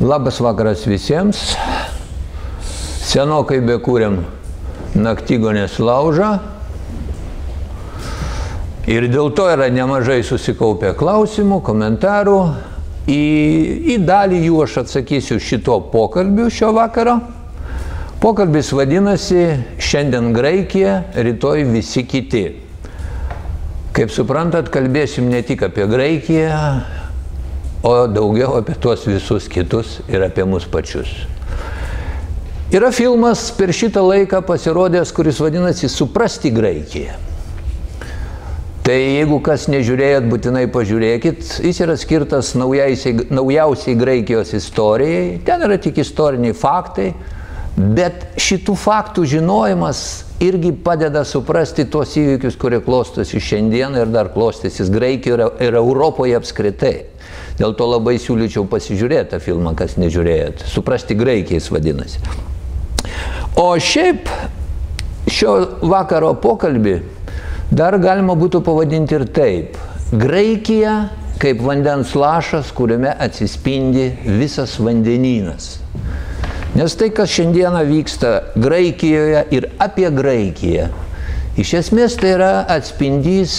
Labas vakaras visiems. Senokai bekūrėm naktygonės laužą. Ir dėl to yra nemažai susikaupę klausimų, komentarų. Į, į dalį jų aš atsakysiu šito pokalbiu šio vakaro. Pokalbis vadinasi Šiandien Graikija, rytoj visi kiti. Kaip suprantat, kalbėsim ne tik apie Graikiją, o daugiau apie tuos visus kitus ir apie mus pačius. Yra filmas per šitą laiką pasirodęs, kuris vadinasi Suprasti Graikiją. Tai jeigu kas nežiūrėjot, būtinai pažiūrėkit. Jis yra skirtas naujausiai, naujausiai Graikijos istorijai. Ten yra tik istoriniai faktai. Bet šitų faktų žinojimas irgi padeda suprasti tuos įvykius, kurie klostosi šiandien ir dar klostysis Graikijoje ir Europoje apskritai. Dėl to labai siūlyčiau pasižiūrėti tą filmą, kas nežiūrėjot. Suprasti Graikijais vadinasi. O šiaip šio vakaro pokalbį dar galima būtų pavadinti ir taip. Graikija kaip vandens lašas, kuriame atsispindi visas vandenynas. Nes tai, kas šiandieną vyksta Graikijoje ir apie Graikiją, iš esmės tai yra atspindys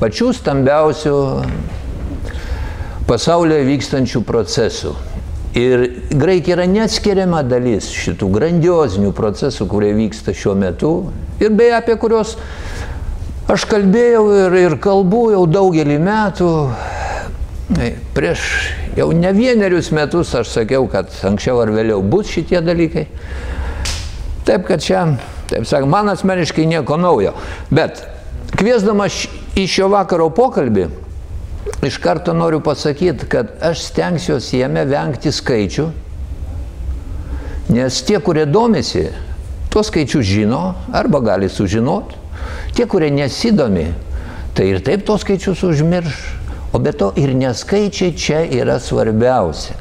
pačių stambiausių pasaulyje vykstančių procesų. Ir Graikija yra neatskiriama dalis šitų grandiozinių procesų, kurie vyksta šiuo metu ir beje apie kuriuos aš kalbėjau ir, ir kalbu jau daugelį metų. Prieš jau ne vienerius metus aš sakiau, kad anksčiau ar vėliau bus šitie dalykai. Taip, kad čia, taip sakant, man asmeniškai nieko naujo. Bet kviesdamas į šio vakaro pokalbį, iš karto noriu pasakyti, kad aš stengsiuosi jame vengti skaičių, nes tie, kurie domisi, tuos skaičius žino arba gali sužinoti. Tie, kurie nesidomi, tai ir taip tos skaičius užmirš. O be to ir neskaičiai čia yra svarbiausia.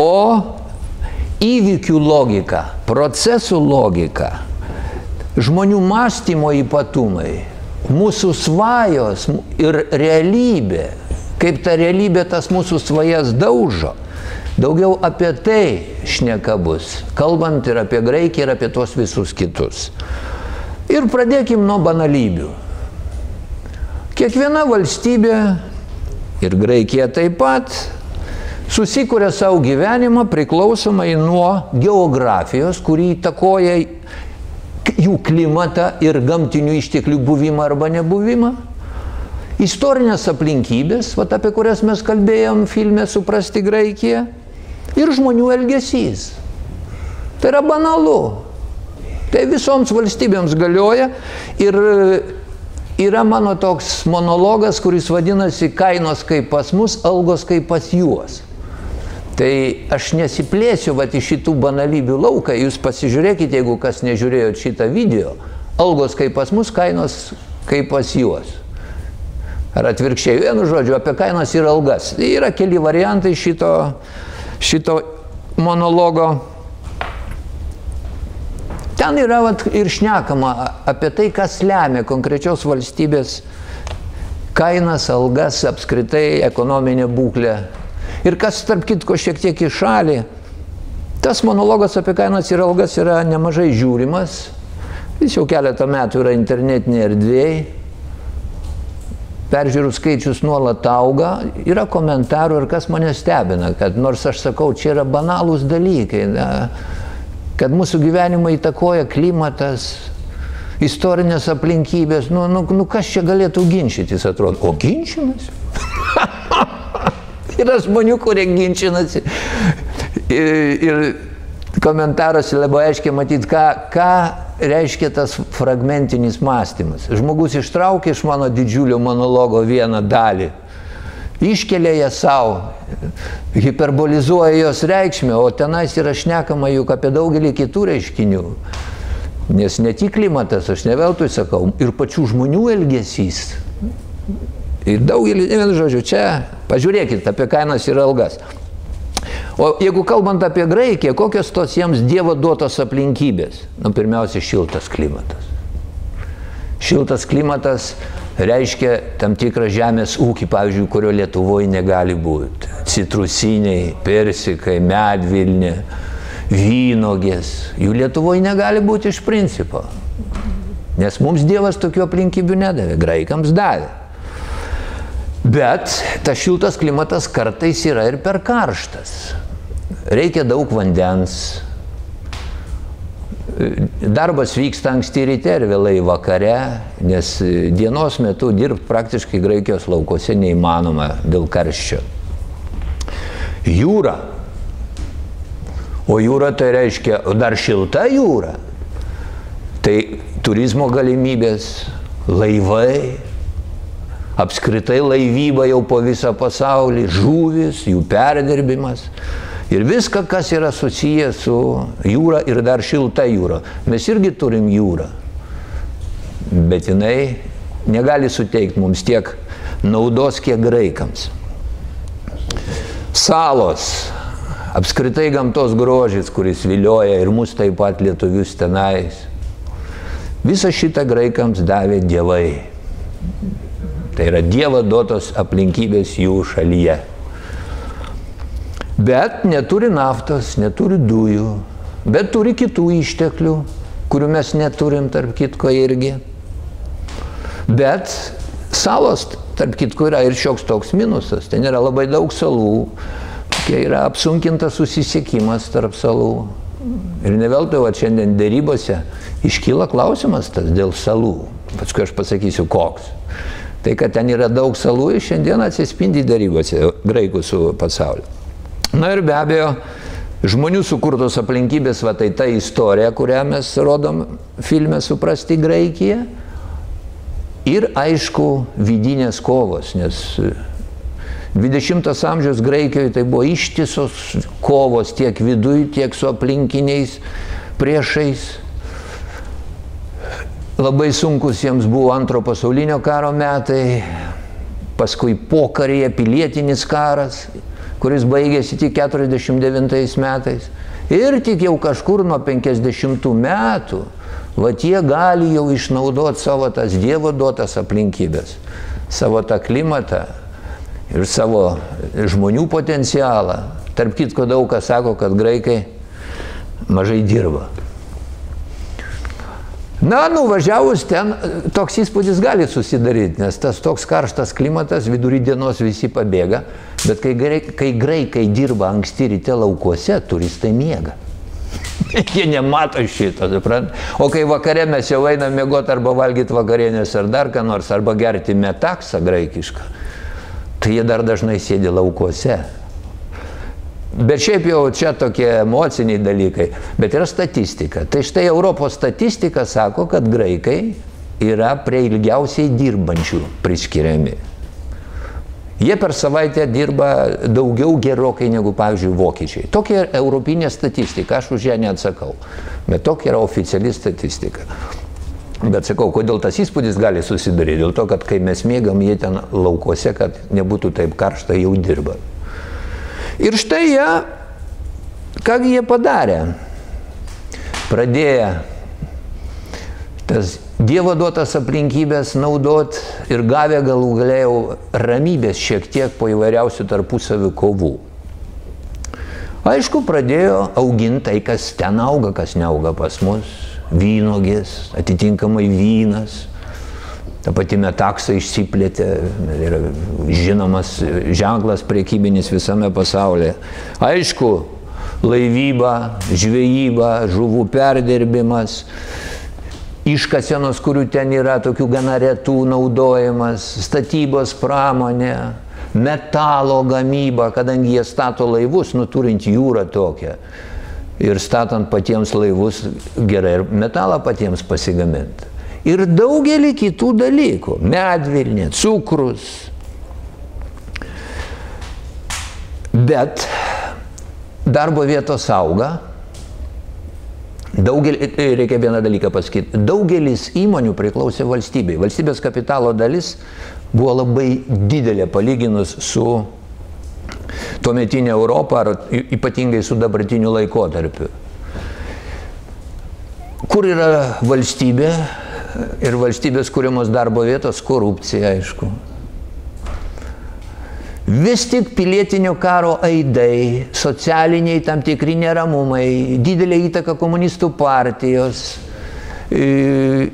O įvykių logika, procesų logika, žmonių mąstymo ypatumai, mūsų svajos ir realybė, kaip ta realybė tas mūsų svajas daužo. Daugiau apie tai šneka bus, kalbant ir apie Graikiją, ir apie tuos visus kitus. Ir pradėkim nuo banalybių. Kiekviena valstybė, ir Graikija taip pat, susikuria savo gyvenimą priklausomai nuo geografijos, kurį įtakoja jų klimatą ir gamtinių išteklių buvimą arba nebuvimą. Istorinės aplinkybės, vat, apie kurias mes kalbėjom filme Suprasti Graikiją, ir žmonių elgesys. Tai yra banalu. Tai visoms valstybėms galioja ir yra mano toks monologas, kuris vadinasi kainos kaip pas mus, algos kaip pas juos. Tai aš nesiplėsiu vat, į šitų banalybių lauką, jūs pasižiūrėkite, jeigu kas nežiūrėjot šitą video, algos kaip pas mus, kainos kaip pas juos. Ar atvirkščiai, vienu žodžiu, apie kainas ir algas. Tai yra keli variantai šito, šito monologo. Ten yra vat, ir šnekama apie tai, kas lemia konkrečios valstybės kainas, algas, apskritai ekonominę būklę Ir kas, tarp kitko, šiek tiek į šalį, tas monologas apie kainas ir algas yra nemažai žiūrimas. Jis jau keletą metų yra internetinėje erdvėje. Peržiūrų skaičius nuolat auga. Yra komentarų ir kas mane stebina, kad nors aš sakau, čia yra banalūs dalykai, na, kad mūsų gyvenimą įtakoja klimatas, istorinės aplinkybės. Nu, nu, nu kas čia galėtų ginčytis, atrodo. O ginčimas? Yra žmonių, kurie ginčinasi. Ir, ir komentaruose labai aiškiai matyti, ką, ką reiškia tas fragmentinis mąstymas. Žmogus ištraukia iš mano didžiulio monologo vieną dalį, iškelia ją savo, hiperbolizuoja jos reikšmę, o tenais yra šnekama juk apie daugelį kitų reiškinių. Nes ne tik klimatas, aš ne veltui sakau, ir pačių žmonių elgesys. Ir daugelį, ne vienu žodžiu, čia pažiūrėkit apie kainas ir algas. O jeigu kalbant apie Graikiją, kokios tos jiems Dievo duotos aplinkybės? Nu, pirmiausia, šiltas klimatas. Šiltas klimatas reiškia tam tikrą žemės ūkį, pavyzdžiui, kurio Lietuvoje negali būti. Citrusiniai, persikai, medvilnė, vynogės. Jų Lietuvoje negali būti iš principo. Nes mums Dievas tokių aplinkybių nedavė, graikams davė. Bet tas šiltas klimatas kartais yra ir per karštas. Reikia daug vandens, Darbas vyksta anksti ryte ir vėlai vakare, nes dienos metu dirbti praktiškai Graikijos laukose neįmanoma dėl karščio. Jūra. O jūra tai reiškia dar šilta jūra. Tai turizmo galimybės, laivai, apskritai laivyba jau po visą pasaulį, žuvis, jų perdirbimas. Ir viską, kas yra susiję su jūra ir dar šilta jūra. Mes irgi turim jūrą. Bet jinai negali suteikti mums tiek naudos, kiek graikams. Salos, apskritai gamtos grožis, kuris vilioja ir mus taip pat lietuvius tenais. Visą šitą graikams davė dievai. Tai yra dievo duotos aplinkybės jų šalyje. Bet neturi naftos, neturi dujų, bet turi kitų išteklių, kurių mes neturim, tarp kitko irgi. Bet salos, tarp kitko, yra ir šioks toks minusas. Ten yra labai daug salų, kai yra apsunkintas susisiekimas tarp salų. Ir ne veltui, va šiandien dėrybose iškyla klausimas tas dėl salų. Paskui aš pasakysiu, koks. Tai, kad ten yra daug salų, šiandien atsispindi dėrybose graikų su pasauliu. Na ir be abejo, žmonių sukurtos aplinkybės, va tai ta istorija, kurią mes rodom filme Suprasti Graikiją. Ir aišku, vidinės kovos, nes 20 amžiaus Graikijoje tai buvo ištisos kovos tiek viduj, tiek su aplinkiniais priešais. Labai sunkus jiems buvo antro pasaulinio karo metai, paskui pokaryje pilietinis karas, kuris baigėsi tik 49 metais. Ir tik jau kažkur nuo 50 metų, va tie gali jau išnaudoti savo tas Dievo duotas aplinkybės, savo tą klimatą ir savo žmonių potencialą. Tarp kitko daug kas sako, kad graikai mažai dirba. Na, nuvažiavus ten, toks įspūdis gali susidaryti, nes tas toks karštas klimatas, vidury dienos visi pabėga, bet kai, kai graikai dirba anksti ryte laukuose, turistai miega. Jie nemato šito, suprant? O kai vakare mes jau einam mėgoti arba valgyti vakarienės ar dar ką nors, arba gerti metaksą graikišką, tai jie dar dažnai sėdi laukuose. Bet šiaip jau čia tokie emociniai dalykai, bet yra statistika. Tai štai Europos statistika sako, kad graikai yra prie ilgiausiai dirbančių priskiriami. Jie per savaitę dirba daugiau gerokai negu, pavyzdžiui, vokiečiai. Tokia europinė statistika, aš už ją neatsakau, bet tokia yra oficiali statistika. Bet sakau, kodėl tas įspūdis gali susidaryti? Dėl to, kad kai mes mėgam, jie ten laukuose, kad nebūtų taip karšta, jau dirba. Ir štai jie, kągi jie padarė? Pradėję tas Dievo duotas aplinkybės naudot ir gavę galų galėjau ramybės šiek tiek po įvairiausių tarpusavių kovų. Aišku, pradėjo auginti tai, kas ten auga, kas neauga pas mus. Vynogės, atitinkamai vynas, Ta pati metaksa išsiplėtė, yra žinomas ženklas priekybinis visame pasaulyje. Aišku, laivyba, žvejyba, žuvų perdirbimas, iškasenos, kurių ten yra tokių gana retų naudojimas, statybos pramonė, metalo gamyba, kadangi jie stato laivus, nuturint jūrą tokią. Ir statant patiems laivus gerai ir metalą patiems pasigaminti ir daugelį kitų dalykų. Medvilnė, cukrus. Bet darbo vietos auga. Daugelį, reikia vieną dalyką pasakyti. Daugelis įmonių priklausė valstybei. Valstybės kapitalo dalis buvo labai didelė palyginus su tuometinė Europą ar ypatingai su dabartiniu laikotarpiu. Kur yra valstybė, ir valstybės kūrimos darbo vietos korupcija, aišku. Vis tik pilietinio karo aidai, socialiniai tam tikri neramumai, didelė įtaka komunistų partijos e,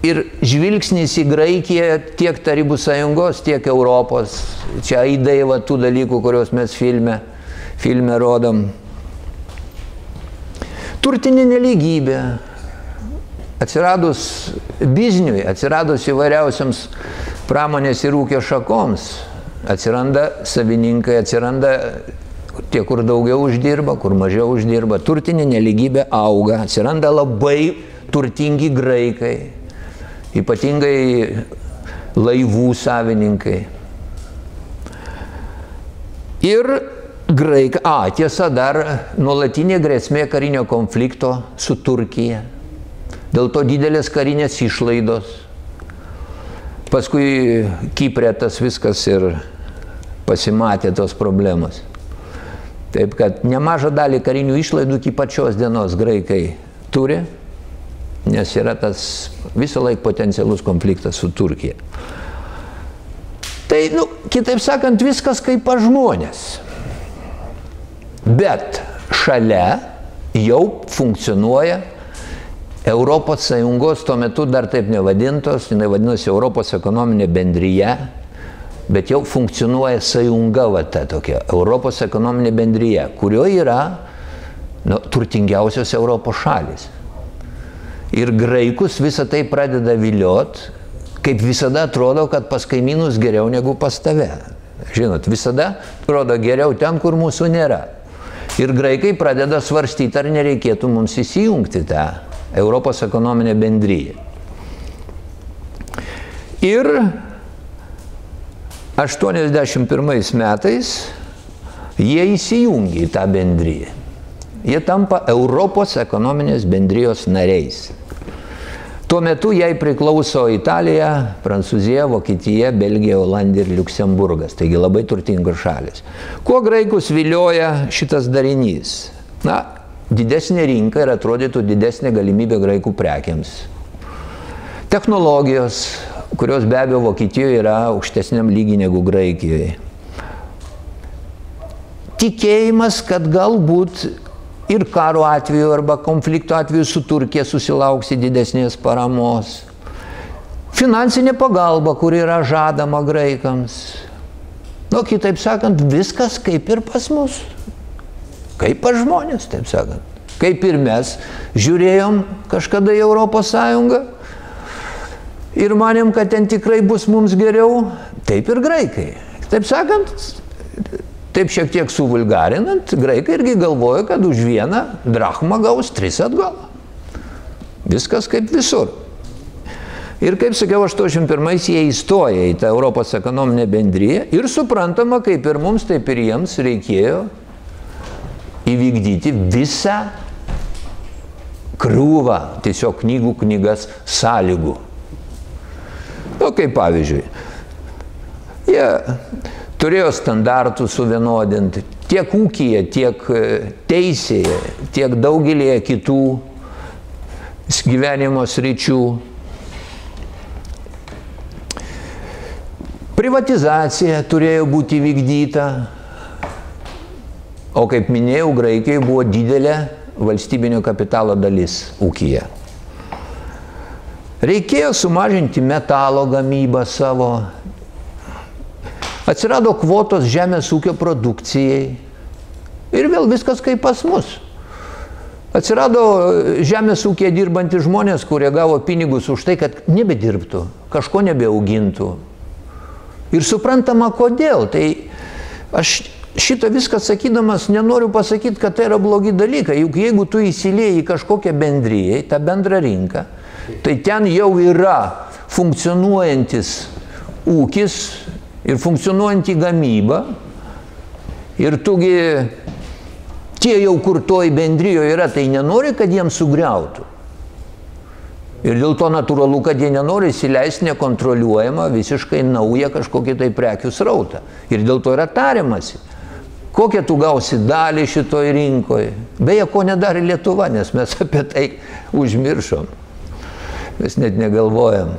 ir žvilgsnis į Graikiją tiek Tarybų sąjungos, tiek Europos. Čia aidai va tų dalykų, kuriuos mes filme, filme rodom. Turtinė neligybė. Atsiradus bizniui, atsiradus įvairiausiams pramonės ir ūkio šakoms, atsiranda savininkai, atsiranda tie, kur daugiau uždirba, kur mažiau uždirba, turtinė neligybė auga, atsiranda labai turtingi graikai, ypatingai laivų savininkai. Ir graikai, a, tiesa, dar nuolatinė grėsmė karinio konflikto su Turkija. Dėl to didelės karinės išlaidos. Paskui Kiprė tas viskas ir pasimatė tos problemos. Taip kad nemažą dalį karinių išlaidų iki pačios dienos graikai turi, nes yra tas visą laiką potencialus konfliktas su Turkija. Tai, nu, kitaip sakant, viskas kaip pa žmonės. Bet šalia jau funkcionuoja Europos Sąjungos, tuo metu dar taip nevadintos, jinai vadinosi Europos ekonominė bendryje, bet jau funkcionuoja sąjunga va ta tokia, Europos ekonominė bendryje, kurioje yra nu, turtingiausios Europos šalis. Ir graikus visą tai pradeda viliot, kaip visada atrodo, kad pas kaimynus geriau negu pas tave. Žinot, visada atrodo geriau ten, kur mūsų nėra. Ir graikai pradeda svarstyti, ar nereikėtų mums įsijungti tą Europos ekonominę bendryją. Ir 81 metais jie įsijungia į tą bendryją. Jie tampa Europos ekonominės bendrijos nariais. Tuo metu jai priklauso Italija, Prancūzija, Vokietija, Belgija, Olandija ir Luksemburgas. Taigi labai turtingos šalis. Kuo graikus vilioja šitas darinys? Na, didesnė rinka ir atrodytų didesnė galimybė graikų prekiams. Technologijos, kurios be abejo Vokietijoje yra aukštesniam lygiai negu Graikijoje. Tikėjimas, kad galbūt ir karo atveju arba konflikto atveju su Turkija susilauksi didesnės paramos. Finansinė pagalba, kuri yra žadama graikams. Nu, kitaip sakant, viskas kaip ir pas mus. Kaip pas žmonės, taip sakant. Kaip ir mes žiūrėjom kažkada į Europos Sąjungą ir manėm, kad ten tikrai bus mums geriau, taip ir graikai. Taip sakant, taip šiek tiek suvulgarinant, graikai irgi galvoja, kad už vieną drachmą gaus tris atgal. Viskas kaip visur. Ir kaip sakiau, 81-ais jie įstoja į tą Europos ekonominę bendryją ir suprantama, kaip ir mums, taip ir jiems reikėjo įvykdyti visą krūvą, tiesiog knygų knygas sąlygų. Nu, kaip pavyzdžiui, jie turėjo standartų suvienodinti tiek ūkyje, tiek teisėje, tiek daugelėje kitų gyvenimo sričių. Privatizacija turėjo būti vykdyta, o kaip minėjau, Graikijoje buvo didelė valstybinio kapitalo dalis ūkyje. Reikėjo sumažinti metalo gamybą savo. Atsirado kvotos žemės ūkio produkcijai. Ir vėl viskas kaip pas mus. Atsirado žemės ūkė dirbantys žmonės, kurie gavo pinigus už tai, kad nebedirbtų, kažko nebeaugintų. Ir suprantama, kodėl. Tai aš šitą viską sakydamas nenoriu pasakyti, kad tai yra blogi dalykai. Juk jeigu tu įsilėjai į kažkokią bendryją, tą bendrą rinką, tai ten jau yra funkcionuojantis ūkis ir funkcionuojanti gamyba. Ir tugi tie jau kur toj bendryjoje yra, tai nenori, kad jiems sugriautų. Ir dėl to natūralu, kad jie nenori įsileisti nekontroliuojamą visiškai naują kažkokį tai prekių srautą. Ir dėl to yra tariamasi. Kokią tu gausi dalį šitoj rinkoje. Beje, ko nedarė Lietuva, nes mes apie tai užmiršom. mes net negalvojam.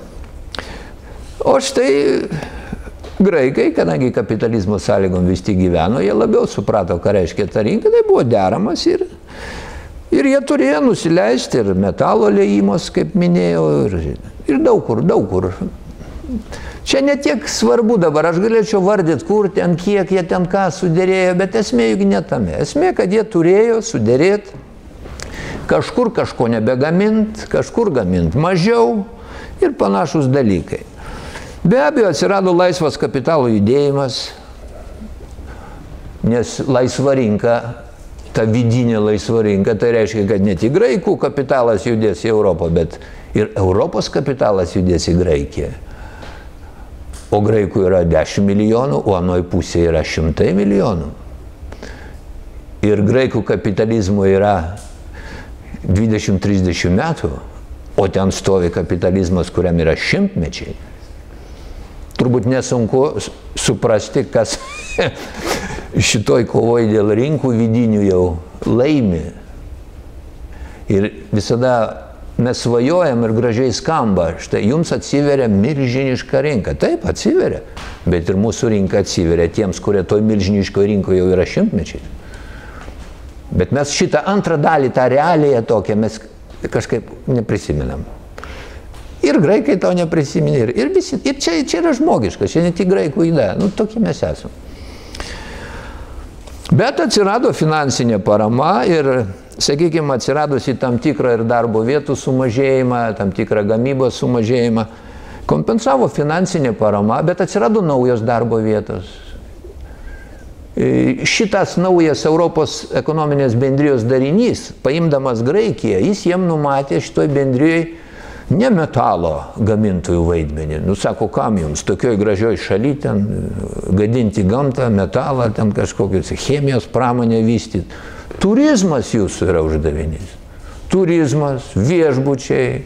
O štai graikai, kadangi kapitalizmo sąlygom vis tik gyveno, jie labiau suprato, ką reiškia ta rinka, tai buvo deramas ir, ir jie turėjo nusileisti ir metalo lėjimos, kaip minėjau, ir, ir daug kur, daug kur. Čia netiek svarbu dabar, aš galėčiau vardyti, kur ten, kiek jie ten ką sudėrėjo, bet esmė juk netame. Esmė, kad jie turėjo sudėrėti, kažkur kažko nebegamint, kažkur gamint mažiau ir panašus dalykai. Be abejo, atsirado laisvas kapitalo judėjimas, nes laisva rinka, ta vidinė laisva rinka, tai reiškia, kad ne tik graikų kapitalas judės į Europą, bet ir Europos kapitalas judės į Graikiją o graikų yra 10 milijonų, o anoj pusėje yra 100 milijonų. Ir graikų kapitalizmo yra 20-30 metų, o ten stovi kapitalizmas, kuriam yra šimtmečiai. Turbūt nesunku suprasti, kas šitoj kovoj dėl rinkų vidinių jau laimi. Ir visada mes svajojam ir gražiai skamba, štai jums atsiveria milžiniška rinka. Taip, atsiveria, bet ir mūsų rinka atsiveria tiems, kurie toj milžiniškoje rinkoje jau yra šimtmečiai. Bet mes šitą antrą dalį, tą realiją tokią, mes kažkaip neprisiminam. Ir graikai to neprisiminė, ir, ir visi. Ir čia, čia yra žmogiška, čia ne tik graikų idėja, nu tokie mes esame. Bet atsirado finansinė parama ir sakykime, atsiradusi tam tikrą ir darbo vietų sumažėjimą, tam tikrą gamybos sumažėjimą, kompensavo finansinė parama, bet atsirado naujos darbo vietos. E, šitas naujas Europos ekonominės bendrijos darinys, paimdamas Graikiją, jis jiem numatė šitoj bendrijai ne metalo gamintojų vaidmenį. Nu, sako, kam jums tokioj gražioj šaly ten gadinti gamtą, metalą, ten kažkokius chemijos pramonę vystyti. Turizmas jūsų yra uždavinys. Turizmas, viešbučiai,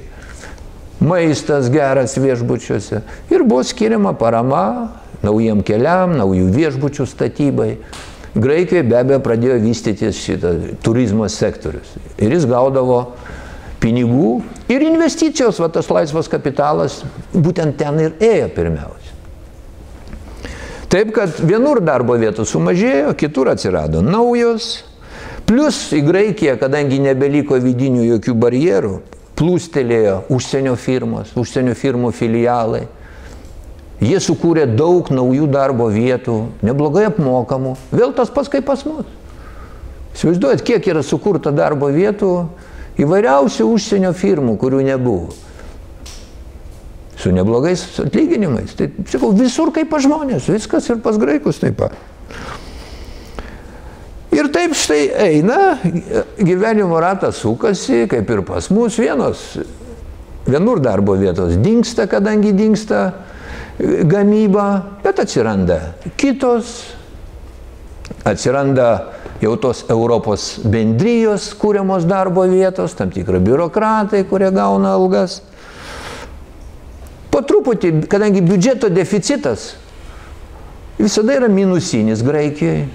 maistas geras viešbučiuose. Ir buvo skiriama parama naujiem keliam, naujų viešbučių statybai. Graikijoje be abejo pradėjo vystytis šitą turizmo sektorius. Ir jis gaudavo pinigų ir investicijos, va tas laisvas kapitalas, būtent ten ir ėjo pirmiausia. Taip, kad vienur darbo vietų sumažėjo, kitur atsirado naujos, Plus į Graikiją, kadangi nebeliko vidinių jokių barjerų, plūstelėjo užsienio firmos, užsienio firmų filialai. Jie sukūrė daug naujų darbo vietų, neblogai apmokamų. Vėl tas pats kaip pas mus. Įsivaizduojat, kiek yra sukurta darbo vietų įvairiausių užsienio firmų, kurių nebuvo. Su neblogais atlyginimais. Tai, sakau, visur kaip pas žmonės, viskas ir pas graikus taip pat. Ir taip štai eina, gyvenimo ratas sukasi, kaip ir pas mus, vienos, vienur darbo vietos dinksta, kadangi dinksta gamyba, bet atsiranda kitos, atsiranda jau tos Europos bendrijos kūriamos darbo vietos, tam tikra biurokratai, kurie gauna algas. Po truputį, kadangi biudžeto deficitas visada yra minusinis Graikijoje,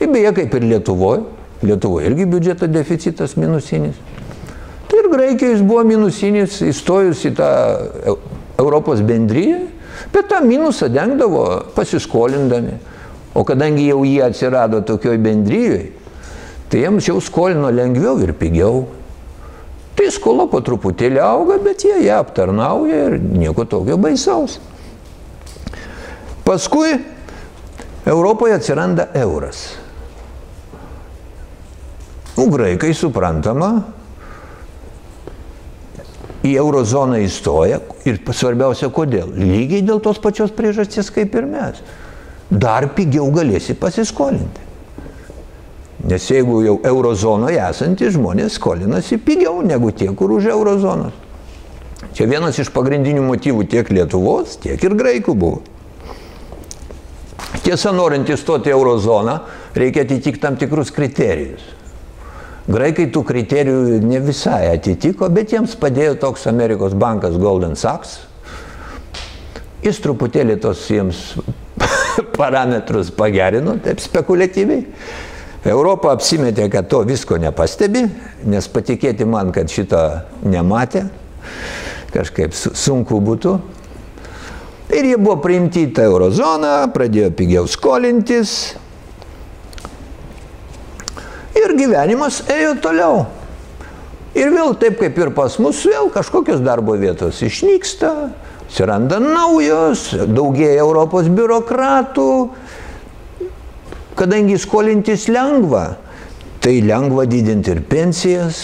Ir beje, kaip ir Lietuvoje, Lietuvoje irgi biudžeto deficitas minusinis. Tai ir Graikijoje jis buvo minusinis, įstojus į tą Europos bendryją, bet tą minusą dengdavo pasiskolindami. O kadangi jau jie atsirado tokioj bendryjoje, tai jiems jau skolino lengviau ir pigiau. Tai skola po truputėlį auga, bet jie ją aptarnauja ir nieko tokio baisaus. Paskui Europoje atsiranda euras. Nu, graikai suprantama, į eurozoną įstoja ir svarbiausia kodėl. Lygiai dėl tos pačios priežasties kaip ir mes. Dar pigiau galėsi pasiskolinti. Nes jeigu jau eurozonoje esantys žmonės skolinasi pigiau negu tie, kur už eurozonos. Čia vienas iš pagrindinių motyvų tiek Lietuvos, tiek ir graikų buvo. Tiesa, norint įstoti eurozoną, reikia atitikti tam tikrus kriterijus. Graikai tų kriterijų ne visai atitiko, bet jiems padėjo toks Amerikos bankas Golden Sachs. Jis truputėlį tos jiems parametrus pagerino, taip spekuliatyviai. Europa apsimetė, kad to visko nepastebi, nes patikėti man, kad šito nematė. kažkaip sunku būtų. Ir jie buvo priimti į tą eurozoną, pradėjo pigiau skolintis. Ir gyvenimas ėjo toliau. Ir vėl taip kaip ir pas mus, vėl kažkokios darbo vietos išnyksta, atsiranda naujos, daugėja Europos biurokratų. Kadangi skolintis lengva, tai lengva didinti ir pensijas,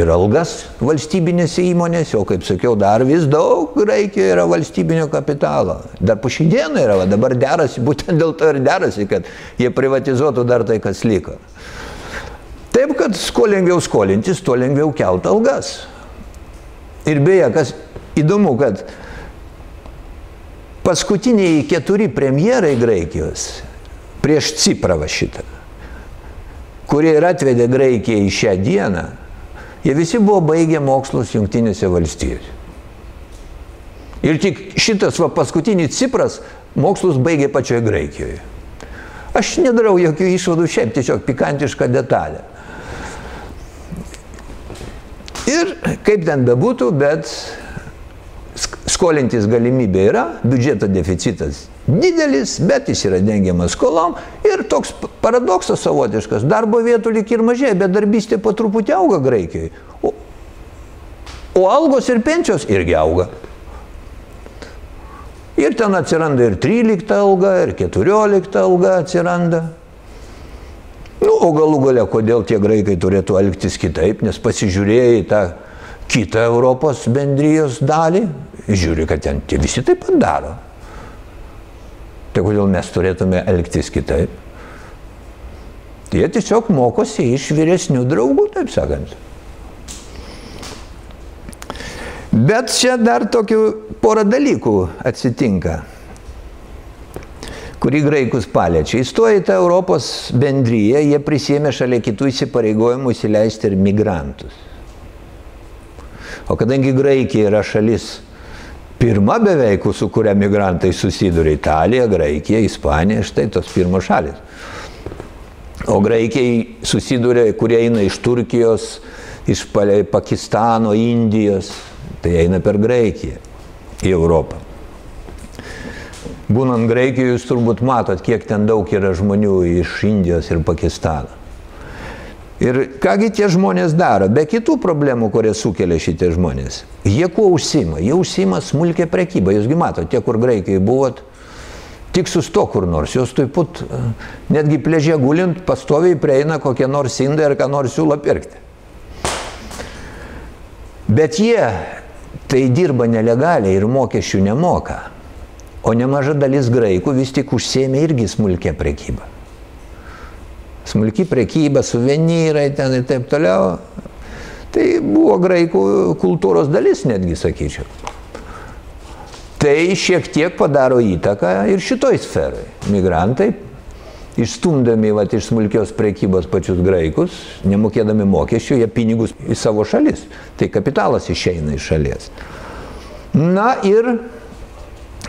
ir algas valstybinėse įmonėse, o kaip sakiau, dar vis daug Graikijoje yra valstybinio kapitalo. Dar po šiandieną yra, va, dabar derasi, būtent dėl to ir derasi, kad jie privatizuotų dar tai, kas liko. Taip, kad kuo lengviau skolintis, tuo lengviau kelt algas. Ir beje, kas įdomu, kad paskutiniai keturi premjerai Graikijos prieš Ciprą va šitą, kurie ir atvedė Graikiją į šią dieną, jie visi buvo baigę mokslus Junktinėse valstijose. Ir tik šitas va paskutinis Cipras mokslus baigė pačioje Graikijoje. Aš nedarau jokių išvadų šiaip, tiesiog pikantišką detalę. Ir kaip ten bebūtų, bet skolintis galimybė yra, biudžeto deficitas didelis, bet jis yra dengiamas skolom ir toks paradoksas savotiškas. Darbo vietų lik ir mažėja, bet darbystė po truputį auga Graikijoje. O, o algos ir pensijos irgi auga. Ir ten atsiranda ir 13 alga, ir 14 alga atsiranda. Nu, o galų gale, kodėl tie graikai turėtų elgtis kitaip, nes pasižiūrėję į tą kitą Europos bendrijos dalį, žiūri, kad ten tie visi taip pat daro. Tai kodėl mes turėtume elgtis kitaip? Jie tiesiog mokosi iš vyresnių draugų, taip sakant. Bet čia dar tokių porą dalykų atsitinka kurį graikus paliečia. Įstoja į tą Europos bendryją, jie prisėmė šalia kitų įsipareigojimų įsileisti ir migrantus. O kadangi Graikija yra šalis pirma beveik, su kuria migrantai susiduria Italija, Graikija, Ispanija, štai tos pirmos šalis. O Graikijai susiduria, kurie eina iš Turkijos, iš Pakistano, Indijos, tai eina per Graikiją į Europą. Būnant Graikijoje, jūs turbūt matot, kiek ten daug yra žmonių iš Indijos ir Pakistano. Ir kągi tie žmonės daro, be kitų problemų, kurias sukelia šitie žmonės. Jie kuo užsima? Jie užsima smulkę prekybą. Jūsgi matote, tie, kur Graikijai buvot, tik susto kur nors. Jos taip pat, netgi pležė gulint, pastoviai prieina kokie nors indai ir ką nors siūlo pirkti. Bet jie tai dirba nelegaliai ir mokesčių nemoka. O nemaža dalis graikų vis tik užsėmė irgi smulkę prekybą. Smulki prekyba, suvenyrai ten ir taip toliau. Tai buvo graikų kultūros dalis netgi, sakyčiau. Tai šiek tiek padaro įtaką ir šitoj sferai. Migrantai, išstumdami vat, iš smulkios prekybos pačius graikus, nemokėdami mokesčių, jie pinigus į savo šalis. Tai kapitalas išeina iš šalies. Na ir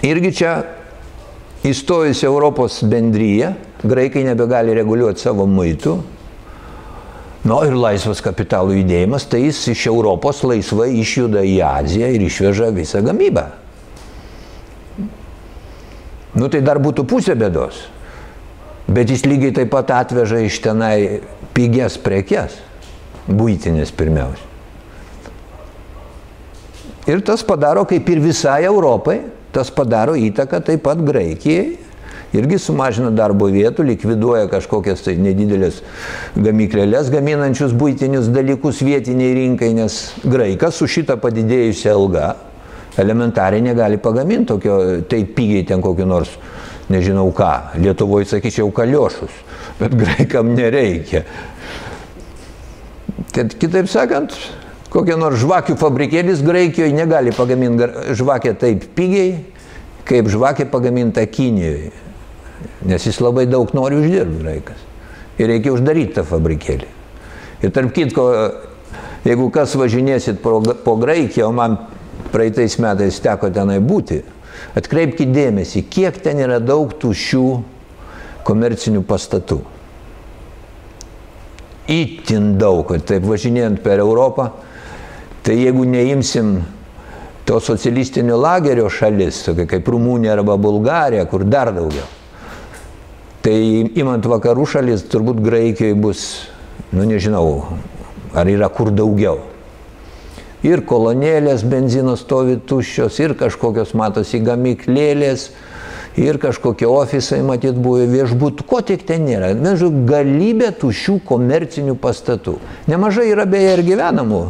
Irgi čia įstojus Europos bendryje, graikai nebegali reguliuoti savo muitų. Nu ir laisvas kapitalų judėjimas, tai jis iš Europos laisvai išjuda į Aziją ir išveža visą gamybą. Nu tai dar būtų pusė bėdos. Bet jis lygiai taip pat atveža iš tenai pigias prekes, būtinės pirmiausia. Ir tas padaro kaip ir visai Europai, tas padaro įtaką taip pat Graikijai. Irgi sumažina darbo vietų, likviduoja kažkokias tai nedidelės gamyklėlės gaminančius būtinius dalykus vietiniai rinkai, nes graikas su šitą padidėjusią algą elementariai negali pagaminti tokio, taip pigiai ten kokiu nors, nežinau ką, Lietuvoje sakyčiau kaliošus, bet graikam nereikia. Tad kitaip sakant, kokia nors žvakių fabrikėlis Graikijoje negali pagaminti žvakę taip pigiai, kaip žvakė pagaminta Kinijoje. Nes jis labai daug nori uždirbti graikas. Ir reikia uždaryti tą fabrikėlį. Ir tarp kitko, jeigu kas važinėsit po, po Graikiją, o man praeitais metais teko tenai būti, atkreipkite dėmesį, kiek ten yra daug tuščių komercinių pastatų. Įtin daug, taip važinėjant per Europą, Tai jeigu neimsim to socialistinio lagerio šalis, tokia kaip Rumunija arba Bulgarija, kur dar daugiau. Tai imant vakarų šalis, turbūt Graikijoje bus, nu nežinau, ar yra kur daugiau. Ir kolonėlės benzino stovi tuščios, ir kažkokios matosi gamyklėlės, ir kažkokie ofisai, matyt, buvo viešbutų, ko tik ten nėra. Nežinau, galybė tuščių komercinių pastatų. Nemažai yra beje ir gyvenamų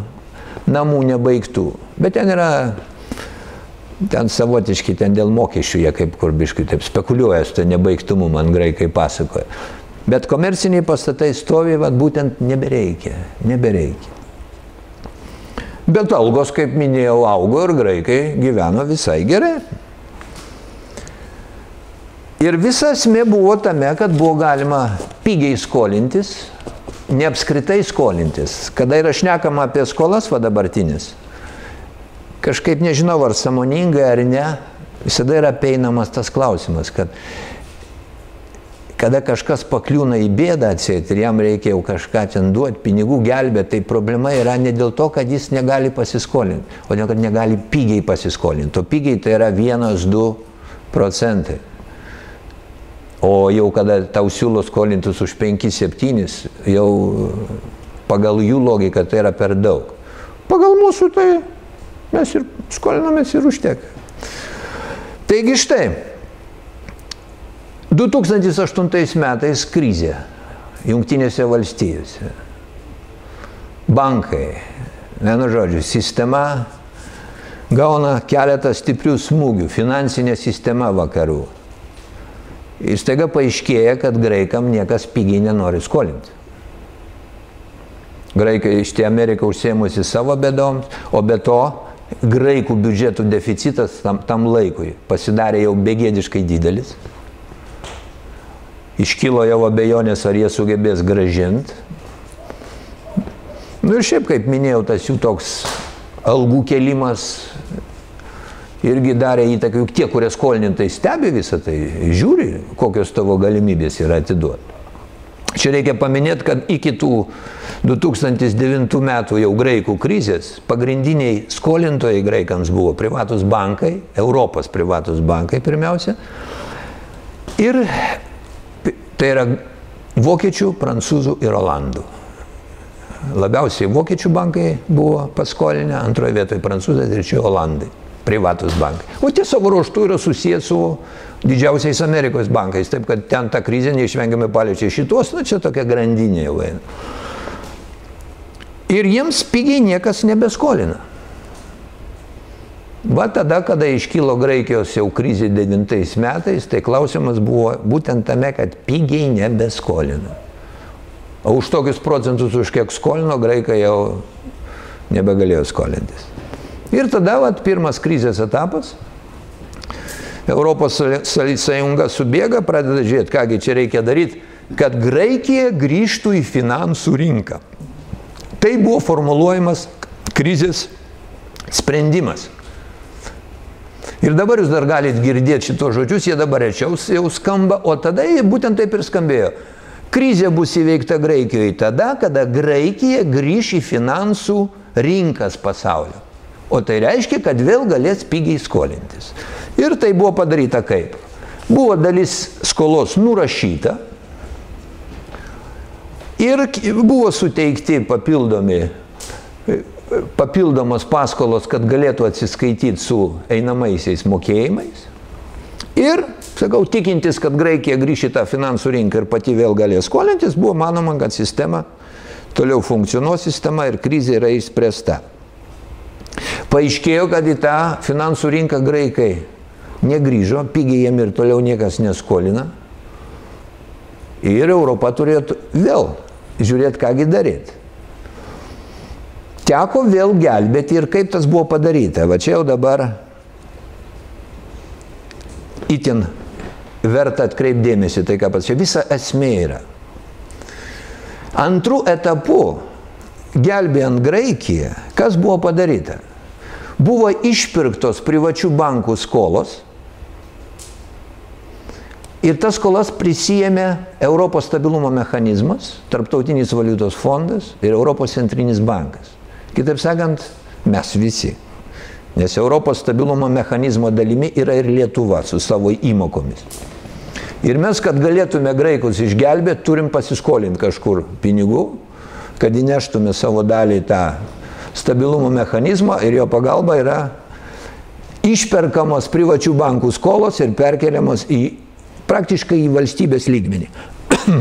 namų nebaigtų, bet ten yra, ten savotiški, ten dėl mokesčių jie kaip kurbiškai taip spekuliuoja su tą nebaigtumu, man graikai pasakoja. Bet komerciniai pastatai stovi, vad būtent nebereikia, nebereikia. Bet algos, kaip minėjau, augo ir graikai gyveno visai gerai. Ir visa esmė buvo tame, kad buvo galima pigiai skolintis, ne apskritai skolintis. Kada yra šnekama apie skolas, va dabartinis, kažkaip nežinau, ar samoningai ar ne, visada yra peinamas tas klausimas, kad kada kažkas pakliūna į bėdą atsėti ir jam reikia jau kažką ten duoti, pinigų gelbėti, tai problema yra ne dėl to, kad jis negali pasiskolinti, o dėl to, kad negali pigiai pasiskolinti. O pigiai tai yra 1-2 procentai. O jau kada tau siūlo skolintis už 5-7, jau pagal jų logiką tai yra per daug. Pagal mūsų tai mes ir skolinamės ir užtek. Taigi štai, 2008 metais krizė Junktinėse valstijose. Bankai, vienu žodžiu, sistema gauna keletą stiprių smūgių, finansinė sistema vakarų. Ir staiga paaiškėja, kad graikam niekas pigiai nenori skolinti. Graikai iš tie Amerika užsėmusi savo bėdoms, o be to graikų biudžetų deficitas tam, tam laikui pasidarė jau begėdiškai didelis iškilo jau abejonės, ar jie sugebės gražinti. Nu ir šiaip, kaip minėjau, tas jų toks algų kelimas irgi darė įtaką, juk tie, kurie skolinintai stebi visą tai, žiūri, kokios tavo galimybės yra atiduoti. Čia reikia paminėti, kad iki tų 2009 metų jau graikų krizės pagrindiniai skolintojai graikams buvo privatus bankai, Europos privatus bankai pirmiausia. Ir Tai yra vokiečių, prancūzų ir olandų. Labiausiai vokiečių bankai buvo paskolinę, antroje vietoje prancūzai, trečioje olandai, privatus bankai. O tie savo ruoštų yra susijęs su didžiausiais Amerikos bankais, taip kad ten ta krizė neišvengiamai paliečia šitos, nu čia tokia grandinė jau eina. Ir jiems pigiai niekas nebeskolina. Va tada, kada iškilo Graikijos jau krizė 9 metais, tai klausimas buvo būtent tame, kad pigiai nebeskolino. O už tokius procentus, už kiek skolino, graikai jau nebegalėjo skolintis. Ir tada, vat, pirmas krizės etapas, Europos sąjunga subėga, pradeda žiūrėti, kągi čia reikia daryti, kad Graikija grįžtų į finansų rinką. Tai buvo formuluojamas krizės sprendimas. Ir dabar jūs dar galite girdėti šitos žodžius, jie dabar rečiau jau skamba, o tada jie būtent taip ir skambėjo. Krizė bus įveikta Graikijoje tada, kada Graikija grįž į finansų rinkas pasaulio. O tai reiškia, kad vėl galės pigiai skolintis. Ir tai buvo padaryta kaip? Buvo dalis skolos nurašyta ir buvo suteikti papildomi papildomos paskolos, kad galėtų atsiskaityti su einamaisiais mokėjimais. Ir, sakau, tikintis, kad Graikija grįš į tą finansų rinką ir pati vėl galės skolintis, buvo manoma, kad sistema toliau funkcionuos sistema ir krizė yra išspręsta. Paaiškėjo, kad į tą finansų rinką graikai negrįžo, pigiai jiem ir toliau niekas neskolina. Ir Europa turėtų vėl žiūrėti, kągi daryti teko vėl gelbėti ir kaip tas buvo padaryta. Va čia jau dabar itin verta atkreipdėmėsi tai, ką pats čia visa esmė yra. Antrų etapų, gelbėjant Graikiją, kas buvo padaryta? Buvo išpirktos privačių bankų skolos ir tas skolas prisijėmė Europos stabilumo mechanizmas, Tarptautinis valiutos fondas ir Europos centrinis bankas. Kitaip sakant, mes visi. Nes Europos stabilumo mechanizmo dalimi yra ir Lietuva su savo įmokomis. Ir mes, kad galėtume graikus išgelbėti, turim pasiskolinti kažkur pinigų, kad įneštume savo dalį tą stabilumo mechanizmą ir jo pagalba yra išperkamos privačių bankų skolos ir perkeliamos į praktiškai į valstybės lygmenį.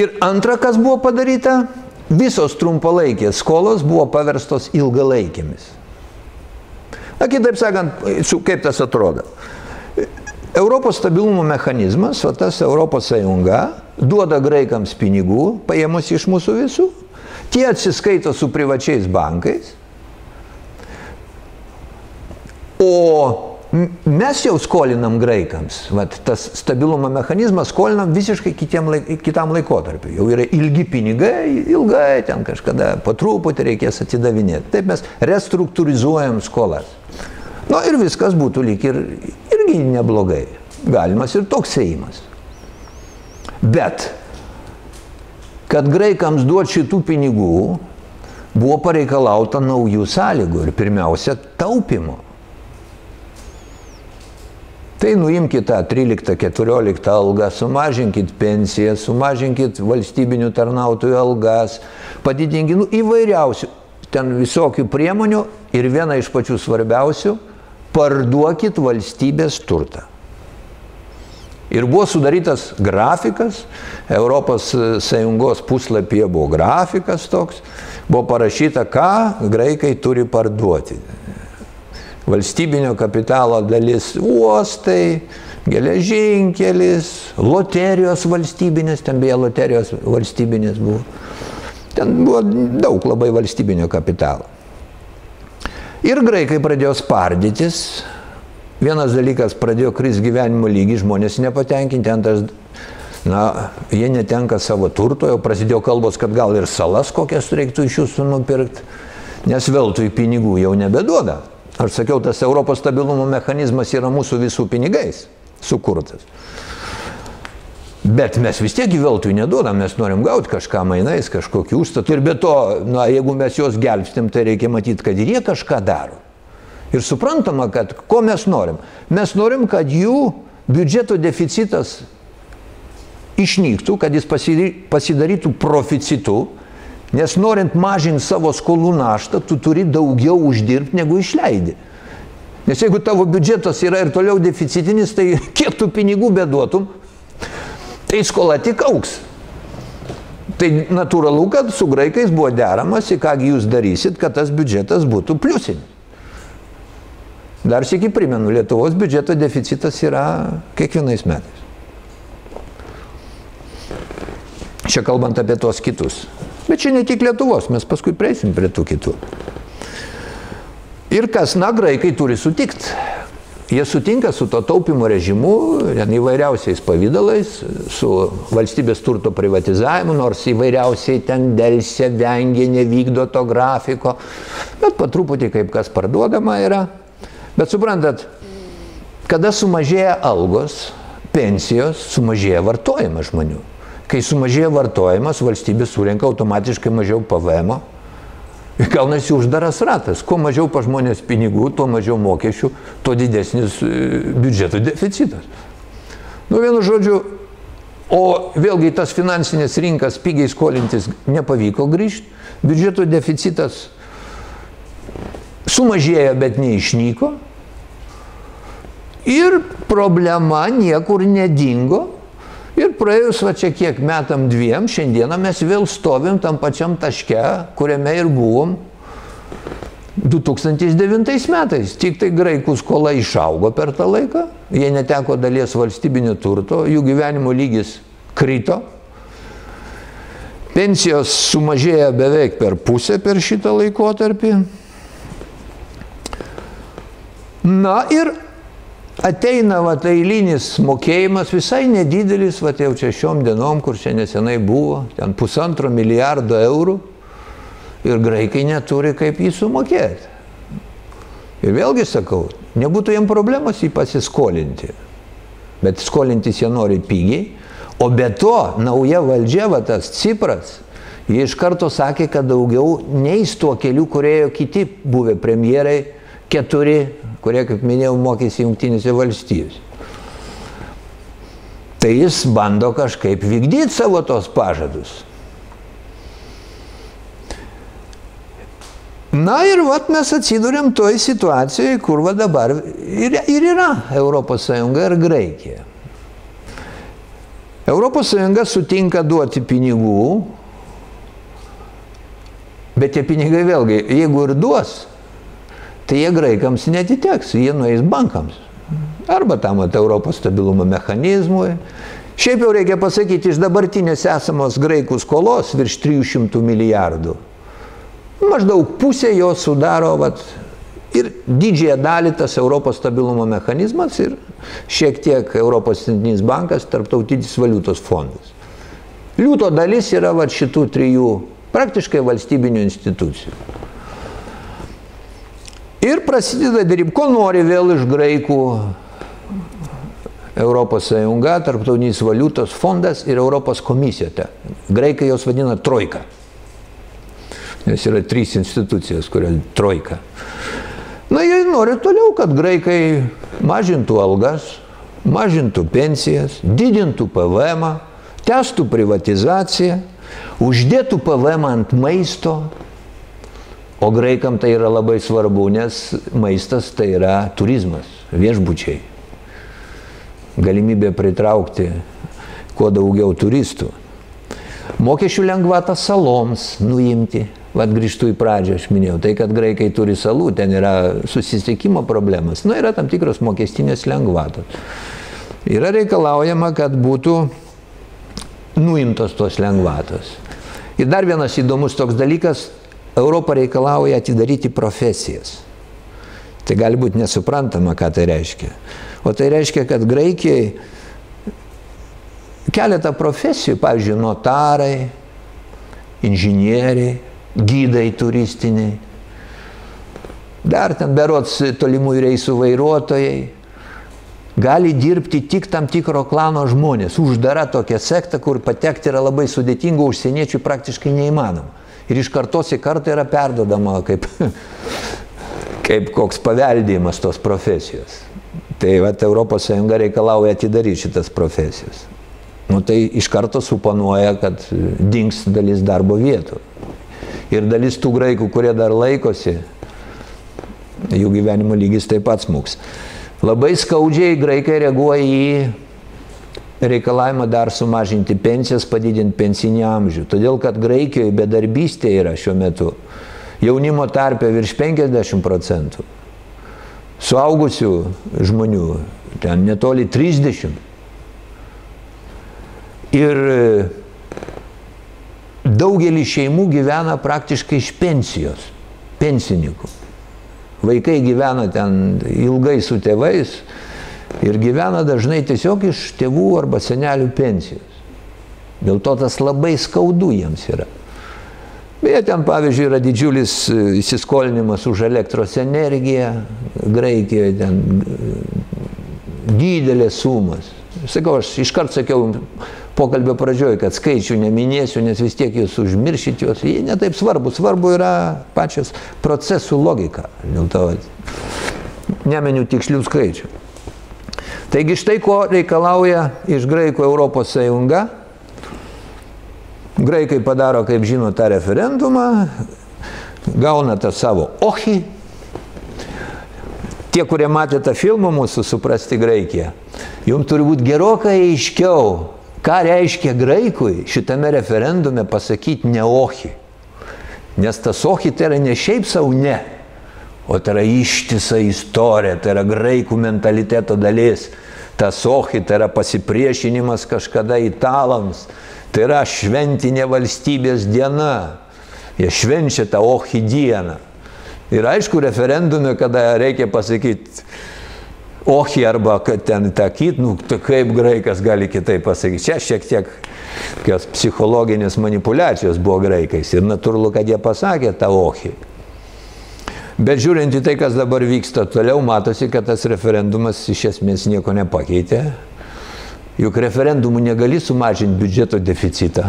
ir antra, kas buvo padaryta, visos trumpalaikės skolos buvo paverstos ilgalaikėmis. Na, kitaip sakant, kaip tas atrodo. Europos stabilumo mechanizmas, o tas Europos sąjunga, duoda graikams pinigų, paėmus iš mūsų visų, tie atsiskaito su privačiais bankais, o mes jau skolinam graikams, vat, tas stabilumo mechanizmas skolinam visiškai laik, kitam laikotarpiu. Jau yra ilgi pinigai, ilgai ten kažkada po truputį reikės atidavinėti. Taip mes restruktūrizuojam skolas. Na nu, ir viskas būtų lyg ir irgi neblogai. Galimas ir toks seimas. Bet, kad graikams duoti šitų pinigų, buvo pareikalauta naujų sąlygų ir pirmiausia taupimo. Tai nuimkite tą 13-14 algą, sumažinkit pensiją, sumažinkit valstybinių tarnautojų algas, padidinkit nu, įvairiausių ten visokių priemonių ir viena iš pačių svarbiausių - parduokit valstybės turtą. Ir buvo sudarytas grafikas, Europos Sąjungos puslapyje buvo grafikas toks, buvo parašyta, ką graikai turi parduoti. Valstybinio kapitalo dalis uostai, geležinkelis, loterijos valstybinės, ten beje loterijos valstybinės buvo. Ten buvo daug labai valstybinio kapitalo. Ir graikai pradėjo spardytis, Vienas dalykas pradėjo kris gyvenimo lygį, žmonės nepatenkinti, antras, na, jie netenka savo turto, jau prasidėjo kalbos, kad gal ir salas kokias reiktų iš jūsų nupirkti, nes veltui pinigų jau nebeduoda. Aš sakiau, tas Europos stabilumo mechanizmas yra mūsų visų pinigais sukurtas. Bet mes vis tiek veltui neduodam, mes norim gauti kažką mainais, kažkokį užstatą. Ir be to, na, jeigu mes juos gelbstim, tai reikia matyti, kad ir jie kažką daro. Ir suprantama, kad ko mes norim? Mes norim, kad jų biudžeto deficitas išnyktų, kad jis pasidarytų proficitu, nes norint mažinti savo skolų naštą, tu turi daugiau uždirbti, negu išleidi. Nes jeigu tavo biudžetas yra ir toliau deficitinis, tai kiek tu pinigų beduotum, tai skola tik auks. Tai natūralu, kad su graikais buvo deramasi, kągi jūs darysit, kad tas biudžetas būtų pliusinis. Dar sėki primenu, Lietuvos biudžeto deficitas yra kiekvienais metais. Čia kalbant apie tos kitus. Bet čia ne tik Lietuvos, mes paskui prieisim prie tų kitų. Ir kas, na, graikai turi sutikti. Jie sutinka su to taupimo režimu, įvairiausiais pavydalais, su valstybės turto privatizavimu, nors įvairiausiai ten dėlse vengia, nevykdo to grafiko, bet patruputį kaip kas parduodama yra. Bet suprantat, kada sumažėja algos, pensijos, sumažėja vartojimas žmonių. Kai sumažėja vartojimas, valstybė surenka automatiškai mažiau PVM. Gaunasi uždaras ratas. Kuo mažiau pa žmonės pinigų, tuo mažiau mokesčių, tuo didesnis e, biudžeto deficitas. Nu, vienu žodžiu, o vėlgi tas finansinės rinkas pigiai skolintis nepavyko grįžti, biudžeto deficitas sumažėjo, bet neišnyko, Ir problema niekur nedingo. Ir praėjus va čia kiek metam dviem, šiandieną mes vėl stovim tam pačiam taške, kuriame ir buvom 2009 metais. Tik tai graikų skola išaugo per tą laiką, jie neteko dalies valstybinio turto, jų gyvenimo lygis krito. Pensijos sumažėjo beveik per pusę per šitą laikotarpį. Na ir ateina vat eilinis mokėjimas visai nedidelis, vat jau čia šiom dienom, kur čia nesenai buvo, ten pusantro milijardo eurų ir graikai neturi kaip jį sumokėti. Ir vėlgi sakau, nebūtų jam problemos jį pasiskolinti, bet skolintis jie nori pigiai, o be to nauja valdžia, va tas Cipras, Jie iš karto sakė, kad daugiau neįs tuo keliu, kurėjo kiti buvę premjerai, keturi, kurie, kaip minėjau, mokėsi Junktinėse valstijose. Tai jis bando kažkaip vykdyti savo tos pažadus. Na ir vat mes atsidūrėm toj situacijoje, kur va dabar ir, ir yra Europos Sąjunga ir Graikija. Europos Sąjunga sutinka duoti pinigų, bet tie pinigai vėlgi, jeigu ir duos, tai jie graikams netiteks, jie nueis bankams. Arba tam at Europos stabilumo mechanizmui. Šiaip jau reikia pasakyti, iš dabartinės esamos graikų skolos virš 300 milijardų Maždaug pusė jo sudaro vat, ir didžiąją dalį tas Europos stabilumo mechanizmas ir šiek tiek Europos centrinis bankas, tarptautinis valiutos fondas. Liūto dalis yra vat, šitų trijų praktiškai valstybinių institucijų. Ir prasideda darybų, ko nori vėl iš graikų Europos Sąjunga, Tarptautinis valiutos fondas ir Europos komisija. Graikai jos vadina trojka nes yra trys institucijos, kurio trojka. Na, jie nori toliau, kad graikai mažintų algas, mažintų pensijas, didintų PVM, testų privatizaciją, uždėtų PVM ant maisto. O graikam tai yra labai svarbu, nes maistas tai yra turizmas, viešbučiai. Galimybė pritraukti kuo daugiau turistų. Mokesčių lengvatą saloms nuimti, Vat grįžtų į pradžią, aš minėjau, tai kad graikai turi salų, ten yra susisiekimo problemas, nu yra tam tikros mokestinės lengvatos. Yra reikalaujama, kad būtų nuimtos tos lengvatos. Ir dar vienas įdomus toks dalykas, Europa reikalauja atidaryti profesijas. Tai gali būti nesuprantama, ką tai reiškia. O tai reiškia, kad Graikijai keletą profesijų, pavyzdžiui, notarai, inžinieriai, gydai turistiniai, dar ten berots tolimųjų reisų vairuotojai, gali dirbti tik tam tikro klano žmonės. Uždara tokia sekta, kur patekti yra labai sudėtinga, užsieniečių praktiškai neįmanoma. Ir iš kartos į kartą yra perdodama kaip, kaip koks paveldėjimas tos profesijos. Tai vat, Europos Sąjunga reikalauja atidaryti šitas profesijas. Nu, tai iš karto suponuoja, kad dings dalis darbo vietų. Ir dalis tų graikų, kurie dar laikosi, jų gyvenimo lygis taip pat smūks. Labai skaudžiai graikai reaguoja į reikalavimą dar sumažinti pensijas, padidinti pensinį amžių. Todėl, kad Graikijoje bedarbystė yra šiuo metu jaunimo tarpė virš 50 procentų. Suaugusių žmonių ten netoli 30. Ir daugelis šeimų gyvena praktiškai iš pensijos, pensininkų. Vaikai gyvena ten ilgai su tėvais ir gyvena dažnai tiesiog iš tėvų arba senelių pensijos. Dėl to tas labai skaudu jiems yra. Beje, ten pavyzdžiui yra didžiulis e, įsiskolinimas už elektros energiją, Graikijoje ten e, didelės sumas. Sakau, aš iškart sakiau, pokalbio pradžioj, kad skaičių neminėsiu, nes vis tiek jūs užmiršit juos, jie netaip svarbu, svarbu yra pačios procesų logika. Dėl to nemeniu tikslių skaičių. Taigi štai ko reikalauja iš graikų Europos Sąjunga. Graikai padaro, kaip žino, tą referendumą, gauna tą savo ohi. Tie, kurie matė tą filmą mūsų suprasti Graikiją, jums turi būti gerokai aiškiau, Ką reiškia graikui šitame referendume pasakyti ne ohi? Nes tas ohi tai yra ne šiaip savo ne, o tai yra ištisa istorija, tai yra graikų mentaliteto dalis. Tas ohi tai yra pasipriešinimas kažkada italams, tai yra šventinė valstybės diena. Jie švenčia tą ohi dieną. Ir aišku, referendume, kada reikia pasakyti, ohi arba kad ten tą kit, nu tai kaip graikas gali kitaip pasakyti. Čia šiek tiek tokios psichologinės manipulacijos buvo graikais ir natūralu, kad jie pasakė tą ohi. Bet žiūrint į tai, kas dabar vyksta toliau, matosi, kad tas referendumas iš esmės nieko nepakeitė. Juk referendumų negali sumažinti biudžeto deficitą.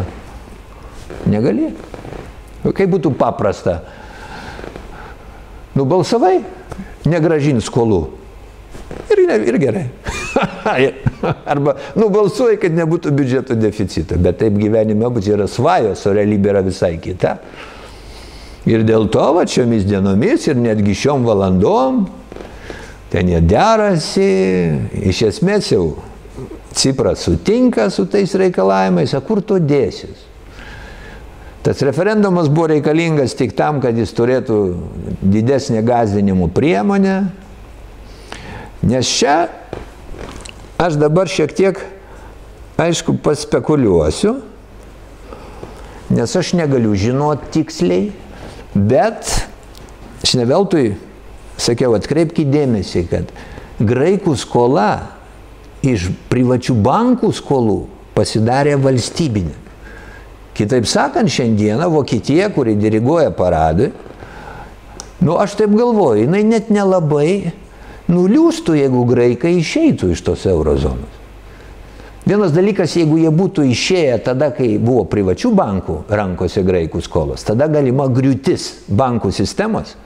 Negali. Kaip būtų paprasta. Nubalsavai, negražin skolų. Ir, ne, ir gerai. Arba nubalsuoji, kad nebūtų biudžeto deficito. Bet taip gyvenime būtų yra svajos, o realybė yra visai kita. Ir dėl to, va, šiomis dienomis ir netgi šiom valandom, ten jie derasi, iš esmės jau Cipras sutinka su tais reikalavimais, o kur tu dėsis? Tas referendumas buvo reikalingas tik tam, kad jis turėtų didesnį gazdinimų priemonę, nes čia aš dabar šiek tiek, aišku, paspekuliuosiu, nes aš negaliu žinoti tiksliai, bet aš ne veltui sakiau, atkreipkite dėmesį, kad graikų skola iš privačių bankų skolų pasidarė valstybinė. Kitaip sakant, šiandieną Vokietija, kuri diriguoja paradui, nu aš taip galvoju, jinai net nelabai nuliūstų, jeigu graikai išeitų iš tos eurozonos. Vienas dalykas, jeigu jie būtų išėję tada, kai buvo privačių bankų rankose graikų skolos, tada galima griūtis bankų sistemos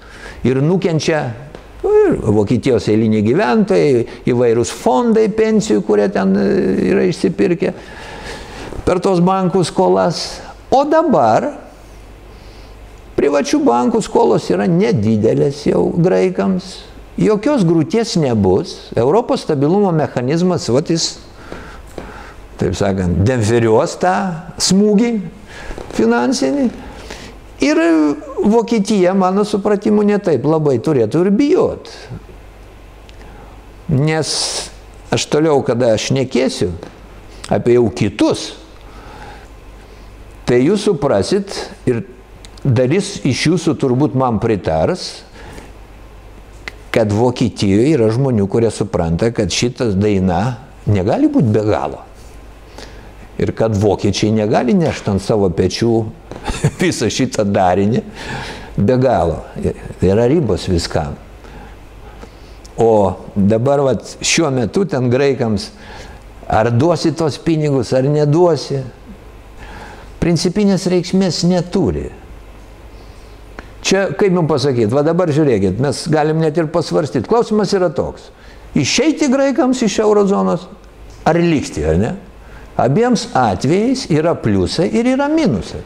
ir nukenčia nu, ir Vokietijos eiliniai gyventojai, įvairūs fondai pensijų, kurie ten e, yra išsipirkę per tos bankų skolas. O dabar privačių bankų skolos yra nedidelės jau graikams, jokios grūties nebus, Europos stabilumo mechanizmas, vat jis, taip sakant, demferiuos tą smūgį finansinį. Ir Vokietija, mano supratimu, netaip labai turėtų ir bijot. Nes aš toliau, kada aš nekėsiu apie jau kitus, tai jūs suprasit ir dalis iš jūsų turbūt man pritars, kad Vokietijoje yra žmonių, kurie supranta, kad šitas daina negali būti be galo. Ir kad vokiečiai negali nešti ant savo pečių visą šitą darinį be galo. Yra ribos viskam. O dabar vat, šiuo metu ten graikams ar duosi tos pinigus, ar neduosi, principinės reikšmės neturi. Čia, kaip jums pasakyti, va dabar žiūrėkit, mes galim net ir pasvarstyti. Klausimas yra toks. Išeiti graikams iš eurozonos ar likti, ar ne? Abiems atvejais yra pliusai ir yra minusai.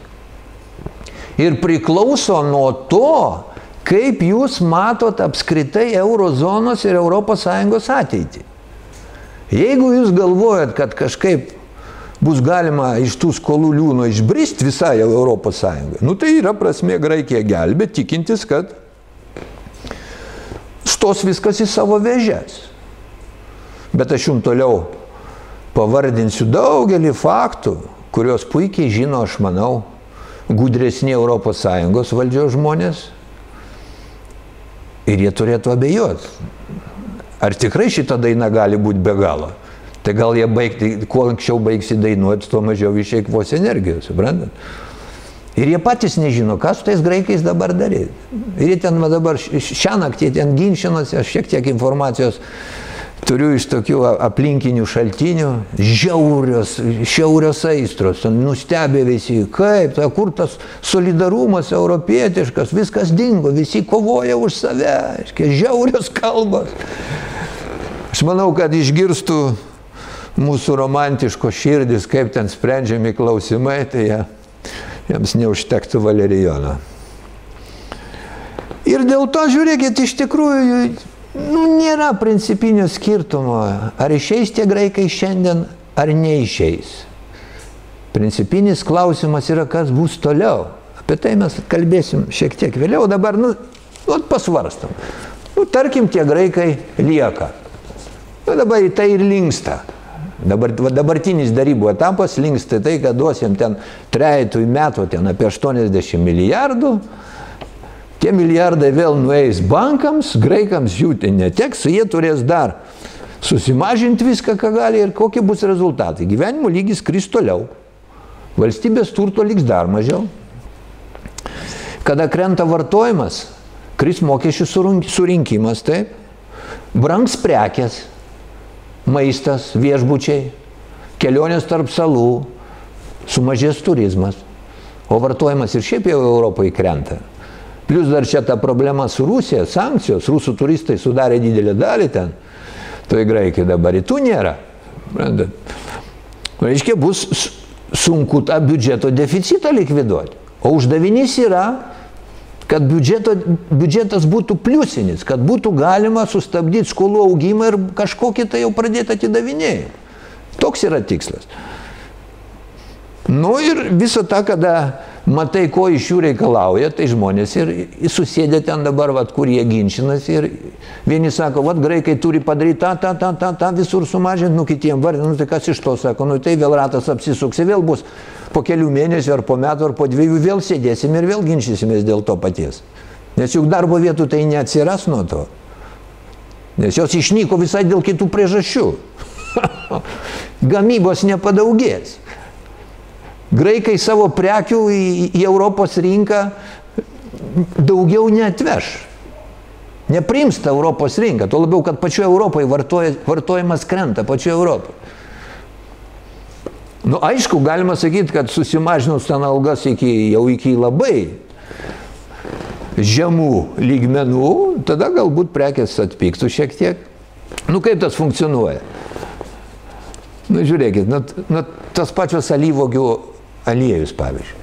Ir priklauso nuo to, kaip jūs matot apskritai eurozonos ir ES ateitį. Jeigu jūs galvojat, kad kažkaip bus galima iš tų skolų liūno išbristi visai Europos Sąjungai. Nu tai yra prasme Graikija gelbė, tikintis, kad stos viskas į savo vėžės. Bet aš jums toliau pavardinsiu daugelį faktų, kurios puikiai žino, aš manau, gudresni Sąjungos valdžios žmonės. Ir jie turėtų abejoti, ar tikrai šita daina gali būti be galo. Tai gal jie baigti, kuo anksčiau baigsi dainuoti, tuo mažiau išeikvos energijos, suprantat? Ir jie patys nežino, ką su tais graikais dabar daryti. Ir jie ten va, dabar šią naktį ten ginčinasi, aš šiek tiek informacijos turiu iš tokių aplinkinių šaltinių, žiaurios, šiaurios aistros, nustebė visi, kaip, ta, kur tas solidarumas europietiškas, viskas dingo, visi kovoja už save, aiškiai, žiaurios kalbos. Aš manau, kad išgirstų mūsų romantiško širdis, kaip ten sprendžiami klausimai, tai jie, jiems neužtektų valerijono. Ir dėl to, žiūrėkit, iš tikrųjų nu, nėra principinio skirtumo, ar išeis tie graikai šiandien, ar neišeis. Principinis klausimas yra, kas bus toliau. Apie tai mes kalbėsim šiek tiek vėliau, dabar, nu, nu pasvarstam. Nu, tarkim, tie graikai lieka. Nu, dabar į tai ir linksta. Dabar, dabartinis darybų etapas linksta tai, kad duosim ten trejetui metų ten apie 80 milijardų. Tie milijardai vėl nueis bankams, graikams jų neteks, jie turės dar susimažinti viską, ką gali ir kokie bus rezultatai. Gyvenimo lygis kris toliau. Valstybės turto liks dar mažiau. Kada krenta vartojimas, kris mokesčių surinkimas, taip, brangs prekės, maistas, viešbučiai, kelionės tarp salų, sumažės turizmas. O vartojimas ir šiaip jau Europoje krenta. Plius dar čia ta problema su Rusija, sankcijos, rusų turistai sudarė didelę dalį ten, tai graikiai dabar rytų nėra. Reiškia, bus sunku tą biudžeto deficitą likviduoti. O uždavinys yra, kad biudžeto, biudžetas būtų pliusinis, kad būtų galima sustabdyti skolų augimą ir kažkokį tai jau pradėti atidavinėjimą. Toks yra tikslas. Nu ir visą tą, kada matai, ko iš jų reikalauja, tai žmonės ir susėdė ten dabar, vat, kur jie ginčinasi ir vieni sako, vat graikai turi padaryti tą, tą, tą, tą, tą visur sumažinti, nu kitiem vardinti, nu tai kas iš to sako, nu tai vėl ratas apsisuks, vėl bus po kelių mėnesių ar po metų ar po dviejų vėl sėdėsim ir vėl ginčysimės dėl to paties. Nes juk darbo vietų tai neatsiras nuo to. Nes jos išnyko visai dėl kitų priežasčių. Gamybos nepadaugės. Graikai savo prekių į, į Europos rinką daugiau neatveš. Neprims tą Europos rinką, tuo labiau, kad pačioje Europoje vartoja, vartojimas krenta, pačioje Europoje. Nu, aišku, galima sakyti, kad susimažinus ten algas iki, jau iki labai žemų lygmenų, tada galbūt prekės atpyktų šiek tiek. Nu, kaip tas funkcionuoja? Nu, žiūrėkit, nu, nu, tas pačios alyvogių aliejus, pavyzdžiui.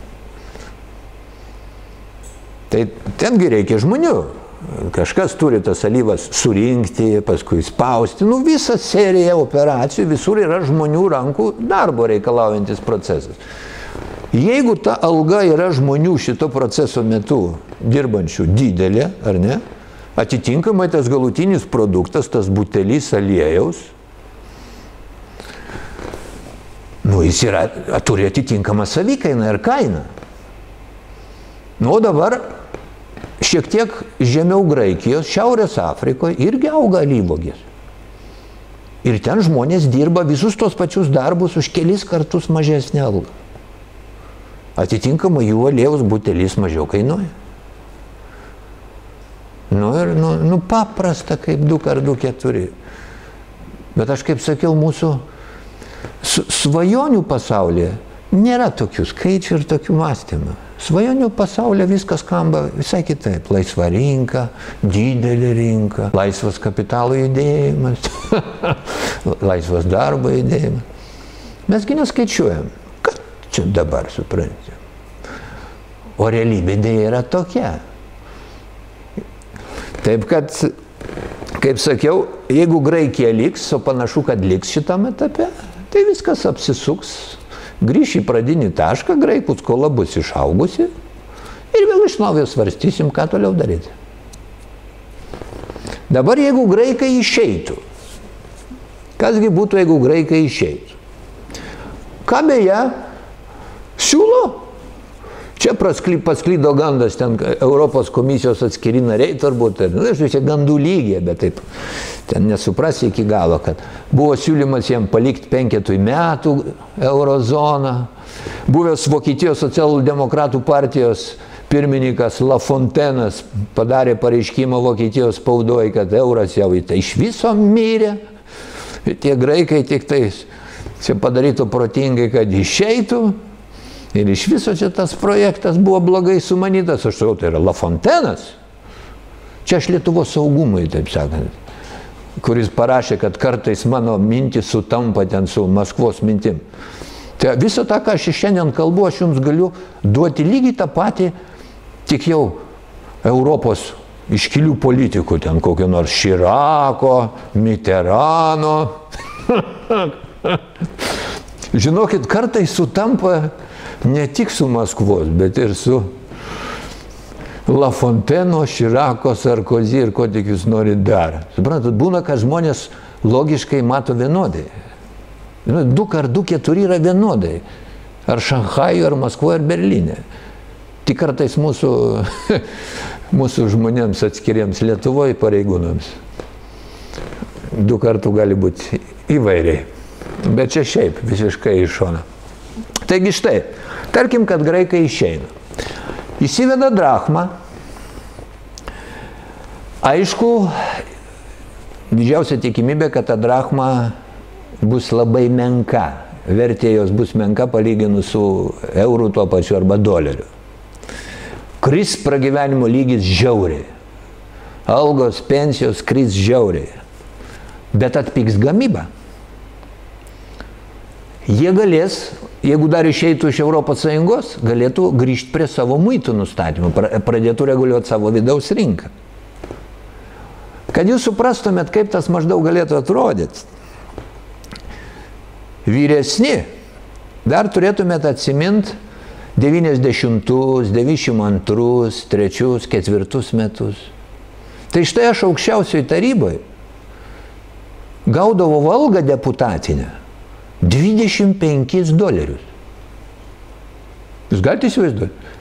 Tai tengi reikia žmonių. Kažkas turi tas alyvas surinkti, paskui spausti. Nu, visa serija operacijų, visur yra žmonių rankų darbo reikalaujantis procesas. Jeigu ta alga yra žmonių šito proceso metu dirbančių didelė, ar ne, atitinkamai tas galutinis produktas, tas butelis aliejaus, nu, jis yra, turi atitinkamą savikainą ir kainą. Nu, o dabar šiek tiek žemiau Graikijos, Šiaurės Afrikoje irgi auga alyvogės. Ir ten žmonės dirba visus tos pačius darbus už kelis kartus mažesnę algą. Atitinkamai jų aliejaus butelis mažiau kainuoja. Nu ir nu, nu paprasta kaip du kart du keturi. Bet aš kaip sakiau, mūsų svajonių pasaulyje nėra tokių skaičių ir tokių mąstymų. Svajonių pasaulyje viskas skamba visai kitaip. Laisva rinka, didelė rinka, laisvas kapitalo judėjimas, laisvas darbo judėjimas. Mesgi neskaičiuojam, kad čia dabar suprantate. O realybė dėja yra tokia. Taip kad, kaip sakiau, jeigu Graikija liks, o panašu, kad liks šitam etape, tai viskas apsisuks, grįš į pradinį tašką, graikų skola bus išaugusi ir vėl iš naujo svarstysim, ką toliau daryti. Dabar jeigu graikai išeitų, kasgi būtų, jeigu graikai išeitų? Ką beje siūlo? Čia pasklydo gandas, ten Europos komisijos atskiri nariai turbūt, nu, tai čia gandų lygiai, bet taip ten nesuprasi iki galo, kad buvo siūlymas jam palikti penketui metų eurozoną. Buvęs Vokietijos socialdemokratų partijos pirmininkas Lafontenas padarė pareiškimą Vokietijos spaudoje, kad euras jau tai iš viso mirė. Ir tie graikai tik tais čia padarytų protingai, kad išeitų. Ir iš viso čia tas projektas buvo blogai sumanytas. Aš sakau, tai yra Lafontenas. Čia aš Lietuvos saugumui, taip sakant kuris parašė, kad kartais mano mintis sutampa ten su Maskvos mintim. Tai visą tą, ką aš šiandien kalbu, aš jums galiu duoti lygiai tą patį, tik jau Europos iškilių politikų, ten kokio nors Širako, Mitterano. Žinokit, kartais sutampa ne tik su Maskvos, bet ir su Lafonteno, Širako, Sarkozy ir ko tik jūs norit dar. Suprantat, būna, kad žmonės logiškai mato vienodai. Nu, du kart du keturi yra vienodai. Ar Šanhajų, ar Maskvoje, ar Berlyne. Tik kartais mūsų, mūsų žmonėms atskiriems Lietuvoje pareigūnams. Du kartų gali būti įvairiai. Bet čia šiaip visiškai iš šono. Taigi štai, tarkim, kad graikai išeina. Įsiveda drachmą. Aišku, didžiausia tikimybė, kad ta drachma bus labai menka. vertė jos bus menka palyginus su eurų tuo pačiu arba doleriu. Kris pragyvenimo lygis žiauriai. Algos, pensijos kris žiauriai. Bet atpiks gamyba. Jie galės, jeigu dar išeitų iš ES, galėtų grįžti prie savo muitų nustatymų, pradėtų reguliuoti savo vidaus rinką. Kad jūs suprastumėt, kaip tas maždaug galėtų atrodyti. Vyresni, dar turėtumėt atsiminti 90, 92, 3, 4 metus. Tai štai aš aukščiausioj taryboje gaudavo valgą deputatinę 25 dolerius. Jūs galite įsivaizduoti?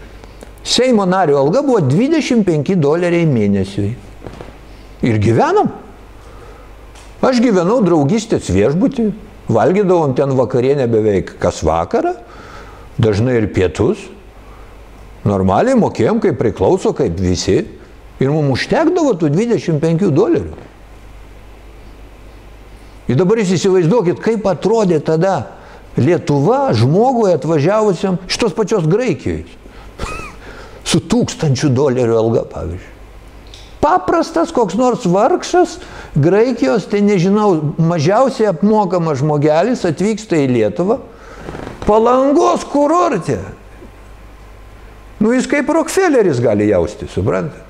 Seimo nario alga buvo 25 doleriai mėnesiui. Ir gyvenom. Aš gyvenau draugystės viešbutį, valgydavom ten vakarienę beveik kas vakarą, dažnai ir pietus. Normaliai mokėjom, kaip priklauso, kaip visi. Ir mums užtekdavo tų 25 dolerių. Ir dabar jūs įsivaizduokit, kaip atrodė tada Lietuva žmogui atvažiavusiam šitos pačios Graikijos. Su tūkstančių dolerių alga, pavyzdžiui paprastas koks nors vargšas Graikijos, tai nežinau, mažiausiai apmokamas žmogelis atvyksta į Lietuvą, palangos kurortė. Nu jis kaip Rockefelleris gali jausti, suprantate?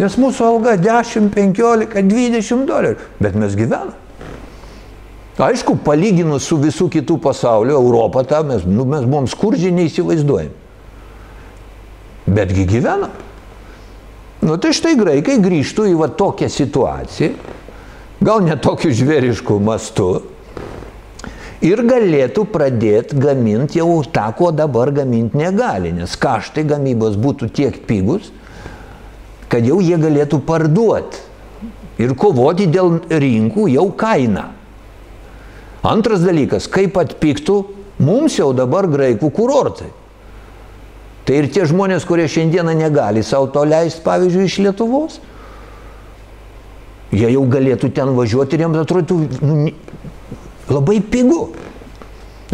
Nes mūsų alga 10, 15, 20 dolerių, bet mes gyvename. Aišku, palyginus su visų kitų pasaulio, Europą tą mes, nu, mes buvom skurdžiai neįsivaizduojami. Betgi gyvenam. Nu tai štai graikai grįžtų į va tokią situaciją, gal ne tokiu žvėrišku mastu, ir galėtų pradėti gaminti jau tą, ko dabar gaminti negali, nes kaštai gamybos būtų tiek pigus, kad jau jie galėtų parduoti ir kovoti dėl rinkų jau kainą. Antras dalykas, kaip atpiktų mums jau dabar graikų kurortai. Tai ir tie žmonės, kurie šiandieną negali savo to leisti, pavyzdžiui, iš Lietuvos, jie jau galėtų ten važiuoti ir jiems atrodytų nu, labai pigu.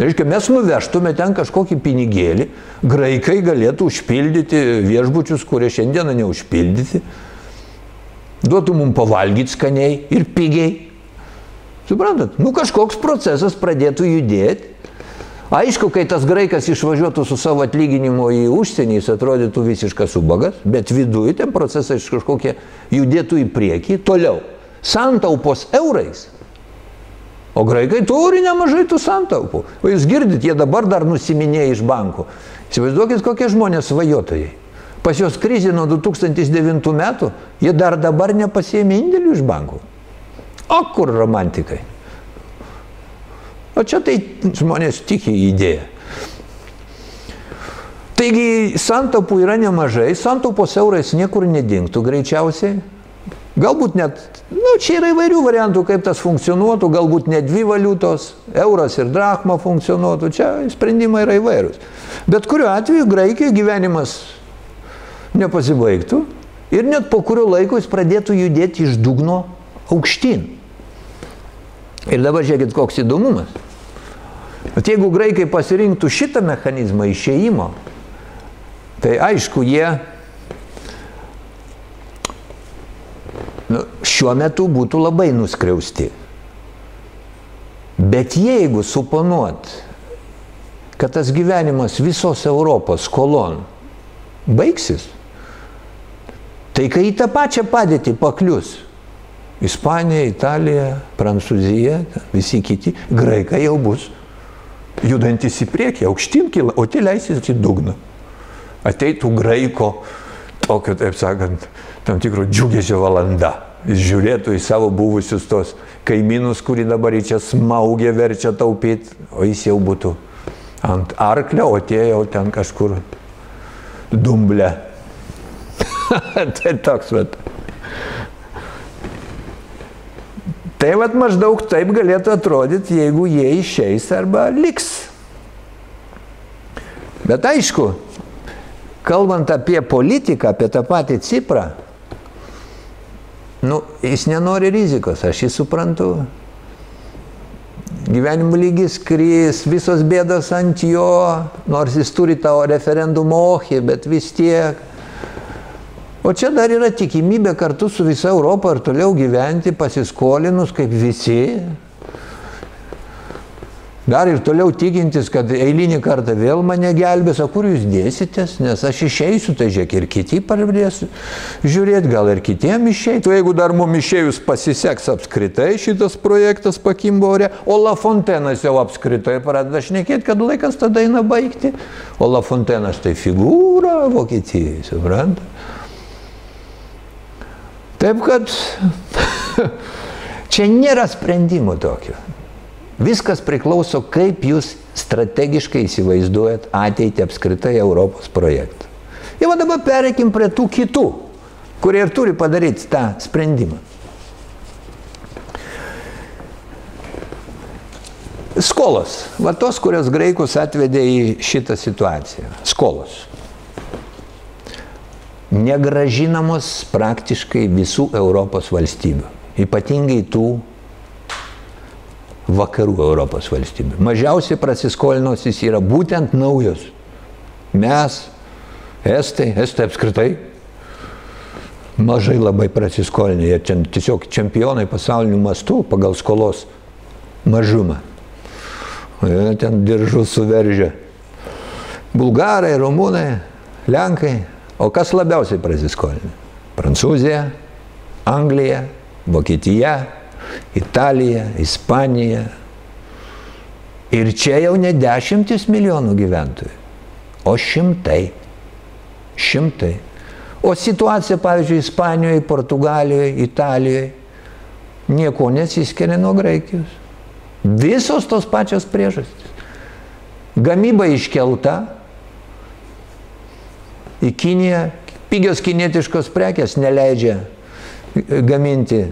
Reiškia, mes nuvežtume ten kažkokį pinigėlį, graikai galėtų užpildyti viešbučius, kurie šiandieną neužpildyti, duotų mums pavalgyti skaniai ir pigiai. Suprantat? Nu kažkoks procesas pradėtų judėti Aišku, kai tas graikas išvažiuotų su savo atlyginimu į užsienį, jis atrodytų visiškas ubagas, bet viduje ten procesai iš kažkokie judėtų į priekį, toliau. Santaupos eurais. O graikai turi nemažai tų santaupų. O jūs girdit, jie dabar dar nusiminėja iš bankų. Įsivaizduokit, kokie žmonės svajotojai. Pas juos krizė nuo 2009 metų, jie dar dabar nepasėmė indėlių iš bankų. O kur romantikai? O čia tai žmonės tiki idėją. Taigi santaupų yra nemažai, santaupos eurais niekur nedingtų greičiausiai. Galbūt net, nu, čia yra įvairių variantų, kaip tas funkcionuotų, galbūt ne dvi valiutos, euras ir drachma funkcionuotų, čia sprendimai yra įvairūs. Bet kuriuo atveju Graikijoje gyvenimas nepasibaigtų ir net po kurio laiko jis pradėtų judėti iš dugno aukštyn. Ir dabar žiūrėkit, koks įdomumas. Bet jeigu graikai pasirinktų šitą mechanizmą išėjimo, tai aišku, jie nu, šiuo metu būtų labai nuskriausti. Bet jeigu suponuot, kad tas gyvenimas visos Europos kolon baigsis, tai kai į tą pačią padėtį paklius Ispanija, Italija, Prancūzija, visi kiti, graikai jau bus judantis į priekį, aukštyn kyla, o tie leisis į dugną. Ateitų graiko, tokio, taip sakant, tam tikro džiugesio valanda. Jis žiūrėtų į savo buvusius tos kaimynus, kurį dabar čia smaugė verčia taupyti, o jis jau būtų ant arklio, o tie jau ten kažkur dumblė. tai toks, bet. Tai vad maždaug taip galėtų atrodyti, jeigu jie išeis arba liks. Bet aišku, kalbant apie politiką, apie tą patį Ciprą, nu, jis nenori rizikos, aš jį suprantu. gyvenimo lygis kris, visos bėdos ant jo, nors jis turi tą referendumo ohį, bet vis tiek. O čia dar yra tikimybė kartu su visa Europa ir toliau gyventi pasiskolinus kaip visi, Dar ir toliau tikintis, kad eilinį kartą vėl mane gelbės, o kur jūs dėsitės, nes aš išeisiu, tai žiūrėk ir kiti pradės žiūrėti, gal ir kitiem išeitų. O jeigu dar mums išėjus pasiseks apskritai šitas projektas pakimbo ore, o La Fontenas jau apskritai pradeda šnekėti, kad laikas tada eina baigti. O La Fontenas tai figūra Vokietijai, supranta? Taip kad čia nėra sprendimo tokio. Viskas priklauso, kaip jūs strategiškai įsivaizduojat ateitį apskritai Europos projektą. Ir va dabar pereikim prie tų kitų, kurie ir turi padaryti tą sprendimą. Skolos. Va tos, kurios graikus atvedė į šitą situaciją. Skolos. Negražinamos praktiškai visų Europos valstybių. Ypatingai tų vakarų Europos valstybių. Mažiausiai prasiskolinusios yra būtent naujos. Mes, Estai, Estai apskritai, mažai labai prasiskolinę. Jie čia tiesiog čempionai pasauliniu mastu pagal skolos mažumą. Jie ten diržus suveržia. Bulgarai, rumūnai, lenkai. O kas labiausiai prasiskolinę? Prancūzija, Anglija, Vokietija, Italija, Ispanija. Ir čia jau ne dešimtis milijonų gyventojų, o šimtai. Šimtai. O situacija, pavyzdžiui, Ispanijoje, Portugalijoje, Italijoje nieko nesiskiria nuo Graikijos. Visos tos pačios priežastys. Gamyba iškelta į Kiniją, pigios kinietiškos prekės neleidžia gaminti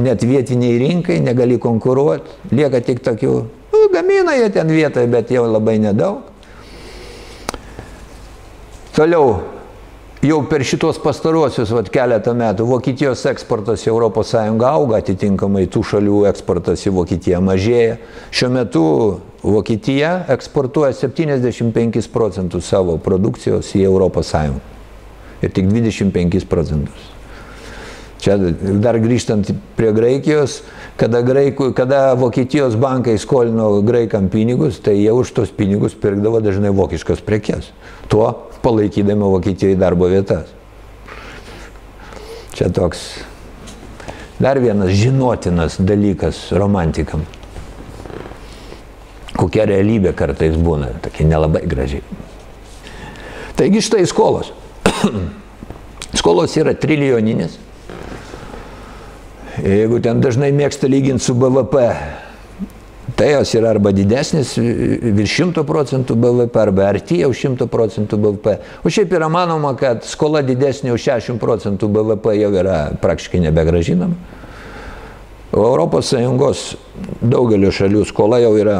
net vietiniai rinkai, negali konkuruoti, lieka tik tokių, nu, gamina jie ten vietoje, bet jau labai nedaug. Toliau, jau per šitos pastaruosius vat, keletą metų Vokietijos eksportas į ES auga, atitinkamai tų šalių eksportas į Vokietiją mažėja. Šiuo metu Vokietija eksportuoja 75 procentus savo produkcijos į ES ir tik 25 procentus. Čia dar grįžtant prie Graikijos, kada, Graikų, kada Vokietijos bankai skolino graikam pinigus, tai jie už tos pinigus pirkdavo dažnai vokiškas prekes. Tuo palaikydami Vokietijoje darbo vietas. Čia toks dar vienas žinotinas dalykas romantikam. Kokia realybė kartais būna, tokia nelabai gražiai. Taigi štai skolos. skolos yra trilijoninės Jeigu ten dažnai mėgsta lyginti su BVP, tai jos yra arba didesnis virš 100 procentų BVP, arba arti jau 100 procentų BVP. O šiaip yra manoma, kad skola didesnė už 60 procentų BVP jau yra praktiškai nebegražinama. O Europos Sąjungos daugelio šalių skola jau yra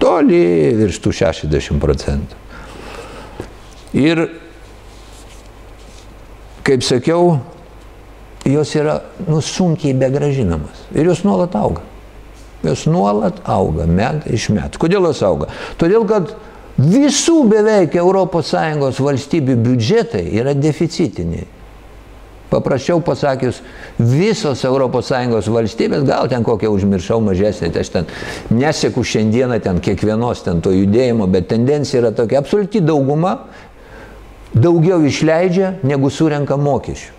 toli virš tų 60 procentų. Ir, kaip sakiau, jos yra nu, sunkiai begražinamas. Ir jos nuolat auga. Jos nuolat auga, metai iš metų. Kodėl jos auga? Todėl, kad visų beveik ES valstybių biudžetai yra deficitiniai. Paprasčiau pasakius, visos ES valstybės, gal ten kokią užmiršau mažesnė, tai aš ten neseku šiandieną ten kiekvienos ten to judėjimo, bet tendencija yra tokia, absoliuti dauguma daugiau išleidžia, negu surenka mokesčių.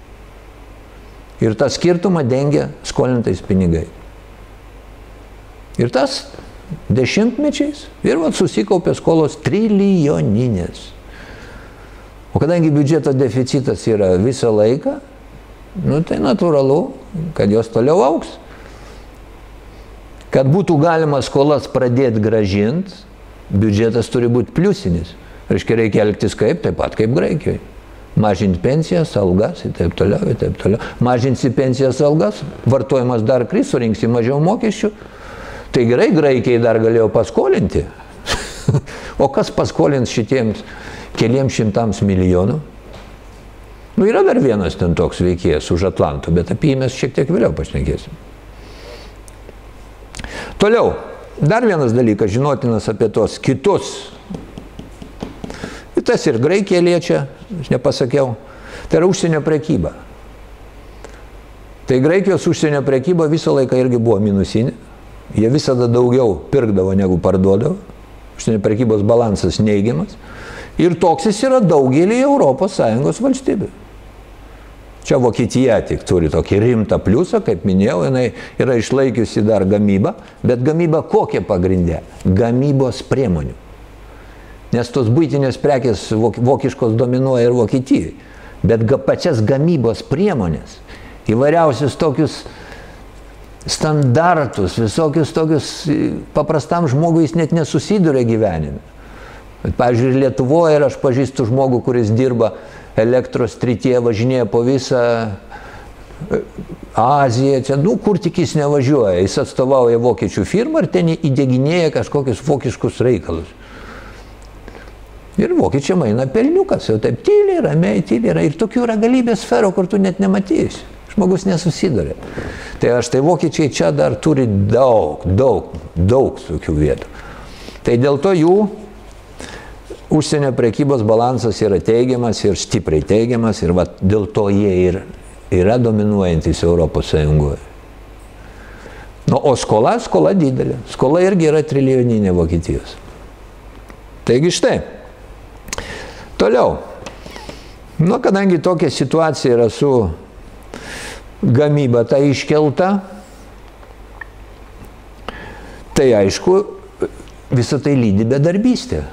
Ir tą skirtumą dengia skolintais pinigai. Ir tas dešimtmečiais ir vat susikaupė skolos trilijoninės. O kadangi biudžeto deficitas yra visą laiką, nu, tai natūralu, kad jos toliau auks. Kad būtų galima skolas pradėti gražinti, biudžetas turi būti pliusinis. Reiškia, reikia elgtis kaip, taip pat kaip Graikijoje mažinti pensijas, algas ir taip toliau, ir taip toliau. Mažinsi pensijas, algas, vartojimas dar kris, surinksi mažiau mokesčių. Tai gerai, graikiai dar galėjo paskolinti. o kas paskolins šitiems keliems šimtams milijonų? Nu, yra dar vienas ten toks veikėjas už Atlanto, bet apie jį mes šiek tiek vėliau pašnekėsim. Toliau, dar vienas dalykas žinotinas apie tos kitus. Ir tas ir Graikija liečia, aš nepasakiau, tai yra užsienio prekyba. Tai Graikijos užsienio prekyba visą laiką irgi buvo minusinė. Jie visada daugiau pirkdavo negu parduodavo. Užsienio prekybos balansas neigiamas. Ir toks jis yra daugelį ES valstybių. Čia Vokietija tik turi tokį rimtą pliusą, kaip minėjau, jinai yra išlaikiusi dar gamybą, bet gamyba kokia pagrindė? Gamybos priemonių. Nes tos būtinės prekės vokiškos dominuoja ir Vokietijai. Bet pačias gamybos priemonės, įvairiausius tokius standartus, visokius tokius paprastam žmogui jis net nesusiduria gyvenime. Bet, pavyzdžiui, Lietuvoje ir aš pažįstu žmogų, kuris dirba elektros tritie, važinėja po visą e, Aziją, čia, nu, kur tik jis nevažiuoja. Jis atstovauja vokiečių firmą ir ten įdėginėja kažkokius vokiškus reikalus. Ir vokiečiam eina pelniukas, jau taip tyliai, ramiai, tyliai yra. Ir tokių yra galybės sferų, kur tu net nematysi. Žmogus nesusiduria. Tai aš tai vokiečiai čia dar turi daug, daug, daug tokių vietų. Tai dėl to jų užsienio prekybos balansas yra teigiamas ir stipriai teigiamas ir va, dėl to jie ir yra dominuojantis Europos Sąjungoje. Nu, o skola, skola didelė. Skola irgi yra trilijoninė Vokietijos. Taigi štai. Toliau. Nu, kadangi tokia situacija yra su gamyba ta iškelta, tai aišku, visą tai lydi bedarbystė.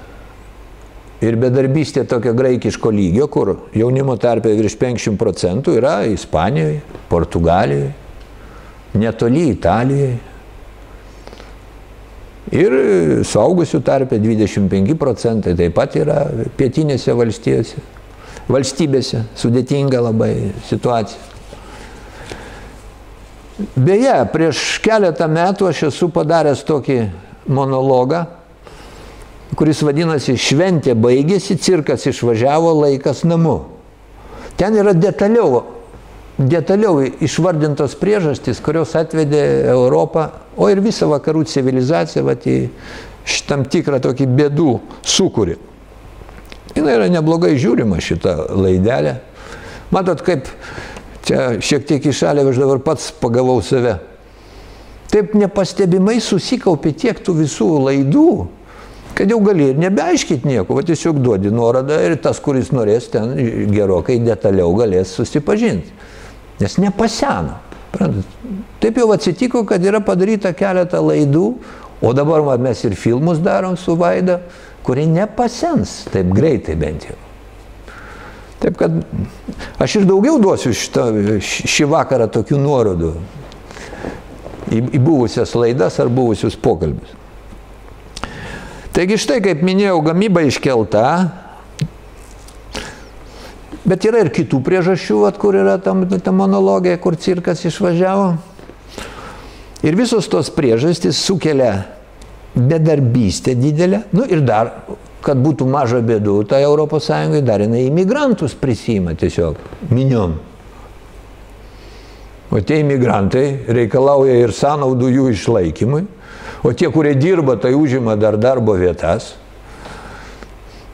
Ir bedarbystė tokio graikiško lygio, kur jaunimo tarpė virš 50 procentų yra Ispanijoje, Portugalijoje, netoli Italijoje. Ir saugusių tarpė 25 procentai taip pat yra pietinėse valstijose, valstybėse, sudėtinga labai situacija. Beje, prieš keletą metų aš esu padaręs tokį monologą kuris vadinasi Šventė baigėsi, cirkas išvažiavo, laikas namu. Ten yra detaliau, detaliau išvardintos priežastys, kurios atvedė Europą, o ir visą vakarų civilizaciją vat, į šitam tikrą tokį bėdų sukūrį. Jis yra neblogai žiūrima šitą laidelę. Matot, kaip čia šiek tiek į šalį aš dabar pats pagavau save. Taip nepastebimai susikaupė tiek tų visų laidų, kad jau gali ir nebeaiškit nieko, va tiesiog duodi nuorodą ir tas, kuris norės ten gerokai detaliau galės susipažinti. Nes nepaseno. Taip jau atsitiko, kad yra padaryta keletą laidų, o dabar va, mes ir filmus darom su Vaida, kurie nepasens taip greitai bent jau. Taip kad aš ir daugiau duosiu šitą, šį vakarą tokių nuorodų į, į buvusias laidas ar buvusius pokalbius. Taigi štai, kaip minėjau, gamyba iškelta, bet yra ir kitų priežasčių, at, kur yra tam, ta monologija, kur cirkas išvažiavo. Ir visos tos priežastys sukelia bedarbystę didelę, nu ir dar, kad būtų maža bėdų, tai ES dar jinai imigrantus prisima tiesiog miniom. O tie imigrantai reikalauja ir sąnaudų jų išlaikymui, O tie, kurie dirba, tai užima dar darbo vietas.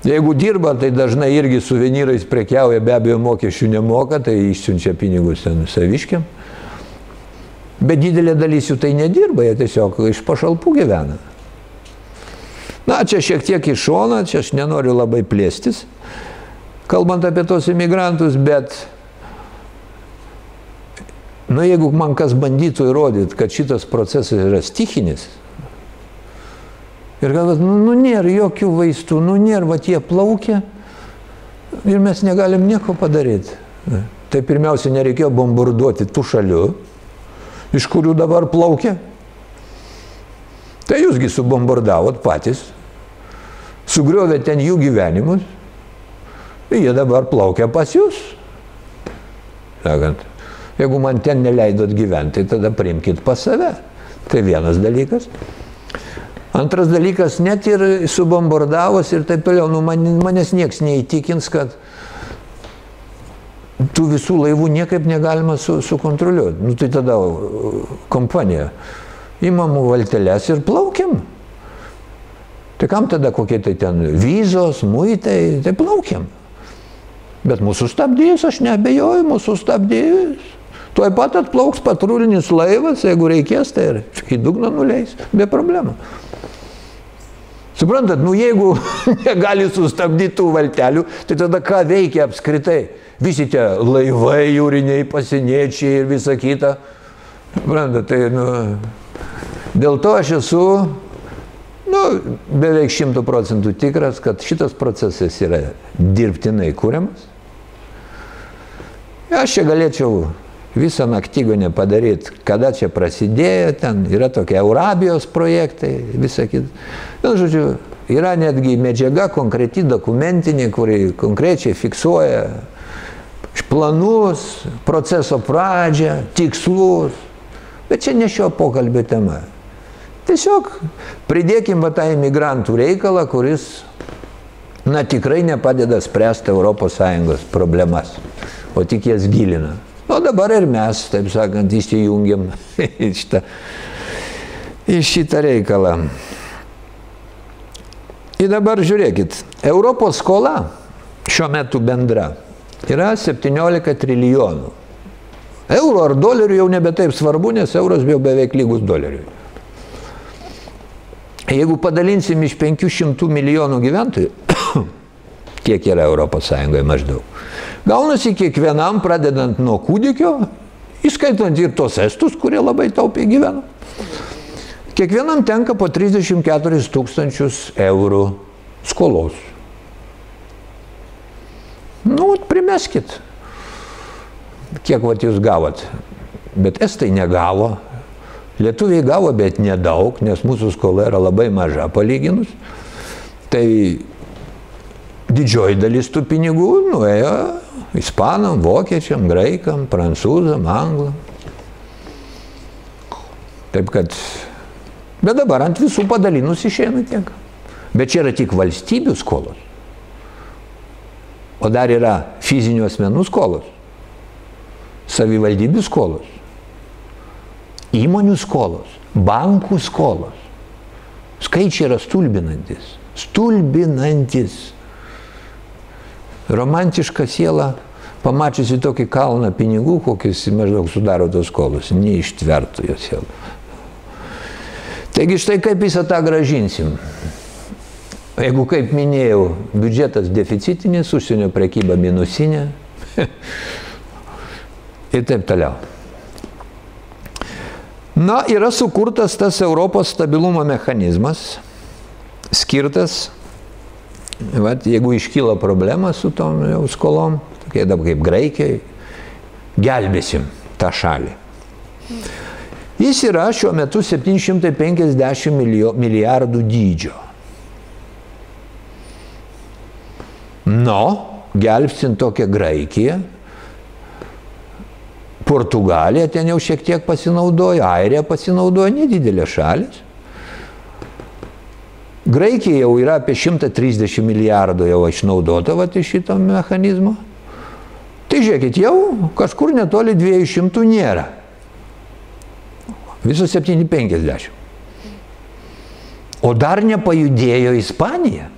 Jeigu dirba, tai dažnai irgi suvenyrais prekiauja, be abejo mokesčių nemoka, tai išsiunčia pinigus ten saviškiam. Bet didelė dalis jų tai nedirba, jie tiesiog iš pašalpų gyvena. Na, čia šiek tiek iš šona, čia aš nenoriu labai plėstis, kalbant apie tos imigrantus, bet Nu, jeigu man kas bandytų įrodyti, kad šitas procesas yra stichinis, Ir galvot, nu, nu nėra jokių vaistų, nu nėra, va tie plaukia ir mes negalim nieko padaryti. Tai pirmiausia, nereikėjo bombarduoti tų šalių, iš kurių dabar plaukia. Tai jūsgi subombardavot patys, sugriovė ten jų gyvenimus ir jie dabar plaukia pas jūs. Sakant, jeigu man ten neleidot gyventi, tai tada priimkit pas save. Tai vienas dalykas. Antras dalykas, net ir subombardavus ir taip toliau, nu, man, manęs nieks neįtikins, kad tų visų laivų niekaip negalima su, sukontroliuoti. Nu, tai tada kompanija imamų valteles ir plaukiam. Tai kam tada kokie tai ten vizos, muitai, tai plaukiam. Bet mūsų stabdys, aš nebejoju, mūsų stabdys. Tuoj pat atplauks patrulinis laivas, jeigu reikės, tai ir į dugną nuleis, be problemų. Suprantat, nu jeigu negali sustabdyti tų valtelių, tai tada ką veikia apskritai? Visi tie laivai jūriniai, pasieniečiai ir visa kita. Suprantat, tai nu, dėl to aš esu nu, beveik šimtų procentų tikras, kad šitas procesas yra dirbtinai kūriamas Aš čia galėčiau visą naktygonę padaryti, kada čia prasidėjo, ten yra tokie Eurabijos projektai, visa kita. Nu, žodžiu, yra netgi medžiaga konkreti dokumentinė, kuri konkrečiai fiksuoja planus, proceso pradžią, tikslus. Bet čia ne šio pokalbio tema. Tiesiog pridėkim va tą imigrantų reikalą, kuris, na, tikrai nepadeda spręsti ES problemas o tik jas gilina. O dabar ir mes, taip sakant, įsijungiam į šitą, į šitą reikalą. Ir dabar žiūrėkit, Europos skola šiuo metu bendra yra 17 trilijonų. Euro ar dolerių jau nebe taip svarbu, nes euras jau beveik lygus doleriui. Jeigu padalinsim iš 500 milijonų gyventojų, kiek yra Europos Sąjungoje maždaug, Gaunasi kiekvienam, pradedant nuo kūdikio, įskaitant ir tos estus, kurie labai taupiai gyvena. Kiekvienam tenka po 34 tūkstančius eurų skolos. Nu, primeskit, kiek vat jūs gavot. Bet estai negavo, lietuviai gavo, bet nedaug, nes mūsų skola yra labai maža palyginus. Tai didžioji dalis tų pinigų nuėjo ispanam, vokiečiam, graikam, prancūzam, anglam. Taip kad, bet dabar ant visų padalinus išeina tiek. Bet čia yra tik valstybių skolos. O dar yra fizinių asmenų skolos, savivaldybių skolos, įmonių skolos, bankų skolos. Skaičiai yra stulbinantis. Stulbinantis romantiška siela, pamačiusi tokį kalną pinigų, kokius maždaug sudaro tos skolos, neištvertų jos siela. Taigi štai kaip visą tą gražinsim. Jeigu, kaip minėjau, biudžetas deficitinis, užsienio prekyba minusinė ir taip toliau. Na, yra sukurtas tas Europos stabilumo mechanizmas, skirtas Vat, jeigu iškyla problema su tom jau skolom, tokie dabar kaip Graikijai, gelbėsim tą šalį. Jis yra šiuo metu 750 milijardų dydžio. No, gelbstint tokią Graikiją, Portugalija ten jau šiek tiek pasinaudojo, Airija pasinaudojo, nedidelė šalis. Graikija jau yra apie 130 milijardų jau išnaudota vat, iš šito mechanizmo. Tai žiūrėkit, jau kažkur netoli 200 nėra. Viso 750. O dar nepajudėjo Ispanija.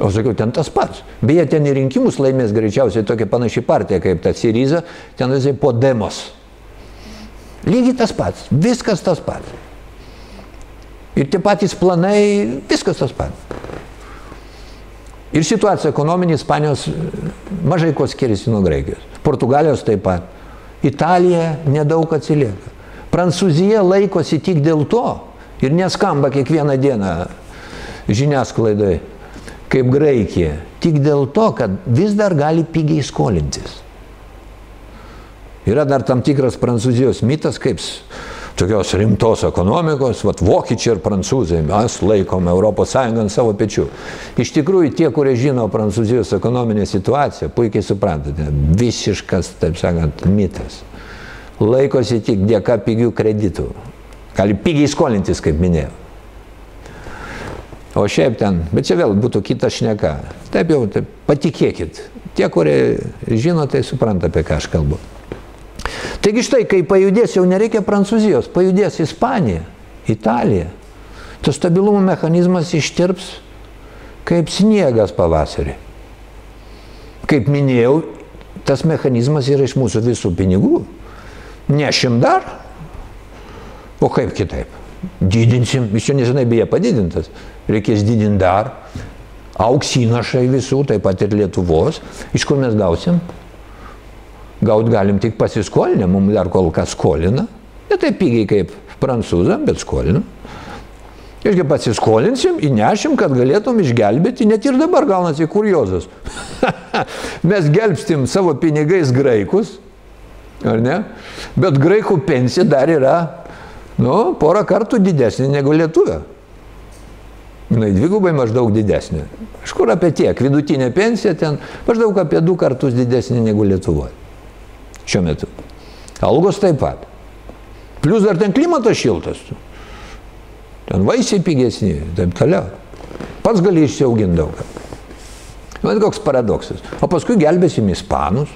O sakiau, ten tas pats. Beje, ten į rinkimus laimės greičiausiai tokia panaši partija kaip ta Siriza, ten visai Podemos. Lygiai tas pats, viskas tas pats. Ir tie patys planai, viskas tas pats. Ir situacija ekonominė Ispanijos mažai ko skiriasi nuo Graikijos. Portugalijos taip pat. Italija nedaug atsilieka. Prancūzija laikosi tik dėl to ir neskamba kiekvieną dieną žiniasklaidai kaip Graikija. Tik dėl to, kad vis dar gali pigiai skolintis. Yra dar tam tikras Prancūzijos mitas, kaip tokios rimtos ekonomikos, vat, vokiečiai ir prancūzai, mes laikom ES ant savo pečių. Iš tikrųjų, tie, kurie žino Prancūzijos ekonominę situaciją, puikiai suprantate, visiškas, taip sakant, mitas. Laikosi tik dėka pigių kreditų. Gali pigiai skolintis, kaip minėjau. O šiaip ten, bet čia vėl būtų kita šneka. Taip jau, taip, patikėkit. Tie, kurie žino, tai supranta, apie ką aš kalbu. Taigi štai, kai pajudės, jau nereikia Prancūzijos, pajudės Ispanija, Italija. tas stabilumo mechanizmas ištirps kaip sniegas pavasarį. Kaip minėjau, tas mechanizmas yra iš mūsų visų pinigų. Nešim dar, o kaip kitaip? Didinsim, iš čia nesenai beje padidintas, reikės didinti dar. Auks įnašai visų, taip pat ir Lietuvos. Iš kur mes gausim? Gaut galim tik pasiskolinę, mums dar kol kas skolina. Ne taip pigiai kaip prancūzam, bet skolina. Irgi pasiskolinsim, įnešim, kad galėtum išgelbėti, net ir dabar gaunasi kuriozas. Mes gelbstim savo pinigais graikus, ar ne? Bet graikų pensija dar yra, nu, porą kartų didesnė negu lietuvė. Na, dvigubai maždaug didesnė. Iš kur apie tiek? Vidutinė pensija ten maždaug apie du kartus didesnė negu Lietuvoje. Šiuo metu. Algos taip pat. Plius dar ten klimatas šiltas ten vaisiai pigesni taip toliau. Pats gali išsiauginti daug. Man koks paradoksas. O paskui gelbėsim ispanus.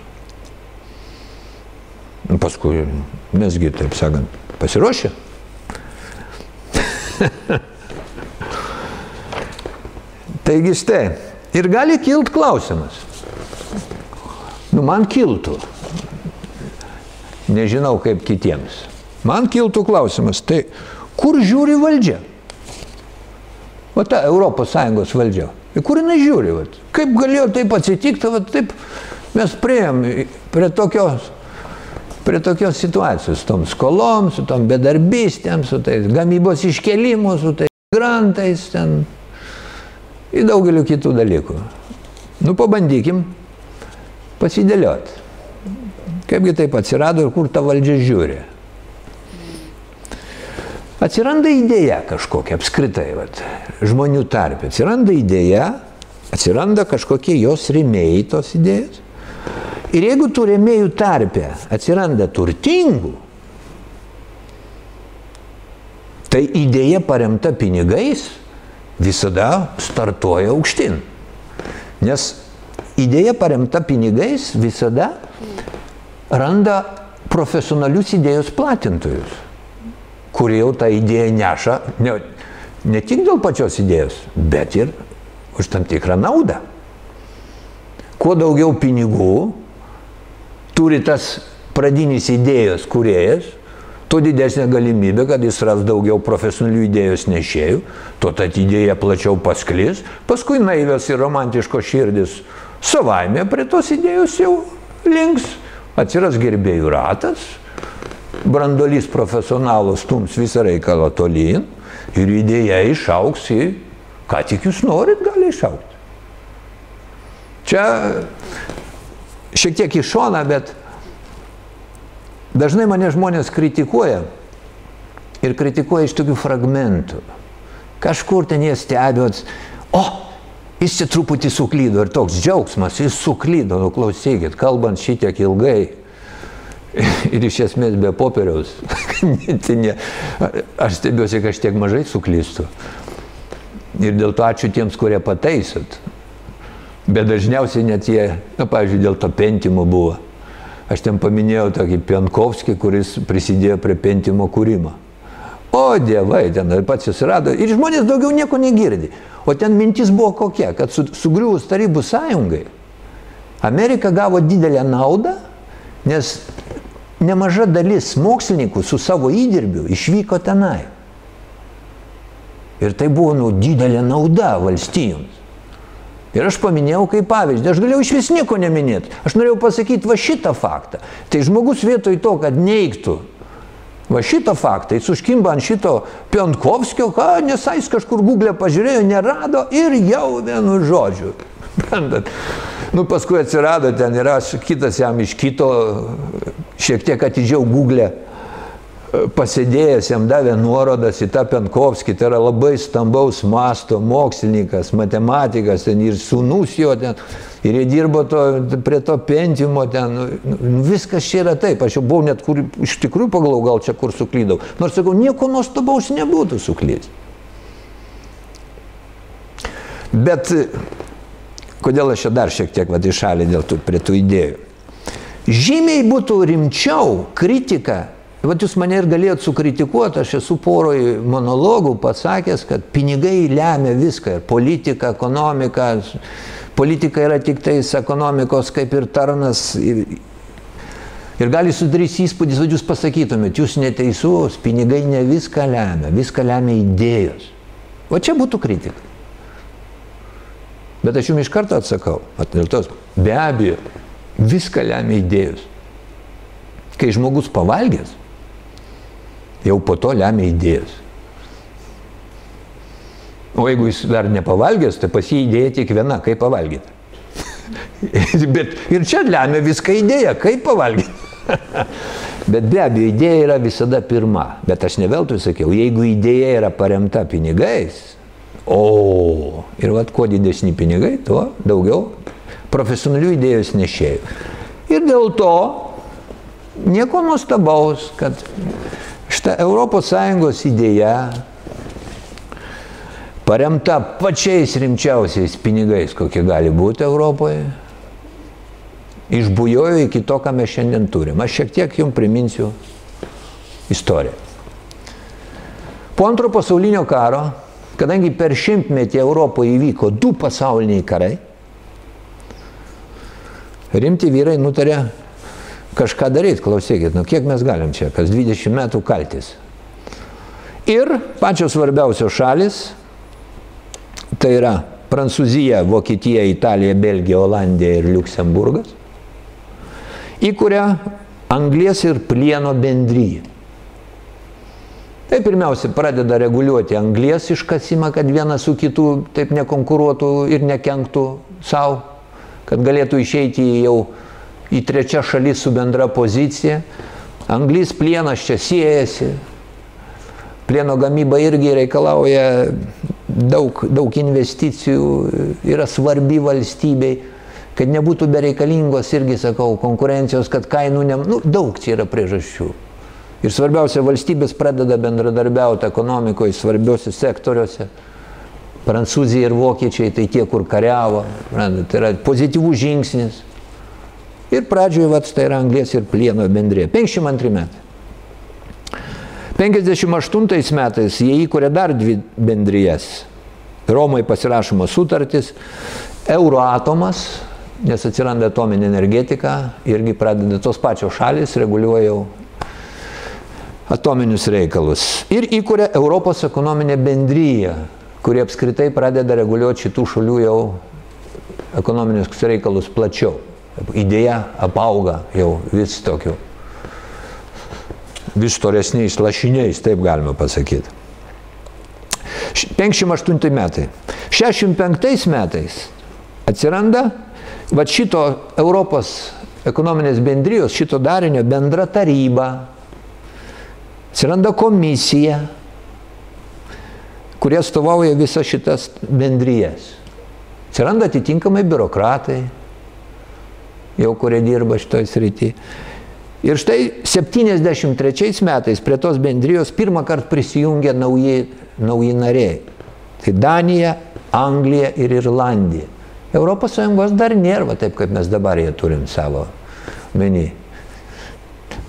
Paskui mesgi, taip sakant, pasiruošę. Taigi štai. Ir gali kilt klausimas. Nu, man kiltų. Nežinau kaip kitiems. Man kiltų klausimas. Tai Kur žiūri valdžia? O ta ES valdžia. Į kur jinai žiūri? Vat? Kaip galėjo taip atsitikti, vat, taip mes prieėm prie tokios, prie tokios situacijos, su tom skolom, su tom bedarbystėm, su tais gamybos iškelimu, su tais grantais ten ir daugeliu kitų dalykų. Nu, pabandykim pasidėlioti. Kaipgi taip atsirado ir kur ta valdžia žiūri. Atsiranda idėja kažkokia apskritai, vat, žmonių tarp. Atsiranda idėja, atsiranda kažkokie jos rėmėjai tos idėjos. Ir jeigu tų rėmėjų tarpe atsiranda turtingų, tai idėja paremta pinigais visada startuoja aukštin. Nes idėja paremta pinigais visada randa profesionalius idėjos platintojus kurie jau tą idėją neša ne, ne tik dėl pačios idėjos, bet ir už tam tikrą naudą. Kuo daugiau pinigų turi tas pradinis idėjos kuriejas, tuo didesnė galimybė, kad jis ras daugiau profesionalių idėjos nešėjų, tuo ta idėja plačiau pasklis, paskui naivios ir romantiškos širdis savaime prie tos idėjos jau links, atsiras gerbėjų ratas, brandolys profesionalų stums visą reikalą tolyn ir idėja išauks į, ką tik jūs norit, gali išaukti. Čia šiek tiek į šoną, bet dažnai mane žmonės kritikuoja ir kritikuoja iš tokių fragmentų. Kažkur ten jie stebėt, o, jis čia truputį suklydo ir toks džiaugsmas, jis suklydo, nu klausykit, kalbant šitiek ilgai, ir iš esmės be popieriaus. tai aš stebiuosi, kad aš tiek mažai suklystu. Ir dėl to ačiū tiems, kurie pataisot. Bet dažniausiai net jie, na, pavyzdžiui, dėl to pentimo buvo. Aš ten paminėjau tokį Pienkovskį, kuris prisidėjo prie pentimo kūrimo. O dievai, ten pats jis rado. Ir žmonės daugiau nieko negirdi. O ten mintis buvo kokia, kad su, sugriuvus Tarybų sąjungai Amerika gavo didelę naudą, nes nemaža dalis mokslininkų su savo įdirbiu išvyko tenai. Ir tai buvo nu, didelė nauda valstijoms. Ir aš paminėjau kaip pavyzdį, aš galėjau iš vis nieko neminėti. Aš norėjau pasakyti va šitą faktą. Tai žmogus vietoj to, kad neiktų va šitą faktą, jis užkimba ant šito Piontkovskio, ką, nes jis kažkur Google pažiūrėjo, nerado ir jau vienu žodžiu. Nu, paskui atsirado ten ir aš, kitas jam iš kito, šiek tiek atidžiau Google e, pasėdėjęs jam davė nuorodas į tą Penkovskį, tai yra labai stambaus masto mokslininkas, matematikas ten ir sūnus jo ten, ir jie dirbo to, prie to pentimo ten, nu, nu, viskas čia yra taip, aš jau buvau net kur, iš tikrųjų pagalvojau, gal čia kur suklydau, nors sakau, nieko nuostabaus nebūtų suklydęs. Bet Kodėl aš čia dar šiek tiek vad į šalį dėl tų, prie tų idėjų? Žymiai būtų rimčiau kritika Vat jūs mane ir galėjot sukritikuoti, aš esu poroj monologų pasakęs, kad pinigai lemia viską. Ir politika, ekonomika. Politika yra tik tais ekonomikos kaip ir tarnas. Ir, ir gali sudaryti įspūdis, kad jūs pasakytumėt, jūs neteisus, pinigai ne viską lemia, viską lemia idėjos. O čia būtų kritika. Bet aš jums iš karto atsakau, dėl tos, be abejo, viską lemia idėjos. Kai žmogus pavalgęs, jau po to lemia idėjas. O jeigu jis dar nepavalgęs, tai pas jį idėja tik viena, kaip pavalgyti. Bet ir čia lemia viską idėja, kaip pavalgyti. Bet be abejo, idėja yra visada pirma. Bet aš ne veltui sakiau, jeigu idėja yra paremta pinigais, o ir vad kuo didesni pinigai, tuo daugiau profesionalių idėjos nešėjų. Ir dėl to nieko nuostabaus, kad Šitą ES idėja paremta pačiais rimčiausiais pinigais, kokie gali būti Europoje, išbujojo iki to, ką mes šiandien turim. Aš šiek tiek jums priminsiu istoriją. Po antro pasaulinio karo, kadangi per šimtmetį Europoje įvyko du pasauliniai karai, rimti vyrai nutarė kažką daryti, klausykit, nu kiek mes galim čia, kas 20 metų kaltis. Ir pačios svarbiausios šalis, tai yra Prancūzija, Vokietija, Italija, Belgija, Olandija ir Luksemburgas, įkuria anglės ir plieno bendryją. Tai pirmiausia pradeda reguliuoti anglės iškasimą, kad vienas su kitu taip nekonkuruotų ir nekenktų savo, kad galėtų išeiti jau į trečią šalį su bendra pozicija. Anglis plienas čia siejasi. Plieno gamyba irgi reikalauja daug, daug investicijų, yra svarbi valstybei, kad nebūtų bereikalingos irgi, sakau, konkurencijos, kad kainų ne... Nu, daug čia yra priežasčių. Ir svarbiausia, valstybės pradeda bendradarbiauti ekonomikoje svarbiuose sektoriuose. Prancūzija ir vokiečiai tai tie, kur kariavo. Tai yra pozityvus žingsnis. Ir pradžioje, vat, tai yra anglės ir plieno bendrė. 52 metai. 58 metais jie įkuria dar dvi bendrijas. Romai pasirašoma sutartis, Euroatomas, nes atsiranda atominė energetika, irgi pradeda tos pačios šalis, reguliuoja jau atominius reikalus. Ir įkuria Europos ekonominė bendryja, kuri apskritai pradeda reguliuoti šitų šalių jau ekonominius reikalus plačiau idėja apauga jau vis tokiu, vis toresniais lašiniais, taip galima pasakyti. 58 metai. 65 metais atsiranda va šito Europos ekonominės bendrijos, šito darinio bendra taryba, atsiranda komisija, kurie atstovauja visas šitas bendrijas. Atsiranda atitinkamai biurokratai, jau kurie dirba šitoj srity. Ir štai 73 metais prie tos bendrijos pirmą kartą prisijungė nauji, nauji nariai. Tai Danija, Anglija ir Irlandija. Europos Sąjungos dar nėra, taip kaip mes dabar jie turim savo menį.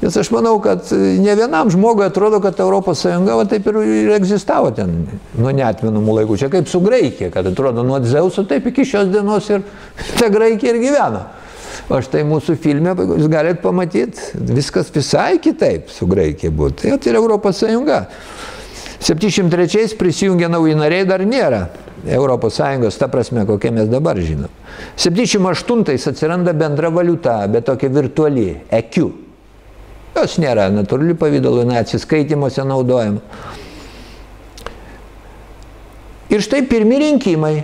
Nes aš manau, kad ne vienam žmogui atrodo, kad Europos Sąjunga va, taip ir, ir egzistavo ten nuo netminamų laikų. Čia kaip su Graikija, kad atrodo nuo Dzeuso taip iki šios dienos ir ta Graikija ir gyveno. O štai mūsų filme jūs galite pamatyti, viskas visai kitaip su Graikija būtų. Tai yra Europos Sąjunga. 703 prisijungę nauji nariai dar nėra Europos Sąjungos, ta prasme, kokie mes dabar žinom. 78 atsiranda bendra valiuta, bet tokia virtuali, EQ. Jos nėra natūralių pavydalų, atsiskaitimuose naudojama. Ir štai pirmi rinkimai,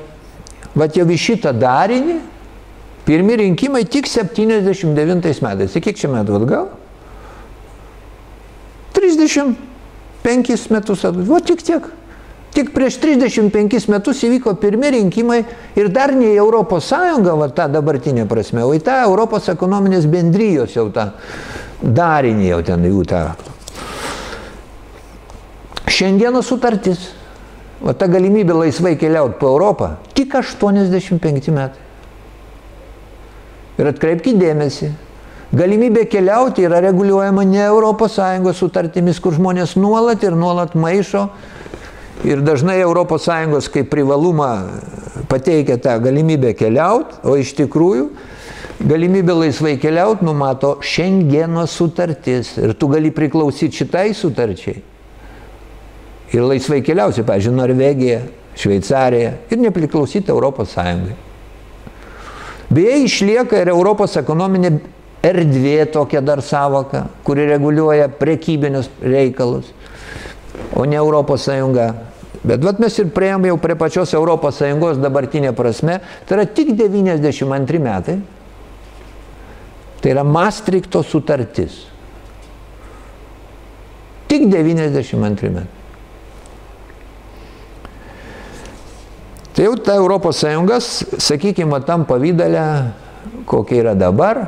va jau į šitą darinį Pirmi rinkimai tik 79 metais. Tai kiek čia metų atgal? 35 metus atgal. O tik tiek. Tik prieš 35 metus įvyko pirmi rinkimai ir dar ne į Europos Sąjungą, va tą dabartinę prasme, o į tą Europos ekonominės bendrijos jau tą darinį, jau ten jų tą. Šengeno sutartis, o ta galimybė laisvai keliauti po Europą, tik 85 metai. Ir atkreipkite dėmesį, Galimybė keliauti yra reguliuojama ne ES sutartimis, kur žmonės nuolat ir nuolat maišo. Ir dažnai ES kaip privalumą pateikia tą galimybę keliauti, o iš tikrųjų galimybę laisvai keliauti numato Šengeno sutartis. Ir tu gali priklausyti šitai sutarčiai. Ir laisvai keliausi, pažiūrėjau, Norvegija, Šveicarija ir nepriklausyti Europos Sąjungai. Beje, išlieka ir Europos ekonominė erdvė tokia dar savoka, kuri reguliuoja prekybinius reikalus, o ne Europos Sąjunga. Bet vat mes ir prieėm jau prie pačios Europos Sąjungos dabartinė prasme, tai yra tik 92 metai, tai yra Maastrichto sutartis. Tik 92 metai. Tai jau ta Europos Sąjungas, sakykime, tam pavydalę, kokia yra dabar,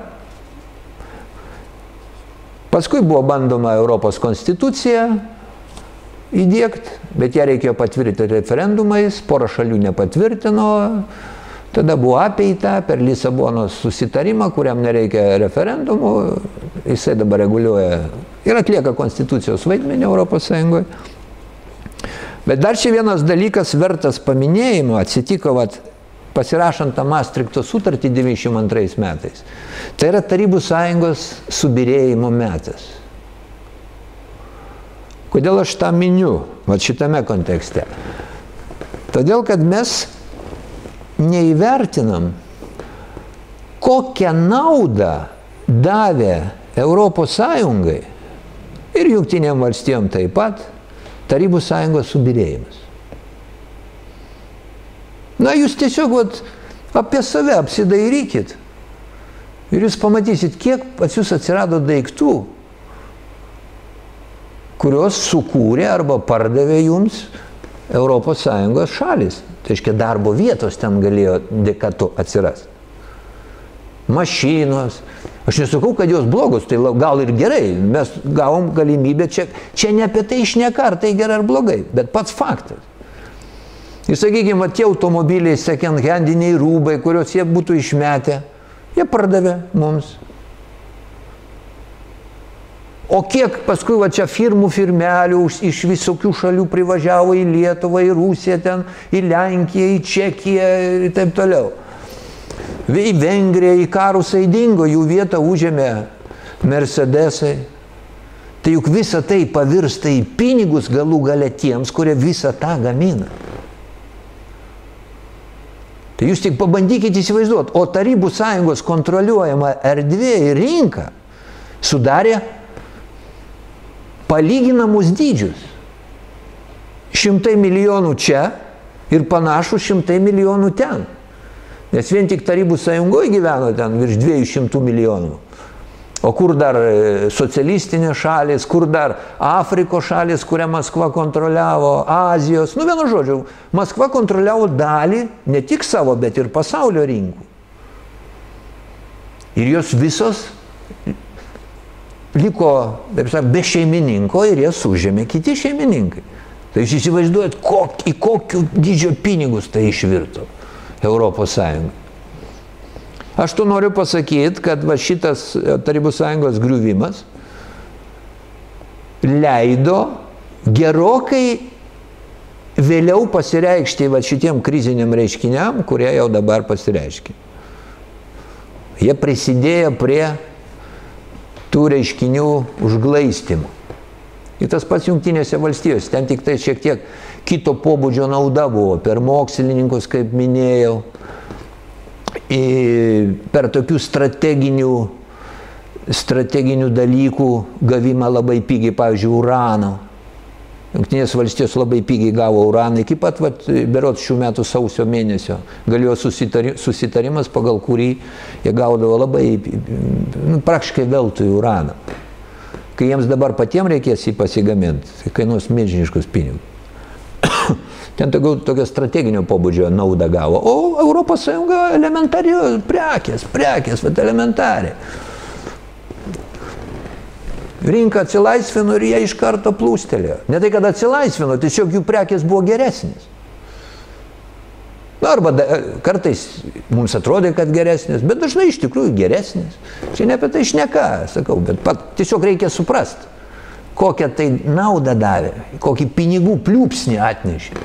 Paskui buvo bandoma Europos konstituciją įdėkti, bet ją reikėjo patvirtinti referendumais, pora šalių nepatvirtino, tada buvo apeita per Lisabonos susitarimą, kuriam nereikia referendumų, jisai dabar reguliuoja ir atlieka konstitucijos vaidmenį Europos Sąjungoje. Bet dar čia vienas dalykas vertas paminėjimo atsitiko, vat, pasirašant tą Maastrichto sutartį 92 metais. Tai yra Tarybų sąjungos subirėjimo metas. Kodėl aš tą miniu, va šitame kontekste? Todėl, kad mes neįvertinam, kokią naudą davė Europos Sąjungai ir jungtinėm valstijom taip pat Tarybų sąjungos subirėjimas. Na, jūs tiesiog vat, apie save apsidairykit. Ir jūs pamatysit, kiek pas jūs atsirado daiktų, kurios sukūrė arba pardavė jums ES šalis. Tai reiškia, darbo vietos ten galėjo dėka to atsirasti. Mašinos. Aš nesakau, kad jos blogos, tai gal ir gerai. Mes gavom galimybę čia, čia ne apie tai išneka, ar tai gerai ar blogai, bet pats faktas. Ir sakykime, tie automobiliai, second handiniai rūbai, kuriuos jie būtų išmetę, jie pardavė mums. O kiek paskui va čia firmų, firmelių iš visokių šalių privažiavo į Lietuvą, į Rusiją, ten, į Lenkiją, į Čekiją ir taip toliau. Į Vengriją, į karusai dingo, jų vietą užėmė Mercedesai. Tai juk visa tai pavirsta į pinigus galų gale tiems, kurie visą tą gamina. Tai jūs tik pabandykite įsivaizduoti, o Tarybų sąjungos kontroliuojama erdvė ir rinka sudarė palyginamus dydžius. Šimtai milijonų čia ir panašų šimtai milijonų ten. Nes vien tik Tarybų sąjungoje gyveno ten virš 200 milijonų. O kur dar e, socialistinės šalis, kur dar Afrikos šalis, kurią Maskva kontroliavo, Azijos, nu vienu žodžiu, Maskva kontroliavo dalį ne tik savo, bet ir pasaulio rinkų. Ir jos visos liko, taip sakant, be šeimininko ir jas užėmė kiti šeimininkai. Tai jūs įsivaizduojat, kok, į kokių dydžio pinigus tai išvirto Europos Sąjunga. Aš tu noriu pasakyti, kad va šitas e, Tarybų sąjungos griuvimas leido gerokai vėliau pasireikšti va šitiem kriziniam reiškiniam, kurie jau dabar pasireiškia. Jie prisidėjo prie tų reiškinių užglaistymų. Ir tas pats jungtinėse valstijose, ten tik tai šiek tiek kito pobūdžio nauda buvo per mokslininkus, kaip minėjau, per tokių strateginių, strateginių dalykų gavimą labai pigiai, pavyzdžiui, urano. Junktinės valstijos labai pigiai gavo uraną iki pat, vat, berot, šių metų sausio mėnesio. Galėjo susitari, susitarimas, pagal kurį jie gaudavo labai, nu, praktiškai veltui uraną. Kai jiems dabar patiems reikės jį pasigaminti, tai kainuos milžiniškus pinigus. Ten tokio strateginio pobūdžio naudą gavo. O Europos Sąjunga elementari prekės, prekės, bet elementariai. Rinka atsilaisvino ir jie iš karto plūstelėjo. Ne tai, kad atsilaisvino, tiesiog jų prekės buvo geresnis. Na, arba da, kartais mums atrodė, kad geresnis, bet dažnai iš tikrųjų geresnis. Čia ne apie tai šneka, sakau, bet pat, tiesiog reikia suprasti, kokią tai naudą davė, kokį pinigų pliūpsnį atnešė.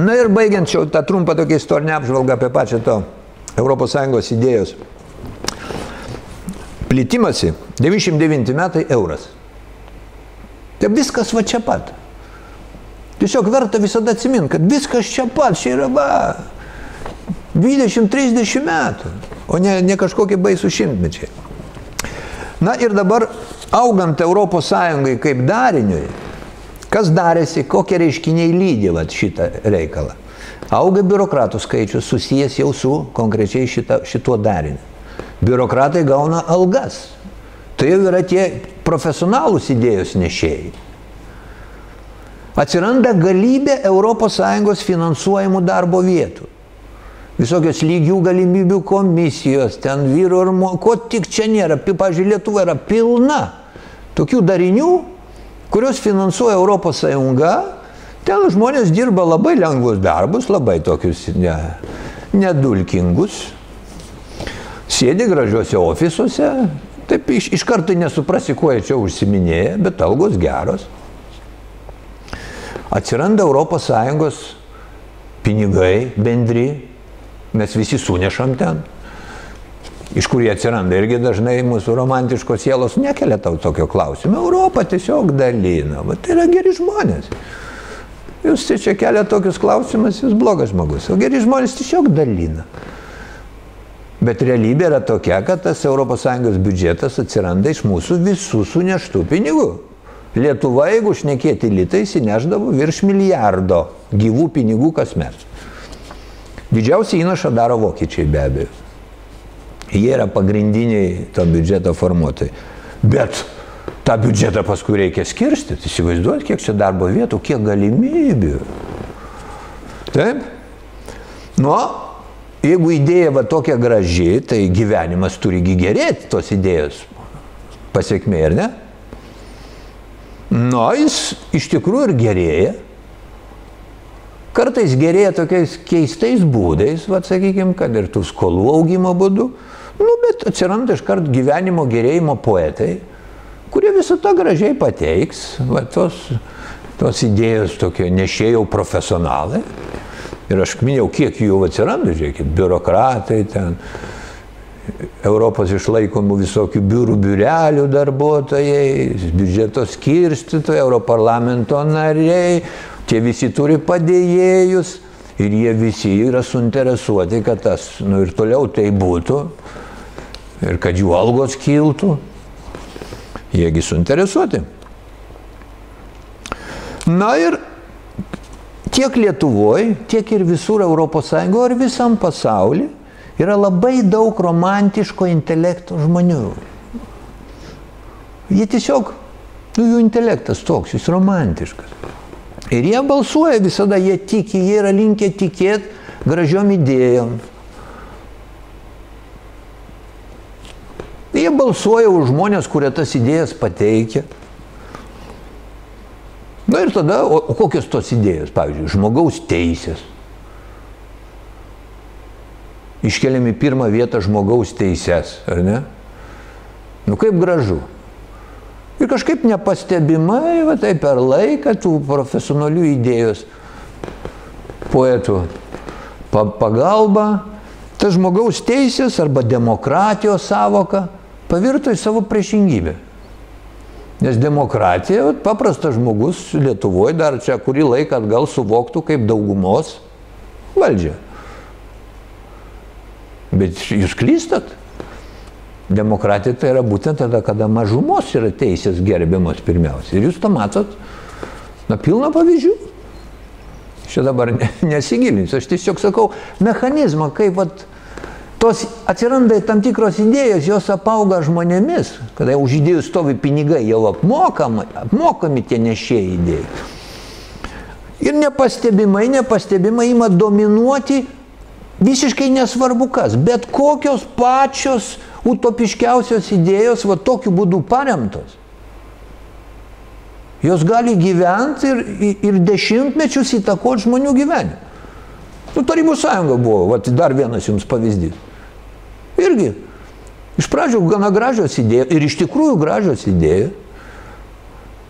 Na ir baigiant čia tą trumpą tokią istorinę apžvalgą apie pačią to ES idėjos plitimasi, 99 metai euras. Tai viskas va čia pat. Tiesiog verta visada atsiminti, kad viskas čia pat, čia yra va 20-30 metų, o ne, ne kažkokie baisų šimtmečiai. Na ir dabar augant Europos Sąjungai kaip dariniui, kas darėsi, kokie reiškiniai lydė vat, šitą reikalą. Auga biurokratų skaičius susijęs jau su konkrečiai šita, šituo dariniu. Biurokratai gauna algas. Tai jau yra tie profesionalūs idėjos nešėjai. Atsiranda galybė ES finansuojamų darbo vietų. Visokios lygių galimybių komisijos, ten vyru ir mo, ko tik čia nėra. Pavyzdžiui, Lietuva yra pilna tokių darinių, kurios finansuoja ES. Ten žmonės dirba labai lengvus darbus, labai tokius ne, nedulkingus. Sėdi gražiuose ofisuose, taip iš, iš karto nesuprasi, kuo jie čia užsiminėja, bet algos geros. Atsiranda ES pinigai bendri, mes visi sunešam ten. Iš kur jie atsiranda, irgi dažnai mūsų romantiškos sielos nekelia tau tokio klausimo. Europą tiesiog dalina, va, tai yra geri žmonės. Jūs čia kelia tokius klausimus, jūs blogas žmogus, o geri žmonės tiesiog dalina. Bet realybė yra tokia, kad tas ES biudžetas atsiranda iš mūsų visų suneštų pinigų. Lietuva, jeigu šnekėti litais, įneždavo virš milijardo gyvų pinigų kasmet. Didžiausią įnašą daro vokiečiai be abejo. Jie yra pagrindiniai to biudžeto formuotojai. Bet tą biudžetą paskui reikia skirstyti. Įsivaizduot, kiek čia darbo vietų, kiek galimybių. Taip? Nu, jeigu idėja va tokia graži, tai gyvenimas turigi gerėti tos idėjos pasiekmė, ar ne? Nu, jis iš tikrųjų ir gerėja. Kartais gerėja tokiais keistais būdais, va, sakykime, kad ir tų skolų augimo būdu, nu, bet atsiranda iškart gyvenimo gerėjimo poetai, kurie visą tą gražiai pateiks, va, tos, tos idėjos tokie nešėjau profesionalai. Ir aš minėjau, kiek jų atsiranda, žiūrėkit, biurokratai ten, Europos išlaikomų visokių biurų biurelių darbuotojai, biudžeto skirstytojai, Europarlamento nariai, tie visi turi padėjėjus ir jie visi yra suinteresuoti, kad tas nu, ir toliau tai būtų ir kad jų algos kiltų. Jiegi suinteresuoti. Na ir tiek Lietuvoje, tiek ir visur ES ir visam pasauliu Yra labai daug romantiško intelekto žmonių. Jie tiesiog, nu jų intelektas toks, jis romantiškas. Ir jie balsuoja visada, jie tiki, jie yra linkę tikėti gražiom idėjom. Jie balsuoja už žmonės, kurie tas idėjas pateikia. Na ir tada, o, o kokios tos idėjos, pavyzdžiui, žmogaus teisės iškeliam į pirmą vietą žmogaus teises, ar ne? Nu kaip gražu. Ir kažkaip nepastebimai, va tai per laiką tų profesionalių idėjos poetų pagalba, ta žmogaus teisės arba demokratijos savoka pavirto į savo priešingybę. Nes demokratija, paprastas žmogus Lietuvoje dar čia kurį laiką atgal suvoktų kaip daugumos valdžią. Bet jūs klystat. Demokratija tai yra būtent tada, kada mažumos yra teisės gerbiamos pirmiausia. Ir jūs to matot, na, pilna pavyzdžių. Čia dabar nesigilinsiu, aš tiesiog sakau mechanizmą, kaip vat, tos atsiranda tam tikros idėjos, jos apauga žmonėmis, kada už idėjų stovi pinigai, jau apmokami, apmokami tie nešėjai idėjai. Ir nepastebimai, nepastebimai ima dominuoti Visiškai nesvarbu kas, bet kokios pačios utopiškiausios idėjos va tokiu būdu paremtos. Jos gali gyventi ir, ir dešimtmečius įtakoti žmonių gyvenimą. Nu, Tarybų sąjunga buvo, va, dar vienas jums pavyzdys. Irgi, iš pradžių gana gražios idėjos ir iš tikrųjų gražios idėjos.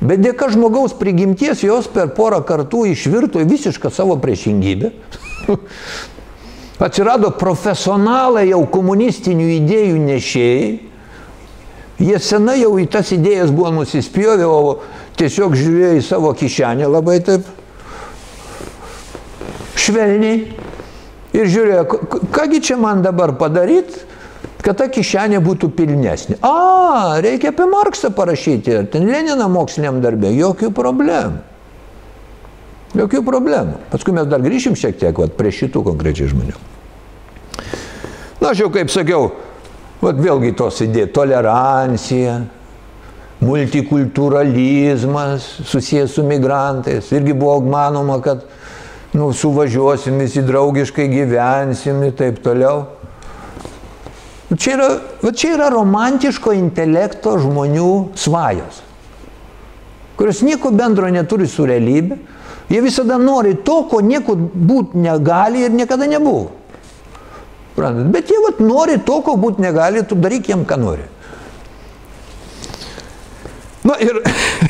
Bet dėka žmogaus prigimties jos per porą kartų išvirto į visišką savo priešingybę. Atsirado profesionalai jau komunistinių idėjų nešėjai. Jie senai jau į tas idėjas buvo nusispjovę, o tiesiog žiūrėjo į savo kišenę labai taip švelniai ir žiūrėjo, kągi čia man dabar padaryti, kad ta kišenė būtų pilnesnė. A, reikia apie Marksą parašyti, ar ten Leniną moksliniam darbė, jokių problemų. Jokių problemų. Paskui mes dar grįšim šiek tiek vat, prie šitų konkrečiai žmonių. Na, aš jau kaip sakiau, vat, vėlgi tos idėjos, tolerancija, multikulturalizmas susijęs su migrantais. Irgi buvo manoma, kad nu, suvažiuosim, visi draugiškai gyvensim ir taip toliau. Čia yra, va čia yra romantiško intelekto žmonių svajos, kurios nieko bendro neturi su realybė. Jie visada nori to, ko nieko būti negali ir niekada nebuvo. Bet jie vat, nori to, ko būti negali, tu daryk jiem, ką nori. Na ir,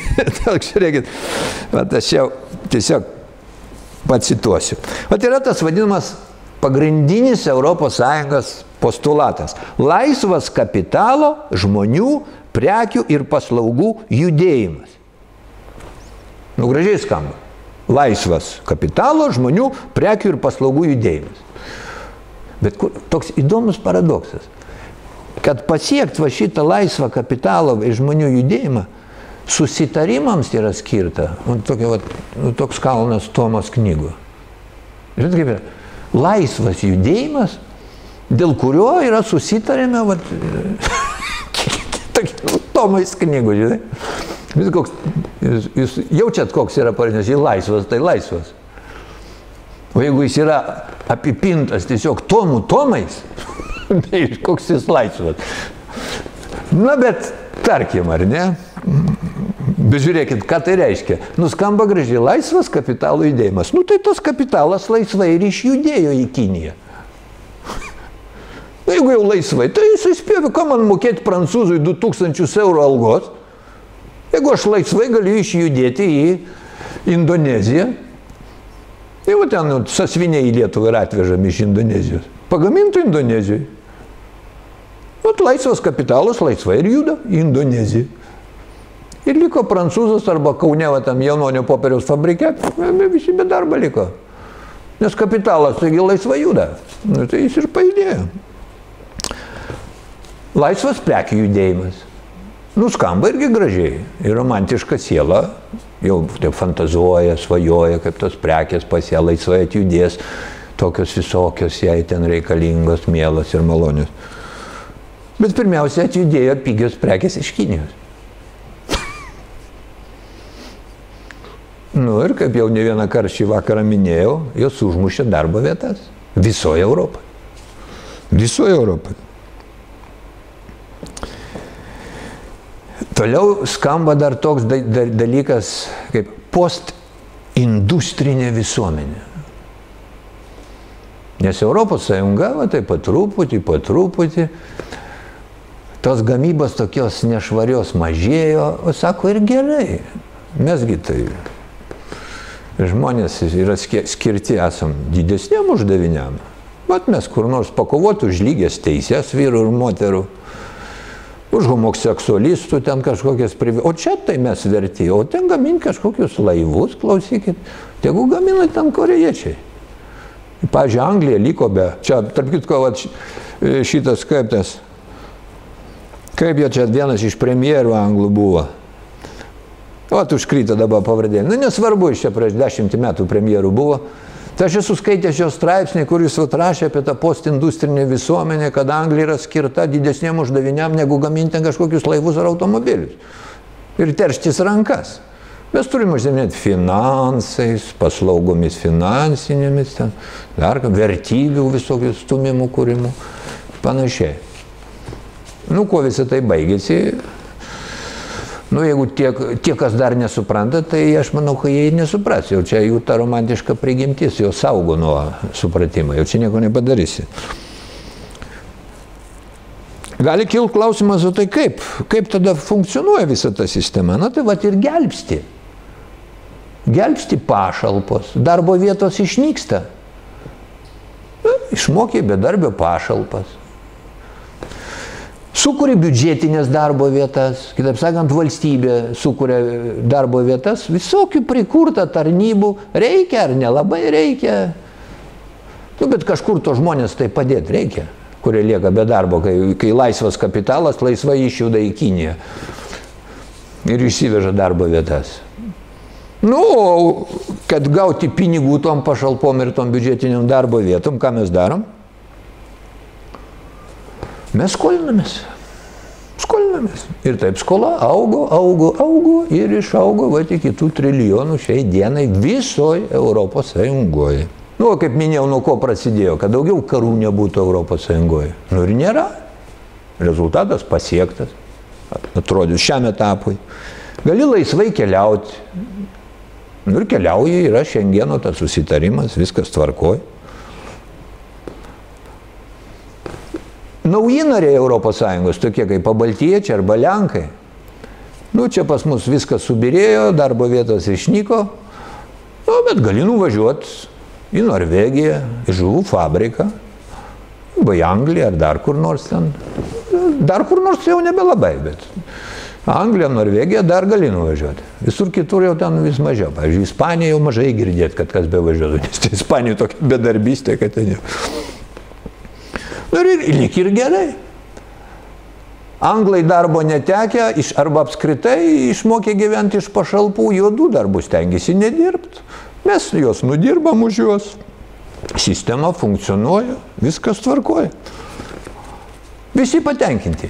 žiūrėkit, aš jau tiesiog pacituosiu. Tai yra tas vadinamas pagrindinis ES postulatas. Laisvas kapitalo, žmonių, prekių ir paslaugų judėjimas. Nu, gražiai skamba. Laisvas kapitalo, žmonių, prekių ir paslaugų judėjimas. Bet kur, toks įdomus paradoksas, kad pasiekt va šitą laisvą kapitalo ir žmonių judėjimą, susitarimams yra skirta, nu, tokia, va, nu, toks kalnas Tomas knygų. Žinot, kaip yra? Laisvas judėjimas, dėl kurio yra susitarėme, va, nu, Tomais knygų, žinai. Vis koks, jūs, jūs jaučiat, koks yra parinės, jis laisvas, tai laisvas. O jeigu jis yra apipintas tiesiog tomų tomais, tai koks jis laisvas. Na, bet tarkim, ar ne? Bet žiūrėkit, ką tai reiškia. Nuskamba gražiai laisvas kapitalo judėjimas. Nu tai tas kapitalas laisvai ir išjudėjo į Kiniją. Na, jeigu jau laisvai, tai jisai spėvi, ką man mokėti prancūzui 2000 eurų algos, jeigu aš laisvai galiu išjudėti į Indoneziją. Tai va ten nu, sasviniai į Lietuvą yra atvežami iš Indonezijos. Pagamintų Indonezijoje. Vat laisvas kapitalas laisvai ir juda į Indoneziją. Ir liko prancūzas arba Kauneva tam jaunonio popieriaus fabrike, visi be darbo liko. Nes kapitalas taigi laisvai juda. Nu, tai jis ir pajudėjo. Laisvas prekių judėjimas. Nuskamba irgi gražiai. Ir romantiška siela jau taip fantazuoja, svajoja, kaip tos prekės pas ją laisvai atjudės, tokios visokios jai ten reikalingos, mielas ir malonios. Bet pirmiausia atjudėjo pigios prekės iš Kinijos. Nu ir kaip jau ne vieną kartą šį vakarą minėjau, jos užmušė darbo vietas. Visoje Europoje. Visoje Europoje. Toliau skamba dar toks da da dalykas kaip postindustrinė visuomenė. Nes Europos Sąjunga, va taip pat truputį, po truputį, tos gamybos tokios nešvarios mažėjo, o sako ir gerai, mesgi tai žmonės yra skirti esam didesniam uždaviniam. Mat mes kur nors pakovoti už lygias teisės vyrų ir moterų, už homoseksualistų ten kažkokias privi... O čia tai mes verti, o ten gaminti kažkokius laivus, klausykit, tegu gamina ten korejiečiai. Pavyzdžiui, Anglija liko be, čia, tarp kitko, va, šitas kaip tas, kaip jie čia vienas iš premjerų anglų buvo. O, užkryto dabar pavardė. Nu, nesvarbu, iš čia prieš dešimtį metų premjerų buvo. Tai aš esu skaitęs jo straipsnį, kur jis atrašė apie tą postindustrinę visuomenę, kad Anglija yra skirta didesniem uždaviniam, negu gaminti kažkokius laivus ar automobilius. Ir terštis rankas. Mes turime užsiminėti finansais, paslaugomis finansinėmis, ten, dar vertybių visokių stumimų kūrimų, panašiai. Nu, kuo visą tai baigėsi, Nu, jeigu tie, tie, kas dar nesupranta, tai aš manau, kad jie nesupras. Jau čia jų ta romantiška prigimtis, jo saugo nuo supratimo. Jau čia nieko nepadarysi. Gali kilti klausimas, o tai kaip? Kaip tada funkcionuoja visa ta sistema? Na tai va ir gelbsti. Gelbsti pašalpos, darbo vietos išnyksta. Na, išmokė bedarbio pašalpas. Sukūrė biudžetinės darbo vietas, kitaip sakant, valstybė sukūrė darbo vietas, visokių prikurta tarnybų, reikia ar nelabai reikia. Nu, bet kažkur to žmonės tai padėti reikia, kurie lieka be darbo, kai, kai laisvas kapitalas laisvai išjuda į Kiniją ir išsiveža darbo vietas. Nu, kad gauti pinigų tom pašalpom ir tom biudžetiniam darbo vietom, ką mes darom? Mes skolinamės. Skolinamės. Ir taip skola augo, augo, augo ir išaugo va iki tų trilijonų šiai dienai visoje Europos Sąjungoje. Nu, kaip minėjau, nuo ko prasidėjo, kad daugiau karų nebūtų Europos Sąjungoje. Nu ir nėra. Rezultatas pasiektas. Atrodys šiam etapui. Gali laisvai keliauti. Nu ir keliauji, yra šiandieno tas susitarimas, viskas tvarkoja. Nauji nariai ES, tokie kaip pabaltiečiai arba lenkai. Nu, čia pas mus viskas subirėjo, darbo vietos išnyko, nu, bet gali nuvažiuoti į Norvegiją, į žuvų fabriką, arba į Angliją ar dar kur nors ten. Dar kur nors jau nebelabai, bet Anglija, Norvegija dar gali nuvažiuoti. Visur kitur jau ten vis mažiau. Pavyzdžiui, Ispanija jau mažai girdėt, kad kas be važiuotų, nes tai Ispanija tokia bedarbystė, kad ten jau. Nu ir lik ir gerai. Anglai darbo netekę iš, arba apskritai išmokė gyventi iš pašalpų, juodų darbų stengiasi nedirbti. Mes juos nudirbam už juos. Sistema funkcionuoja, viskas tvarkoja. Visi patenkinti.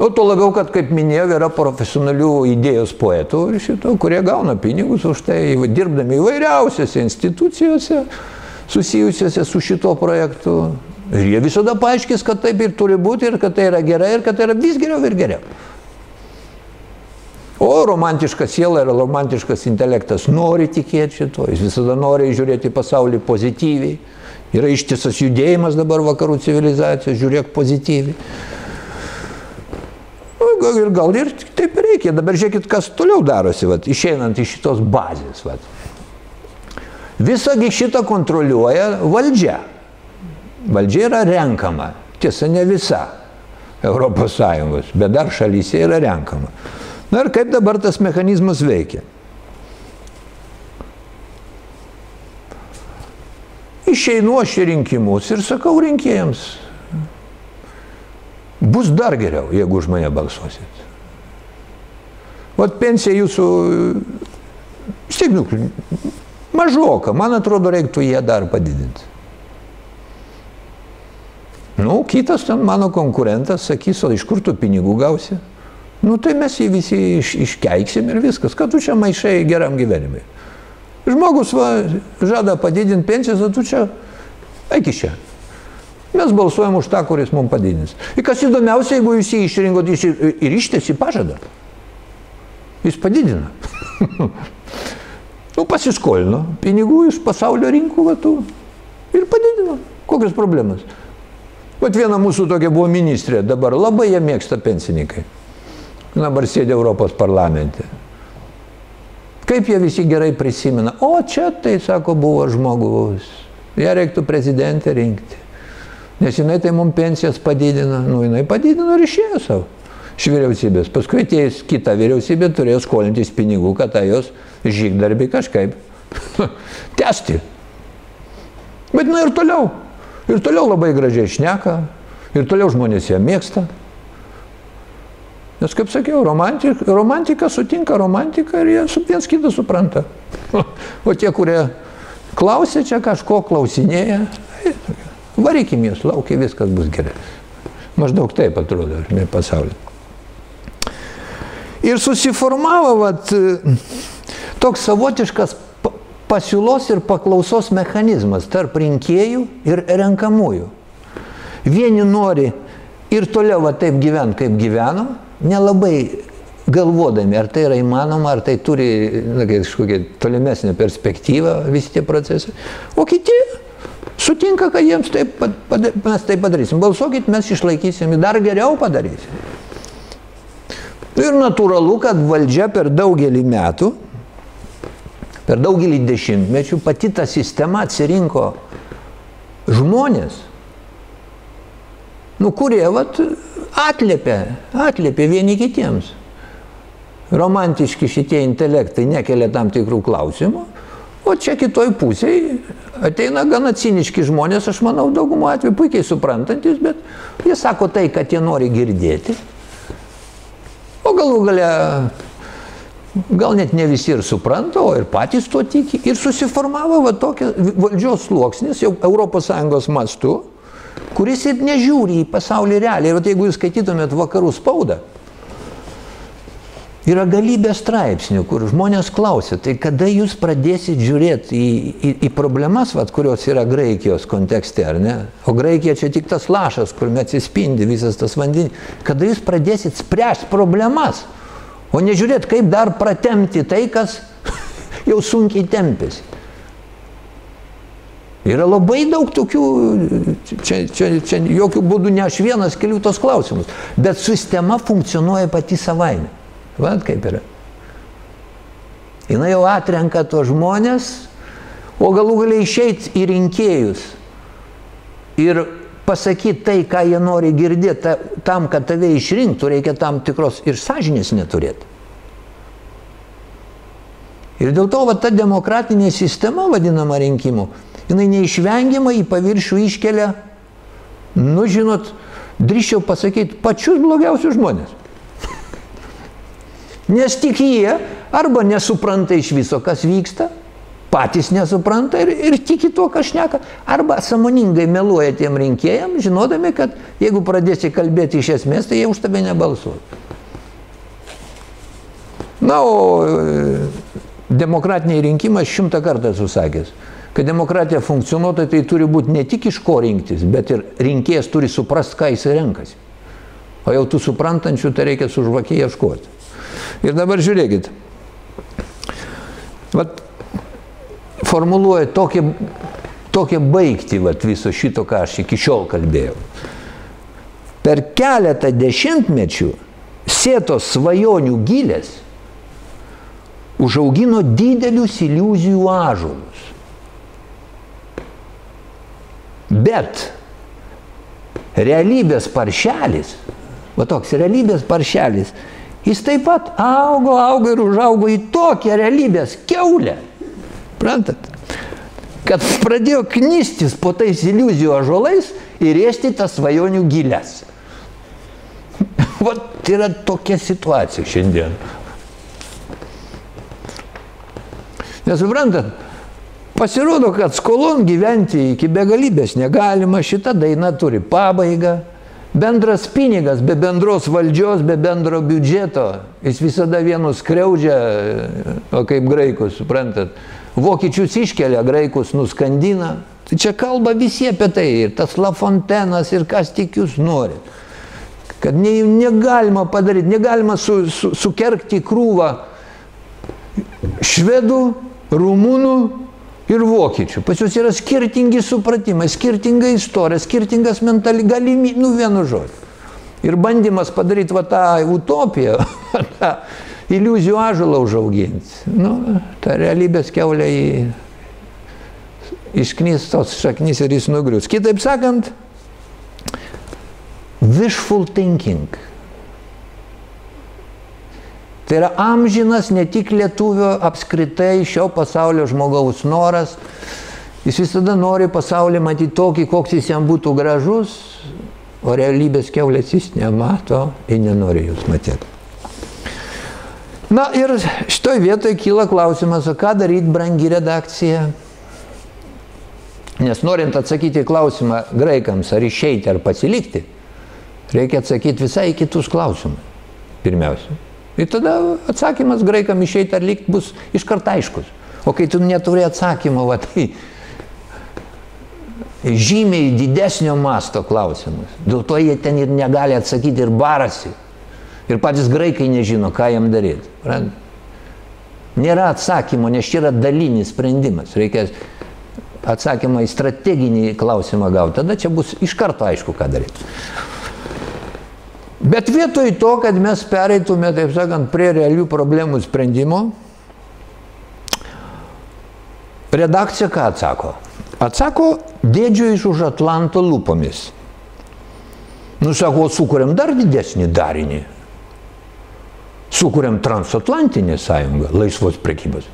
O to labiau, kad, kaip minėjau, yra profesionalių idėjos poetų ir šito, kurie gauna pinigus už tai, dirbdami įvairiausiose institucijose susijusiose su šito projektu. Ir jie visada paaiškės, kad taip ir turi būti, ir kad tai yra gerai, ir kad tai yra vis geriau ir geriau. O romantiška siela ir romantiškas intelektas nori tikėti šito, jis visada nori žiūrėti pasaulį pozityviai. Yra ištisas judėjimas dabar vakarų civilizacijos, žiūrėk pozityviai. Ir gal ir taip reikia. Dabar žiūrėkit, kas toliau darosi, vat, išeinant iš šitos bazės. Vat. Visągi šitą kontroliuoja valdžia. Valdžia yra renkama. Tiesa, ne visa Europos Sąjungos, bet dar šalyse yra renkama. Na ir kaip dabar tas mechanizmas veikia? Išeinu aš į rinkimus ir sakau rinkėjams, bus dar geriau, jeigu už mane balsuosit. Vat pensija jūsų, vis tiek, mažoka, man atrodo, reiktų ją dar padidinti. Nu, kitas ten mano konkurentas sakys, o iš kur tu pinigų gausi? Nu, tai mes jį visi iš, iškeiksim ir viskas, kad tu čia maišai geram gyvenimui. Žmogus va, žada padidinti pensijas, o tu čia, eik iš čia. Mes balsuojam už tą, kuris mums padidins. Ir kas įdomiausia, jeigu jūs jį išrinkot jis ir, ištesi pažadą. Jis padidina. nu, pasiskolino pinigų iš pasaulio rinkų, va, tu, ir padidino. Kokios problemas? Vat viena mūsų tokia buvo ministrė, dabar labai ją mėgsta pensininkai. Dabar sėdė Europos parlamente. Kaip jie visi gerai prisimena. O čia tai, sako, buvo žmogus. Ja reiktų prezidentę rinkti. Nes jinai tai mums pensijas padidina. Nu, jinai padidino ir išėjo savo iš vyriausybės. Paskui atėjus kitą vyriausybę turėjo skolintis pinigų, kad tą jos žygdarbį kažkaip tęsti. Bet nu ir toliau. Ir toliau labai gražiai šneka, ir toliau žmonės ją mėgsta. Nes, kaip sakiau, romantika, romantika sutinka romantiką ir jie viens kitą supranta. O tie, kurie klausia čia kažko, klausinėja, varykim jas, laukia, viskas bus gerai. Maždaug taip atrodo pasaulyje. Ir susiformavo vat, toks savotiškas pasiūlos ir paklausos mechanizmas tarp rinkėjų ir renkamųjų. Vieni nori ir toliau va taip gyventi, kaip gyveno, nelabai galvodami, ar tai yra įmanoma, ar tai turi na, kažkokią tolimesnę perspektyvą visi tie procesai. O kiti sutinka, kad jiems taip, mes tai padarysim. Balsuokit, mes išlaikysim, dar geriau padarysim. Ir natūralu, kad valdžia per daugelį metų, per daugelį dešimtmečių pati ta sistema atsirinko žmonės, nu, kurie vat, atliepia, atliepia vieni kitiems. Romantiški šitie intelektai nekelia tam tikrų klausimų, o čia kitoj pusėje ateina gana ciniški žmonės, aš manau, daugumo atveju puikiai suprantantis, bet jie sako tai, kad jie nori girdėti. O galų gale, gal net ne visi ir supranta, o ir patys to tiki. Ir susiformavo va tokia valdžios sluoksnis jau ES mastu, kuris ir nežiūri į pasaulį realiai. Ir jeigu jūs skaitytumėt vakarų spaudą, yra galybė straipsnių, kur žmonės klausia, tai kada jūs pradėsit žiūrėti į, į, į problemas, vat, kurios yra Graikijos kontekste, ar ne? O Graikija čia tik tas lašas, kur atsispindi visas tas vandenis. Kada jūs pradėsit spręsti problemas, o nežiūrėti, kaip dar pratemti tai, kas jau sunkiai tempėsi. Yra labai daug tokių, čia, čia, čia jokių būdų ne aš vienas keliu tos klausimus, bet sistema funkcionuoja pati savaime. Vat kaip yra. Jis jau atrenka tos žmonės, o galų galiai išeiti į rinkėjus ir pasakyti tai, ką jie nori girdėti, ta, tam, kad tave išrinktų, reikia tam tikros ir sąžinės neturėti. Ir dėl to va, ta demokratinė sistema, vadinama rinkimų, jinai neišvengiamai į paviršių iškelia, nu žinot, drįščiau pasakyti, pačius blogiausius žmonės. Nes tik jie arba nesupranta iš viso, kas vyksta, patys nesupranta ir, ir tiki tuo, ką šneka, arba samoningai meluoja tiem rinkėjams, žinodami, kad jeigu pradėsi kalbėti iš esmės, tai jie už tave nebalsuos. Na, o e, demokratiniai rinkimai šimtą kartą esu sakęs, kad demokratija funkcionuotų, tai turi būti ne tik iš ko rinktis, bet ir rinkėjas turi suprasti, ką jis renkasi. O jau tų suprantančių, tai reikia su žvakė ieškoti. Ir dabar žiūrėkit. Vat, formuluoja tokią, tokią baigtį vat, viso šito, ką aš iki šiol kalbėjau. Per keletą dešimtmečių sėtos svajonių gilės užaugino didelius iliuzijų ažulus. Bet realybės paršelis, va toks realybės paršelis, Jis taip pat augo, augo ir užaugo į tokią realybės keulę. Prantat? Kad pradėjo knystis po tais iliuzijų ažolais ir ėsti tas svajonių gilės. Vat yra tokia situacija šiandien. Nesuprantat, pasirodo, kad skolon gyventi iki begalybės negalima, šita daina turi pabaigą. Bendras pinigas be bendros valdžios, be bendro biudžeto, jis visada vienus skriaudžia, o kaip graikus, suprantat. Vokiečius iškelia, graikus nuskandina. Tai čia kalba visi apie tai, ir tas Lafontenas, ir kas tik jūs norit. Kad ne, negalima padaryti, negalima su, su, sukerkti krūvą švedų, rumunų ir vokiečių. Pas juos yra skirtingi supratimai, skirtinga istorija, skirtingas mentali galimybė, nu vienu žodžiu. Ir bandymas padaryti va tą utopiją, tą iliuzijų ažalą užauginti. Nu, ta realybės keulė į išknys tos šaknys ir jis nugrius. Kitaip sakant, wishful thinking – Tai yra amžinas ne tik lietuvio apskritai šio pasaulio žmogaus noras. Jis visada nori pasaulį matyti tokį, koks jis jam būtų gražus, o realybės keulės jis nemato ir nenori jūs matyti. Na ir šitoj vietoje kyla klausimas, o ką daryti brangi redakcija? Nes norint atsakyti klausimą graikams, ar išeiti, ar pasilikti, reikia atsakyti visai kitus klausimus. Pirmiausia. Ir tada atsakymas graikam išeiti ar likti bus iškart aiškus. O kai tu neturi atsakymo, va, tai žymiai didesnio masto klausimus. Dėl to jie ten ir negali atsakyti ir barasi. Ir patys graikai nežino, ką jam daryti. Nėra atsakymo, nes čia yra dalinis sprendimas. Reikia atsakymą į strateginį klausimą gauti. Tada čia bus iš karto aišku, ką daryti. Bet vietoj to, kad mes pereitume, taip sakant, prie realių problemų sprendimo, redakcija ką atsako? Atsako dėdžio iš už Atlanto lūpomis. Nu, sako, sukūrėm dar didesnį darinį. Sukūrėm transatlantinę sąjungą laisvos prekybos.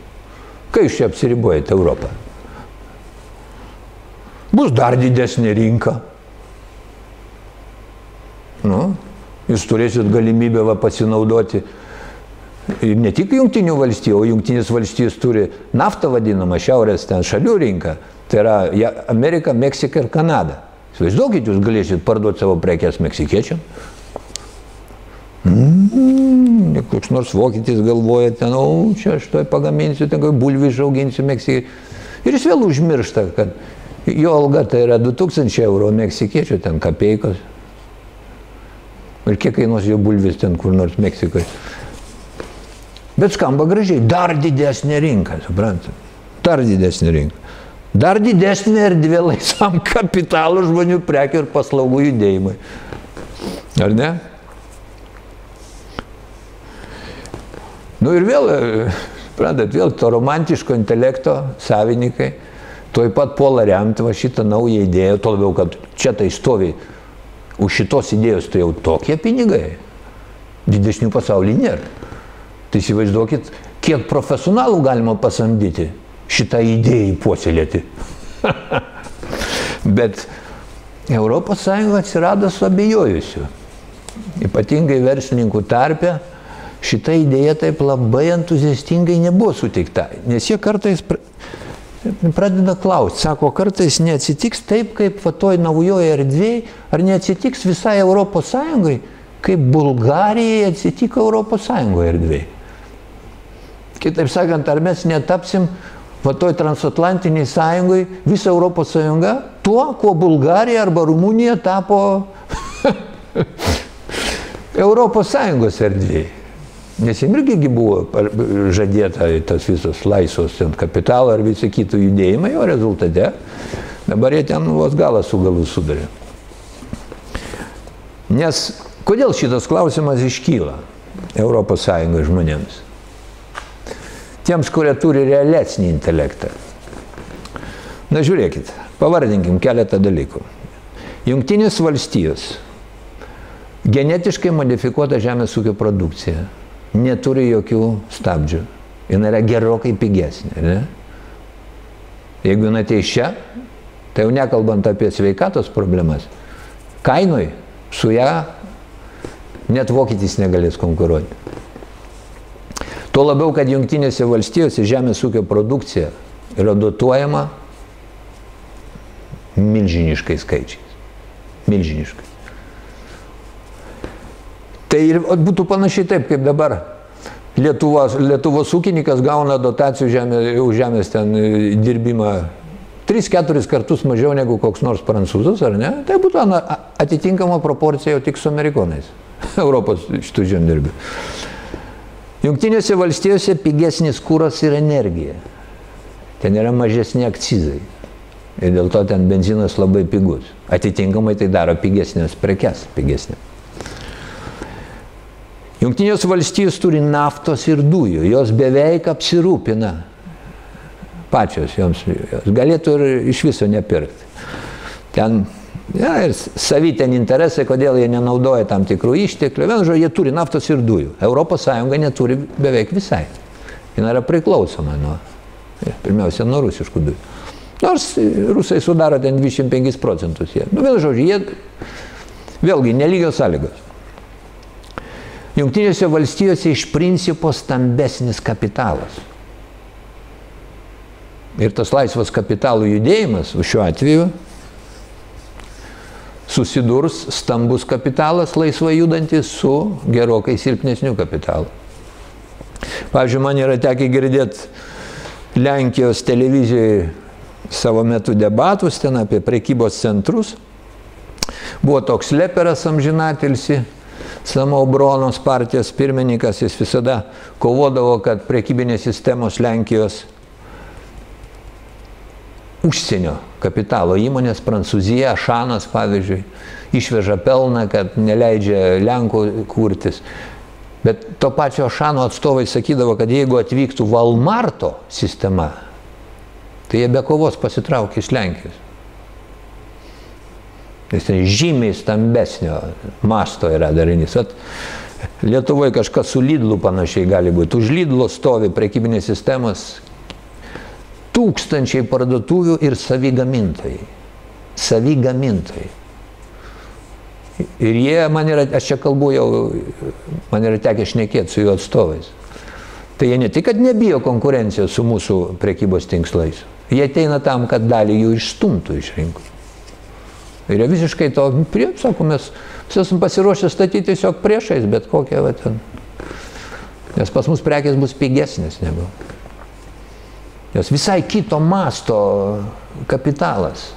Kai jūs čia apsiribuojate Europą? Bus dar didesnė rinka. Nu, jūs turėsit galimybę va, pasinaudoti ir ne tik jungtinių valstybių, o jungtinės valstijos turi naftą vadinamą šiaurės ten šalių rinką. Tai yra Amerika, Meksika ir Kanada. Įsivaizduokit, jūs galėsit parduoti savo prekes meksikiečiam. Mm, koks nors vokietis galvoja ten, o čia aš toj pagaminsiu, ten bulvį išauginsiu Meksikai. Ir jis vėl užmiršta, kad jo alga tai yra 2000 eurų, meksikiečių ten kapeikos. Ir kiek kainuos jo bulvis ten kur nors Meksikoje. Bet skamba gražiai, dar didesnė rinka, suprantate? Dar didesnė rinka. Dar didesnė erdvė laisvam kapitalų žmonių prekių ir paslaugų judėjimui. Ar ne? Nu ir vėl, pradėt, vėl to romantiško intelekto savininkai tuoj pat puola remti va šitą naują idėją, to labiau, kad čia tai stovi, už šitos idėjos tai jau tokie pinigai, didesnių pasaulyje nėra. Tai įsivaizduokit, kiek profesionalų galima pasamdyti šitą idėją puoselėti. Bet ES atsirado su abejojusiu. Ypatingai verslininkų tarpe šita idėja taip labai entuziastingai nebuvo suteikta. Nes jie kartais pradeda klausti, sako, kartais neatsitiks taip, kaip va toj naujoje erdvėje, ar neatsitiks visai Europos Sąjungai, kaip Bulgarijai atsitiko Europos Sąjungoje erdvėje. Kitaip sakant, ar mes netapsim va toj transatlantiniai sąjungai, visa Europos Sąjunga, tuo, kuo Bulgarija arba Rumunija tapo Europos Sąjungos erdvėje. Nes jiems irgi buvo žadėta tas visas laisvos kapitalo ar visi kitų judėjimai, o rezultate dabar jie ten vos galą su galu sudarė. Nes kodėl šitas klausimas iškyla ES žmonėms? Tiems, kurie turi realesnį intelektą. Na žiūrėkit, pavardinkim keletą dalykų. Jungtinės valstijos genetiškai modifikuota žemės ūkio produkcija neturi jokių stabdžių. Jis yra gerokai pigesnė. Ne? Jeigu jinai ateis čia, tai jau nekalbant apie sveikatos problemas, kainui su ją net vokietis negalės konkuruoti. Tuo labiau, kad jungtinėse valstijose žemės ūkio produkcija yra dotuojama milžiniškais skaičiais. Milžiniškai. Tai ir būtų panašiai taip, kaip dabar. Lietuvos, Lietuvos ūkininkas gauna dotacijų žemė, už žemės ten dirbimą 3-4 kartus mažiau negu koks nors prancūzas, ar ne? Tai būtų atitinkama proporcija jau tik su amerikonais. Europos šitų žemdirbių. Jungtinėse valstijose pigesnis kūras ir energija. Ten yra mažesni akcizai. Ir dėl to ten benzinas labai pigus. Atitinkamai tai daro pigesnės prekes, pigesnės. Junktinės valstijos turi naftos ir dujų, jos beveik apsirūpina pačios, joms, jos galėtų ir iš viso nepirkti. Ten ja, ir savi ten interesai, kodėl jie nenaudoja tam tikrų išteklių. Vien žodžiu, jie turi naftos ir dujų. Europos Sąjunga neturi beveik visai. Jis yra priklausoma nuo, pirmiausia, nuo rusiškų dujų. Nors rusai sudaro ten 25 procentus. Jie. Nu, vien žodžiu, jie vėlgi nelygios sąlygos. Junktinėse valstijose iš principo stambesnis kapitalas. Ir tas laisvas kapitalų judėjimas, šiuo atveju, susidurs stambus kapitalas laisvai judantis su gerokai silpnesniu kapitalu. Pavyzdžiui, man yra tekę girdėti Lenkijos televizijoje savo metu debatus ten apie prekybos centrus. Buvo toks leperas amžinatilsi, Samoubronos partijos pirmininkas, jis visada kovodavo, kad priekybinės sistemos Lenkijos užsienio kapitalo įmonės, Prancūzija, Šanas pavyzdžiui, išveža pelną, kad neleidžia Lenkų kurtis. Bet to pačio Šano atstovai sakydavo, kad jeigu atvyktų Valmarto sistema, tai jie be kovos pasitraukia iš Lenkijos. Ten žymiai stambesnio masto yra darinys. At, Lietuvoje kažkas su Lidlu panašiai gali būti. Už Lidlo stovi prekybinės sistemos tūkstančiai parduotuvių ir savigamintojai. Savigamintojai. Ir jie, man yra, aš čia kalbu jau, man yra tekę šnekėti su jų atstovais. Tai jie ne tik, kad nebijo konkurencijos su mūsų prekybos tinklais, jie ateina tam, kad dalį jų išstumtų iš rinkos. Ir jie visiškai to prie, sako, mes esame pasiruošę statyti tiesiog priešais, bet kokią va ten. Nes pas mus prekės bus pigesnės negu. Nes visai kito masto kapitalas.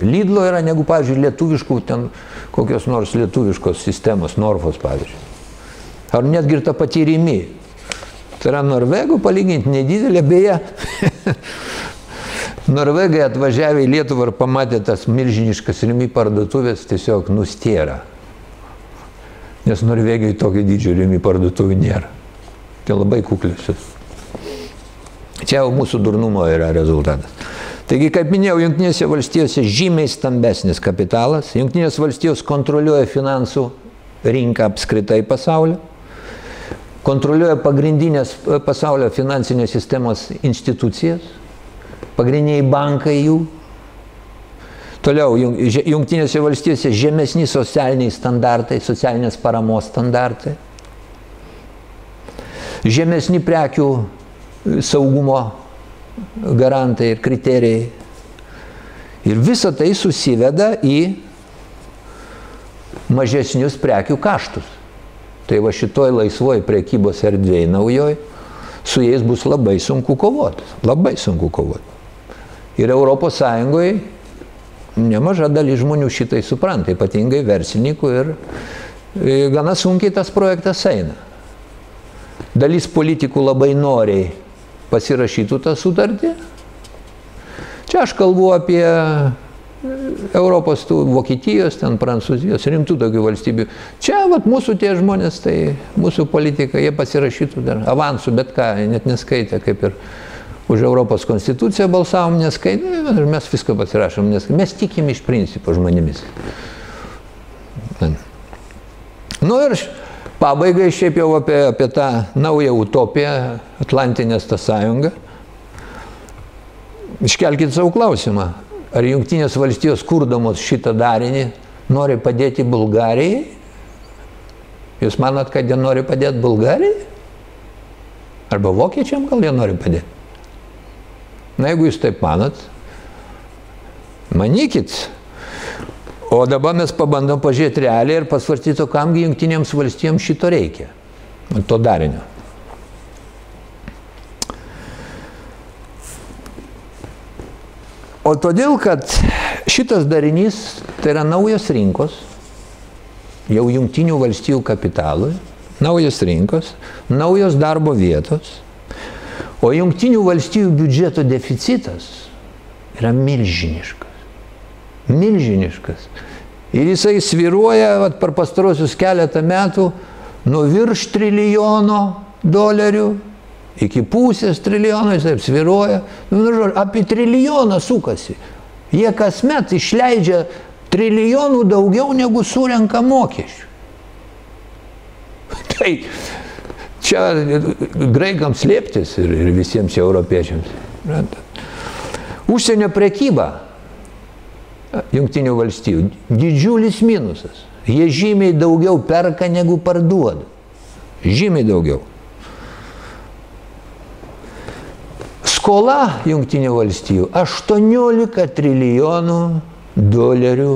Lydlo yra negu, pavyzdžiui, lietuviškų, ten kokios nors lietuviškos sistemos, Norfos, pavyzdžiui. Ar netgi ir ta pati Rimi. Tai yra Norvegų palyginti nedidelė, beje, Norvegai atvažiavę į Lietuvą ir pamatė tas milžiniškas Rimi parduotuvės, tiesiog nustėra. Nes Norvegijoje tokio dydžio Rimi parduotuvių nėra. Tai labai kukliusius. Čia jau mūsų durnumo yra rezultatas. Taigi, kaip minėjau, Junktinėse valstijose žymiai stambesnis kapitalas. Junktinės valstijos kontroliuoja finansų rinką apskritai pasaulio. Kontroliuoja pagrindinės pasaulio finansinės sistemos institucijas. Pagrindiniai bankai jų. Toliau, Junktinėse valstijose žemesni socialiniai standartai, socialinės paramos standartai. Žemesni prekių saugumo garantai ir kriterijai. Ir visa tai susiveda į mažesnius prekių kaštus. Tai va šitoj laisvoj prekybos erdvėj naujoj, su jais bus labai sunku kovoti. Labai sunku kovoti. Ir Europos Sąjungoje nemaža dalis žmonių šitai supranta, ypatingai verslininkų ir gana sunkiai tas projektas eina. Dalis politikų labai noriai pasirašytų tą sutartį. Čia aš kalbu apie Europos, tų, Vokietijos, ten Prancūzijos, rimtų tokių valstybių. Čia vat, mūsų tie žmonės, tai mūsų politika, jie pasirašytų dar avansų, bet ką, net neskaitė, kaip ir už Europos konstituciją balsavom, neskaitė, ir mes viską pasirašom, nes mes tikim iš principo žmonėmis. Nu ir Pabaigai šiaip jau apie, apie tą naują utopiją, Atlantinės tą sąjungą. Iškelkite savo klausimą, ar Junktinės valstijos kurdamos šitą darinį nori padėti Bulgarijai? Jūs manot, kad jie nori padėti Bulgarijai? Arba vokiečiam gal jie nori padėti? Na, jeigu jūs taip manot, manykit, O dabar mes pabandom pažiūrėti realiai ir pasvarstyti, kamgi jungtinėms valstijoms šito reikia, to darinio. O todėl, kad šitas darinys tai yra naujos rinkos, jau jungtinių valstijų kapitalui, naujos rinkos, naujos darbo vietos, o jungtinių valstijų biudžeto deficitas yra milžiniškas milžiniškas. Ir jisai sviruoja vat, per pastarosius keletą metų nuo virš trilijono dolerių iki pusės trilijono, jis taip sviruoja, nu, nu apie trilijoną sukasi. Jie kasmet išleidžia trilijonų daugiau negu surenka mokesčių. Tai čia graikams slėptis ir, ir visiems europiečiams. Užsienio prekyba Junktinių valstijų. Didžiulis minusas. Jie žymiai daugiau perka negu parduoda. Žymiai daugiau. Skola Junktinių valstijų 18 trilijonų dolerių.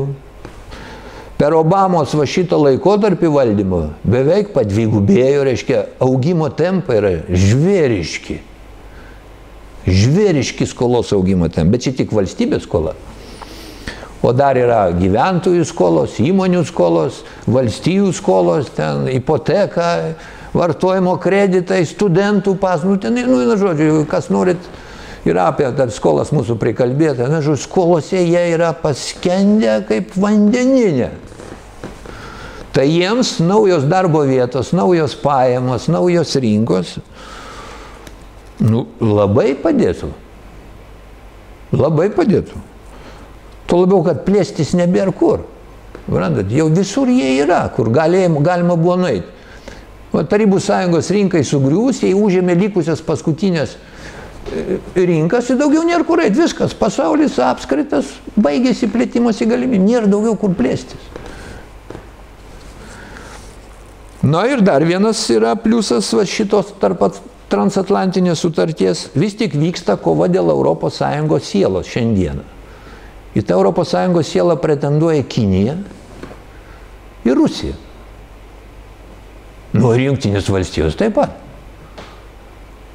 Per Obamos va šito laikotarpį valdymo beveik padvigubėjo, reiškia, augimo tempai yra žvėriški. Žvėriški skolos augimo tempai, bet čia tik valstybės skola. O dar yra gyventojų skolos, įmonių skolos, valstybių skolos, ten ipoteka, vartojimo kreditai, studentų pas, nu ten, nu, nu žodžiu, kas norit, yra apie dar skolas mūsų prikalbėta, na, žodžiu, skolose jie yra paskendę kaip vandeninė. Tai jiems naujos darbo vietos, naujos pajamos, naujos rinkos nu, labai padėtų. Labai padėtų. Tuo labiau, kad plėstis nebėra kur. Randat, jau visur jie yra, kur galėjim, galima buvo nueiti. O Tarybų sąjungos rinkai sugriūs, jie užėmė likusias paskutinės e, rinkas ir daugiau nėra kur eiti. Viskas, pasaulis apskritas, baigėsi plėtimosi galimybė, nėra daugiau kur plėstis. Na ir dar vienas yra pliusas va, šitos tarp transatlantinės sutarties. Vis tik vyksta kova dėl ES sielos šiandieną. Į tą ES sielą pretenduoja Kinija ir Rusija. Nu, ir Junktinės valstijos taip pat.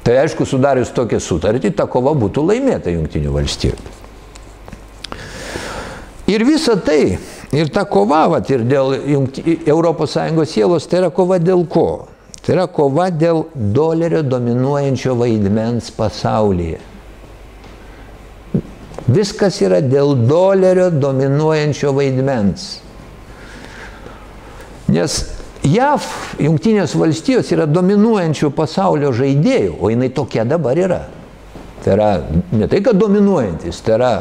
Tai aišku, sudarius tokią sutartį, ta kova būtų laimėta Junktinių valstijų. Ir visa tai, ir ta kova, vat, ir dėl ES sielos, tai yra kova dėl ko? Tai yra kova dėl dolerio dominuojančio vaidmens pasaulyje. Viskas yra dėl dolerio dominuojančio vaidmens. Nes JAV, Junktinės valstijos yra dominuojančių pasaulio žaidėjų, o jinai tokia dabar yra. Tai yra ne tai, kad dominuojantis, tai yra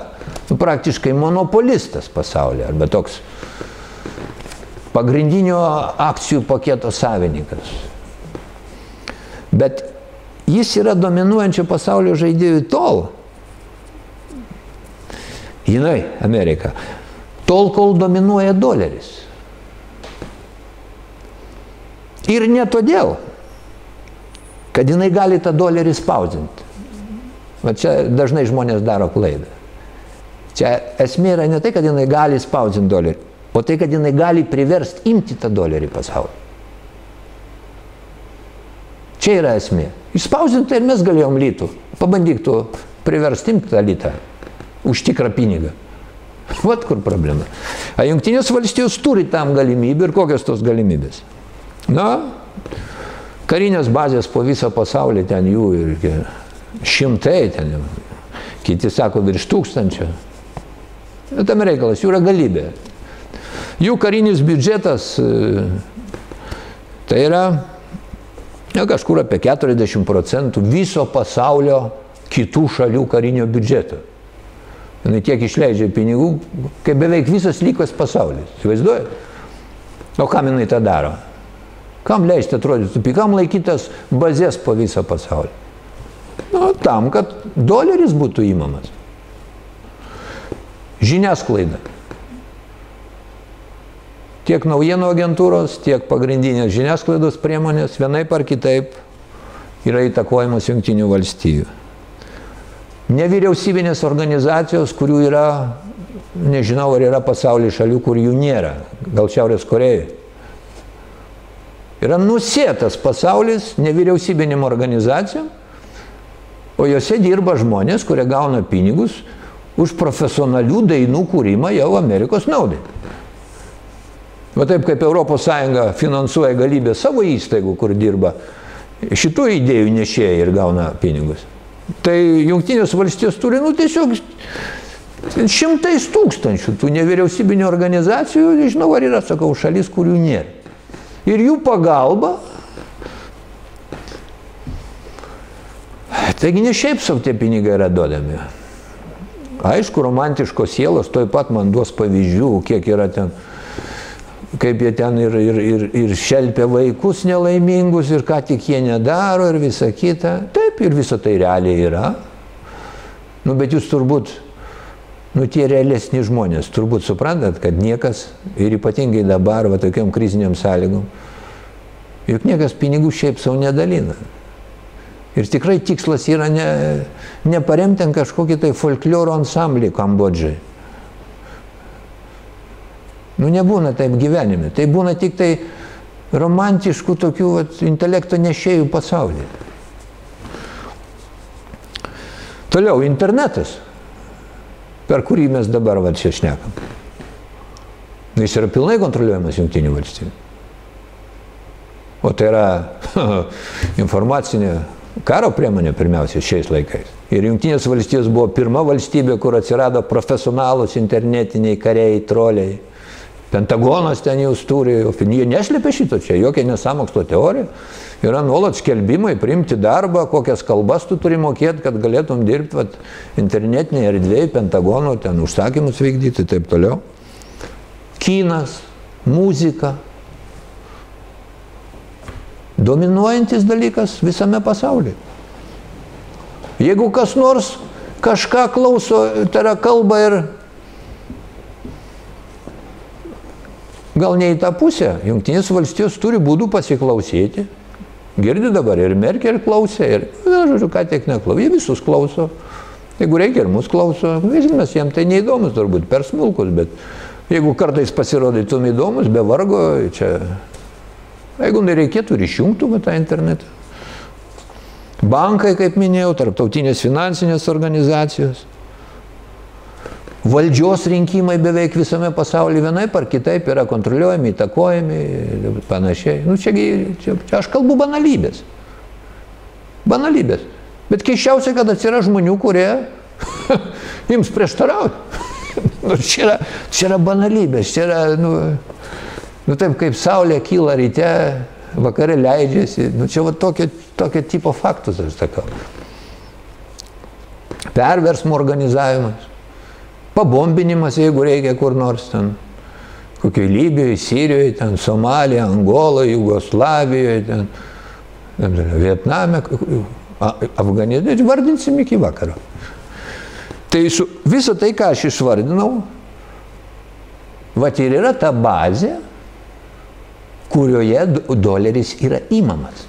nu, praktiškai monopolistas pasaulyje, arba toks pagrindinio akcijų paketo savininkas. Bet jis yra dominuojančio pasaulio žaidėjų tol, jinai, Amerika, tol, kol dominuoja doleris. Ir ne todėl, kad jinai gali tą dolerį spausdinti. Va čia dažnai žmonės daro klaidą. Čia esmė yra ne tai, kad jinai gali spausdinti dolerį, o tai, kad jinai gali priversti imti tą dolerį pasaulį. Čia yra esmė. Išspausinti ir mes galėjom lytų. Pabandyk tu priversti imti tą lytą už tikrą pinigą. Vat kur problema. A jungtinės valstijos turi tam galimybę ir kokios tos galimybės? Na, karinės bazės po visą pasaulį ten jų ir šimtai ten, kiti sako virš tūkstančio. Tam reikalas, jų yra galybė. Jų karinis biudžetas e, tai yra ja, kažkur apie 40 procentų viso pasaulio kitų šalių karinio biudžeto. Jis tiek išleidžia pinigų, kaip beveik visas lygas pasaulis. Įsivaizduojat? O kam jinai tą daro? Kam leisti atrodyti, kam laikytas bazės po visą pasaulį? Nu, tam, kad doleris būtų įmamas. Žiniasklaida. Tiek naujienų agentūros, tiek pagrindinės žiniasklaidos priemonės vienaip ar kitaip yra įtakojamos jungtinių valstybių nevyriausybinės organizacijos, kurių yra, nežinau, ar yra pasaulyje šalių, kur jų nėra, gal Šiaurės Korejoje. Yra nusėtas pasaulis nevyriausybinėm organizacijom, o juose dirba žmonės, kurie gauna pinigus už profesionalių dainų kūrimą jau Amerikos naudai. Va taip kaip ES finansuoja galybę savo įstaigų, kur dirba šitų idėjų nešėjai ir gauna pinigus. Tai jungtinės valstijos turi, nu, tiesiog šimtais tūkstančių tų nevyriausybinio organizacijų, žinau, ar yra, sakau, šalis, kurių nėra. Ir jų pagalba, taigi ne šiaip savo tie pinigai yra duodami. Aišku, romantiškos sielos, toj pat man duos pavyzdžių, kiek yra ten kaip jie ten ir, ir, ir, ir šelpia vaikus nelaimingus ir ką tik jie nedaro ir visa kita. Taip, ir visa tai realiai yra. Nu, bet jūs turbūt, nu, tie realesni žmonės, turbūt suprantat, kad niekas, ir ypatingai dabar, va tokiam kriziniam sąlygom, juk niekas pinigų šiaip savo nedalina. Ir tikrai tikslas yra ne, ne paremti kažkokį tai folkloro ansamblį Kambodžai. Nu nebūna taip gyvenime. Tai būna tik tai romantiškų tokių vat, intelekto nešėjų pasaulyje. Toliau, internetas. per kurį mes dabar va čia šnekam. Jis yra pilnai kontroliuojamas jungtinių valstybių. O tai yra informacinė karo priemonė pirmiausia šiais laikais. Ir jungtinės valstijos buvo pirma valstybė, kur atsirado profesionalus internetiniai kariai, troliai. Pentagonas ten jau turi, jie neslėpia šito čia, jokia nesamokslo teorija. Yra nuolat skelbimai, priimti darbą, kokias kalbas tu turi mokėti, kad galėtum dirbti vat, internetinėje erdvėje, Pentagono, ten užsakymus vykdyti ir taip toliau. Kinas, muzika. Dominuojantis dalykas visame pasaulyje. Jeigu kas nors kažką klauso, tai yra kalba ir gal ne į tą pusę, jungtinės valstijos turi būdų pasiklausyti. Girdi dabar ir Merkel klausė, ir, na, žodžiu, ką tik neklausė, jie visus klauso. Jeigu reikia ir mus klauso, mes jiems tai neįdomus turbūt, per smulkus, bet jeigu kartais pasirodytum įdomus, be vargo, čia, jeigu nereikėtų ir išjungtų tą internetą. Bankai, kaip minėjau, tarptautinės finansinės organizacijos. Valdžios rinkimai beveik visame pasaulyje vienaip ar kitaip yra kontroliuojami, įtakojami ir panašiai. Nu, čia, čia, čia aš kalbu banalybės. Banalybės. Bet keiščiausia, kad atsiras žmonių, kurie jums prieštarauja. nu, čia, yra, čia yra banalybės, čia yra, nu, nu taip kaip saulė kyla ryte, vakare leidžiasi. Nu, čia va tokio, tokio tipo faktus aš sakau. Perversmų organizavimas pabombinimas, jeigu reikia kur nors ten, kokioj Libijoje, Sirijoje, ten Somalija, Angoloje, Jugoslavijoje, ten, Vietname, Afganistane, vardinsim iki vakaro. Tai su, visą tai, ką aš išvardinau, va ir yra ta bazė, kurioje doleris yra įmamas.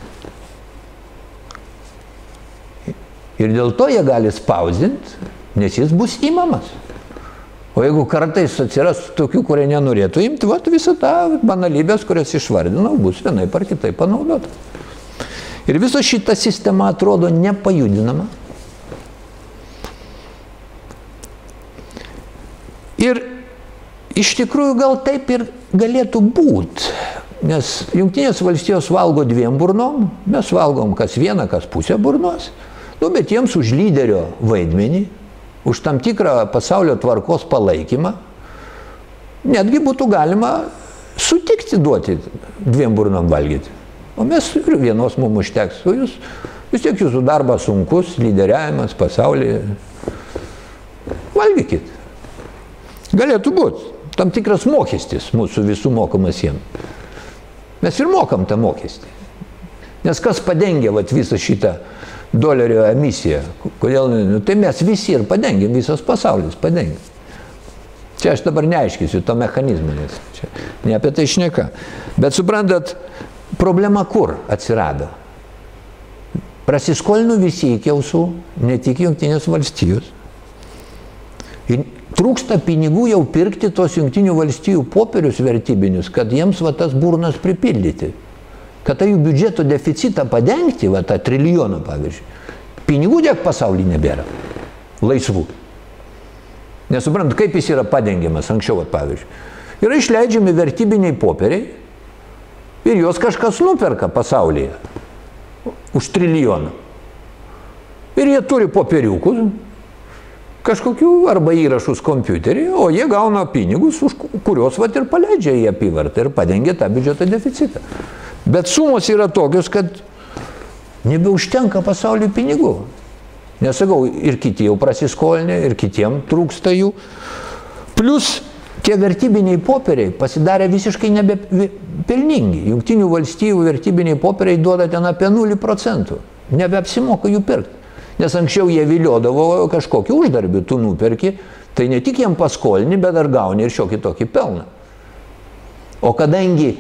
Ir dėl to jie gali spausdinti, nes jis bus įmamas. O jeigu kartais atsiras tokių, kurie nenorėtų imti, va, visą tą banalybės, kurias išvardinau, bus vienai par kitai panaudota. Ir visa šita sistema atrodo nepajudinama. Ir iš tikrųjų gal taip ir galėtų būti. Nes jungtinės valstijos valgo dviem burnom, mes valgom kas vieną, kas pusę burnos, nu, bet jiems už lyderio vaidmenį už tam tikrą pasaulio tvarkos palaikymą, netgi būtų galima sutikti duoti dviem burnom valgyti. O mes ir vienos mums užteks. O jūs, vis tiek jūsų darbas sunkus, lyderiavimas pasaulyje. Valgykit. Galėtų būti tam tikras mokestis mūsų visų mokamas jiems. Mes ir mokam tą mokestį. Nes kas padengia vat, visą šitą dolerio emisiją. Kodėl? Nu, tai mes visi ir padengim, visas pasaulis padengim. Čia aš dabar neaiškysiu to mechanizmo, nes čia ne apie tai šneka. Bet suprantat, problema kur atsirado? Prasiskolinu visi iki ausų, ne tik jungtinės valstijos. Ir trūksta pinigų jau pirkti tos jungtinių valstijų popierius vertybinius, kad jiems va tas burnas pripildyti kad tą jų biudžeto deficitą padengti, va tą trilijoną pavyzdžiui, pinigų tiek pasaulyje nebėra. Laisvų. Nesuprant, kaip jis yra padengiamas anksčiau, va, pavyzdžiui. Yra išleidžiami vertybiniai popieriai ir juos kažkas nuperka pasaulyje už trilijoną. Ir jie turi popieriukus, kažkokių arba įrašus kompiuterį, o jie gauna pinigus, už kuriuos vat ir paleidžia į apyvartą ir padengia tą biudžeto deficitą. Bet sumos yra tokios, kad nebeužtenka pasaulio pinigų. Nesakau, ir kiti jau prasiskolinė, ir kitiem trūksta jų. Plus tie vertybiniai popieriai pasidarė visiškai nebepelningi. Jungtinių valstybių vertybiniai popieriai duoda ten apie 0 procentų. Nebeapsimoka jų pirkti. Nes anksčiau jie viliodavo kažkokį uždarbį, tu nuperki, tai ne tik jiem paskolini, bet dar gauni ir šiokį tokį pelną. O kadangi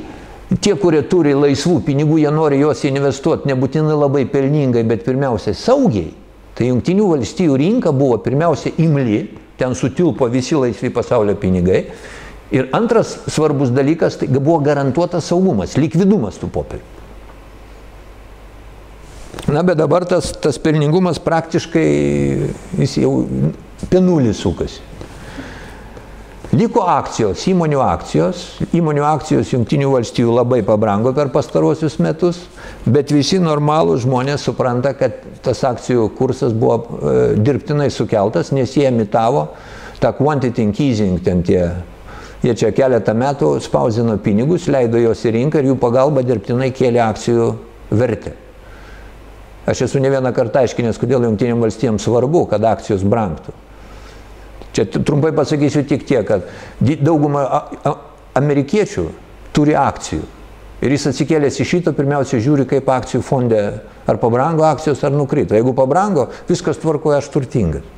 tie, kurie turi laisvų pinigų, jie nori juos investuoti nebūtinai labai pelningai, bet pirmiausia saugiai. Tai jungtinių valstybių rinka buvo pirmiausia imli, ten sutilpo visi laisvi pasaulio pinigai. Ir antras svarbus dalykas, tai buvo garantuotas saugumas, likvidumas tų popierių. Na, bet dabar tas, tas pelningumas praktiškai jis jau penulį sukasi. Liko akcijos, įmonių akcijos. Įmonių akcijos Junktinių valstybių labai pabrango per pastarosius metus, bet visi normalūs žmonės supranta, kad tas akcijų kursas buvo e, dirbtinai sukeltas, nes jie imitavo tą quantity easing, ten tie, jie čia keletą metų spausino pinigus, leido juos į rinką ir jų pagalba dirbtinai kėlė akcijų vertę. Aš esu ne vieną kartą aiškinęs, kodėl Junktiniam valstijams svarbu, kad akcijos brangtų. Čia trumpai pasakysiu tik tiek, kad dauguma amerikiečių turi akcijų. Ir jis atsikėlęs iš šito pirmiausia žiūri, kaip akcijų fonde ar pabrango akcijos, ar nukrito. Jeigu pabrango, viskas tvarkoja, aš turtingas.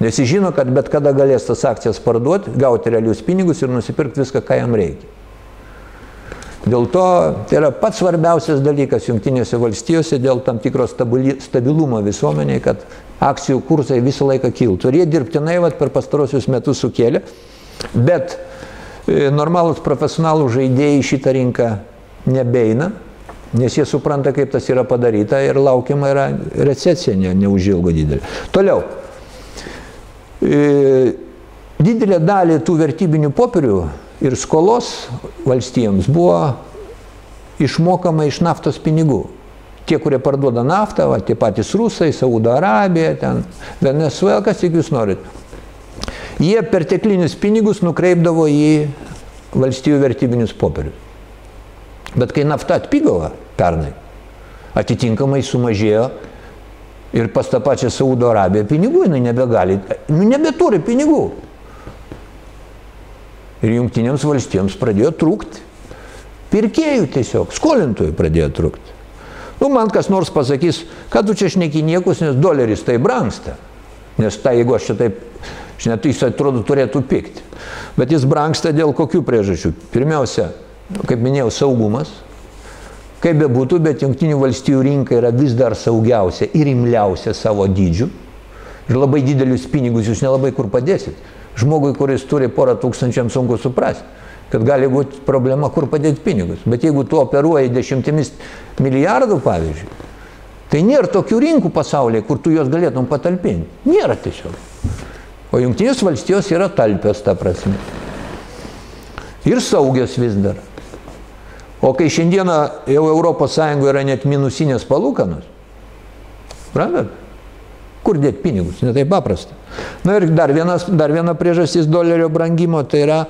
Nes jis žino, kad bet kada galės tas akcijas parduoti, gauti realius pinigus ir nusipirkti viską, ką jam reikia. Dėl to tai yra pats svarbiausias dalykas Junktinėse valstijose dėl tam tikro stabilumo visuomeniai, kad akcijų kursai visą laiką kiltų. Ir jie dirbtinai vat, per pastarosius metus sukėlė, bet e, normalus profesionalų žaidėjai šitą rinką nebeina, nes jie supranta, kaip tas yra padaryta ir laukiama yra recesija ne, neužilgo didelė. Toliau. E, didelė dalį tų vertybinių popierių ir skolos valstijoms buvo išmokama iš naftos pinigų tie, kurie parduoda naftą, va, tie patys rusai, Saudo Arabija, ten, Venezuela, kas tik jūs norit. Jie perteklinius pinigus nukreipdavo į valstybių vertybinius popierius. Bet kai nafta atpigo pernai, atitinkamai sumažėjo ir pas tą pačią Saudo Arabiją pinigų jinai nebegali, nu nebeturi pinigų. Ir jungtinėms valstijoms pradėjo trūkti. Pirkėjų tiesiog, skolintojų pradėjo trūkti. Nu, man kas nors pasakys, kad tu čia šneki niekus, nes doleris tai brangsta. Nes tai, jeigu aš čia taip, žinot, jis atrodo turėtų pikti. Bet jis brangsta dėl kokių priežasčių? Pirmiausia, kaip minėjau, saugumas. Kaip bebūtų, bet Junktinių valstybių rinka yra vis dar saugiausia ir imliausia savo dydžiu. Ir labai didelius pinigus jūs nelabai kur padėsit. Žmogui, kuris turi porą tūkstančiam sunku suprasti kad gali būti problema, kur padėti pinigus. Bet jeigu tu operuoji dešimtimis milijardų, pavyzdžiui, tai nėra tokių rinkų pasaulyje, kur tu juos galėtum patalpinti. Nėra tiesiog. O jungtinės valstijos yra talpios, ta prasme. Ir saugios vis dar. O kai šiandieną jau Europos Sąjungoje yra net minusinės palūkanos, suprantat? Kur dėti pinigus? Ne taip paprasta. Na ir dar, vienas, dar viena priežastis dolerio brangimo, tai yra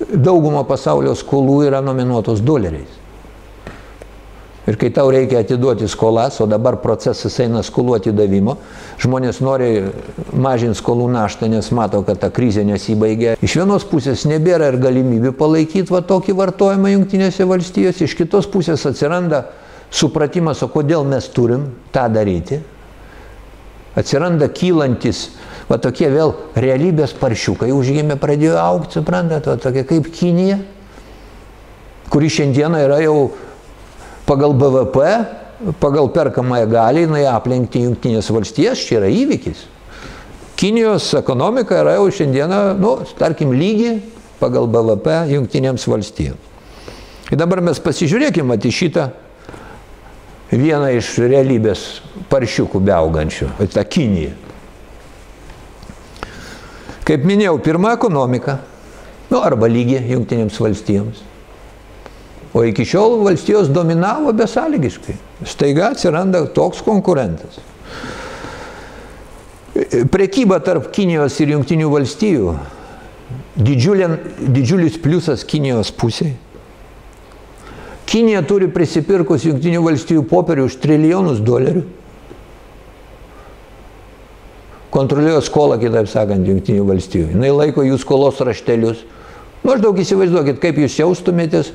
dauguma pasaulio skolų yra nominuotos doleriais. Ir kai tau reikia atiduoti skolas, o dabar procesas eina skolų atidavimo, žmonės nori mažinti skolų naštą, nes mato, kad ta krizė nesibaigia. Iš vienos pusės nebėra ir galimybių palaikyti va tokį vartojimą Junktinėse valstijose, iš kitos pusės atsiranda supratimas, o kodėl mes turim tą daryti. Atsiranda kylantis va tokie vėl realybės paršiukai užgimė, pradėjo aukti, suprantat, va tokie kaip Kinija, kuri šiandieną yra jau pagal BVP, pagal perkamąją galį, jinai aplenkti Junktinės valstijas, čia yra įvykis. Kinijos ekonomika yra jau šiandieną, nu, tarkim, lygi pagal BVP Junktinėms valstijoms. Ir dabar mes pasižiūrėkime į šitą vieną iš realybės paršiukų beaugančių, tą Kiniją. Kaip minėjau, pirma ekonomika, nu, arba lygi jungtinėms valstijoms. O iki šiol valstijos dominavo besąlygiškai. Staiga atsiranda toks konkurentas. Prekyba tarp Kinijos ir jungtinių valstijų didžiulė, didžiulis pliusas Kinijos pusėje. Kinija turi prisipirkus jungtinių valstijų popierių už trilijonus dolerių kontroliuoja skolą, kitaip sakant, jungtinių valstybių. Jis laiko jų skolos raštelius. Maždaug įsivaizduokit, kaip jūs jaustumėtės,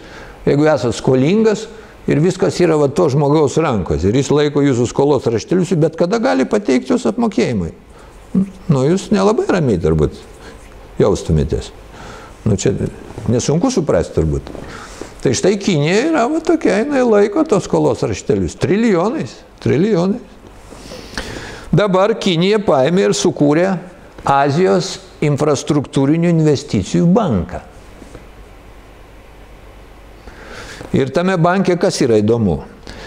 jeigu esate skolingas ir viskas yra va to žmogaus rankos. Ir jis laiko jūsų skolos raštelius, bet kada gali pateikti jūs apmokėjimai. Nu, jūs nelabai ramiai turbūt jaustumėtės. Nu, čia nesunku suprasti turbūt. Tai štai Kinija yra va tokia, jinai laiko tos skolos raštelius. Trilijonais. Trilijonais. Dabar Kinija paėmė ir sukūrė Azijos infrastruktūrinių investicijų banką. Ir tame banke kas yra įdomu?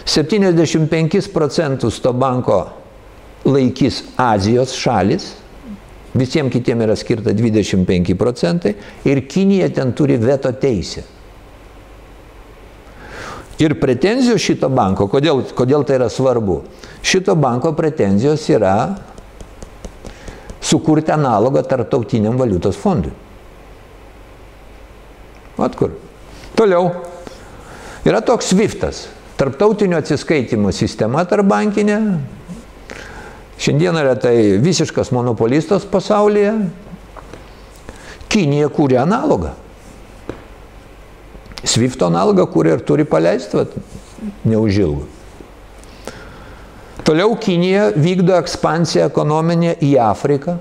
75 procentus to banko laikys Azijos šalis Visiems kitiems yra skirta 25 procentai ir Kinija ten turi veto teisę. Ir pretenzijos šito banko, kodėl, kodėl tai yra svarbu? Šito banko pretenzijos yra sukurti analogą tarptautiniam valiutos fondui. Vat kur. Toliau. Yra toks SWIFTas. Tarptautinio atsiskaitimo sistema tarp bankinė. Šiandien yra tai visiškas monopolistas pasaulyje. Kinija kūrė analogą. SWIFT analogą kūrė ir turi paleisti vat, neužilgo. Toliau Kinija vykdo ekspansiją ekonominę į Afriką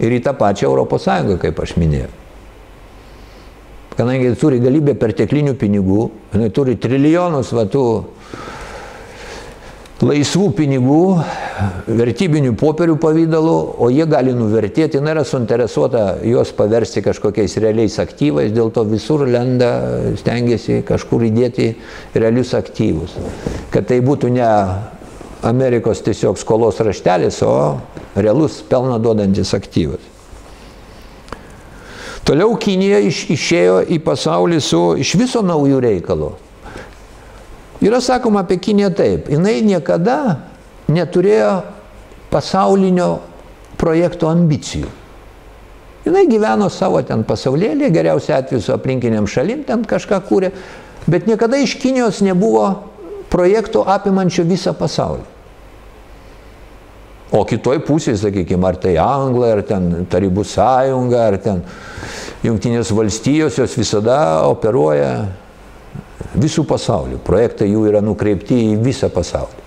ir į tą pačią Europos Sąjungą, kaip aš minėjau. Kadangi turi galybę perteklinių pinigų, jinai turi trilijonus vatų laisvų pinigų, vertybinių popierių pavydalų, o jie gali nuvertėti, jinai yra suinteresuota juos paversti kažkokiais realiais aktyvais, dėl to visur lenda, stengiasi kažkur įdėti realius aktyvus. Kad tai būtų ne Amerikos tiesiog skolos raštelis, o realus pelną duodantis aktyvas. Toliau Kinija iš, išėjo į pasaulį su iš viso naujų reikalų. Yra sakoma apie Kiniją taip, jinai niekada neturėjo pasaulinio projekto ambicijų. Jinai gyveno savo ten pasaulėlį, geriausia atveju su aplinkiniam šalim ten kažką kūrė, bet niekada iš Kinijos nebuvo projektų apimančio visą pasaulį. O kitoj pusėje, sakykime, ar tai Anglai, ar ten Tarybų sąjunga, ar ten Junktinės valstijos, jos visada operuoja visų pasaulių. Projektai jų yra nukreipti į visą pasaulį.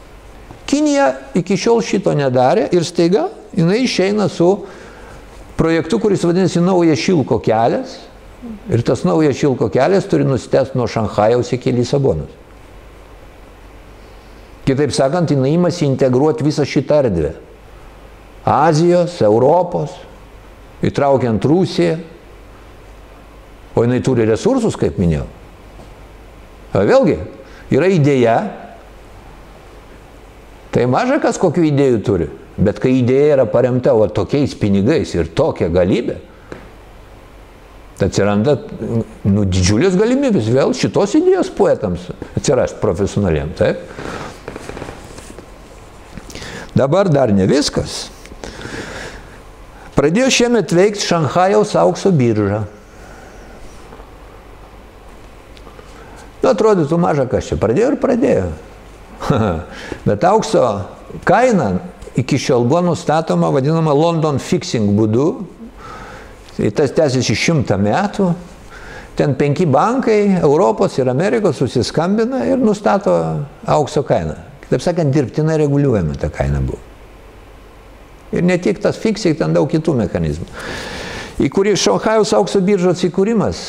Kinija iki šiol šito nedarė ir staiga jinai išeina su projektu, kuris vadinasi Naujas Šilko kelias. Ir tas Naujas Šilko kelias turi nustęsti nuo Šanhajaus iki Lisabonos. Kitaip sakant, jinai imasi integruoti visą šitą erdvę. Azijos, Europos, įtraukiant Rusiją. O jinai turi resursus, kaip minėjau. Vėlgi, yra idėja, tai maža kas kokių idėjų turi, bet kai idėja yra paremta o tokiais pinigais ir tokia galybė, atsiranda nu, didžiulės galimybės vėl šitos idėjos poetams atsirasti profesionaliem. Taip? Dabar dar ne viskas. Pradėjo šiemet veikti Šanhajaus aukso birža. Nu, atrodytų maža kas čia. Pradėjo ir pradėjo. Bet aukso kaina iki šiol buvo nustatoma vadinama London fixing būdu. Tai tas tęsiasi šimtą metų. Ten penki bankai Europos ir Amerikos susiskambina ir nustato aukso kainą. Taip sakant, dirbtinai reguliuojama ta kaina buvo. Ir ne tik tas fiksik, ten daug kitų mechanizmų. Į kurį Šanhajaus aukso biržos įkūrimas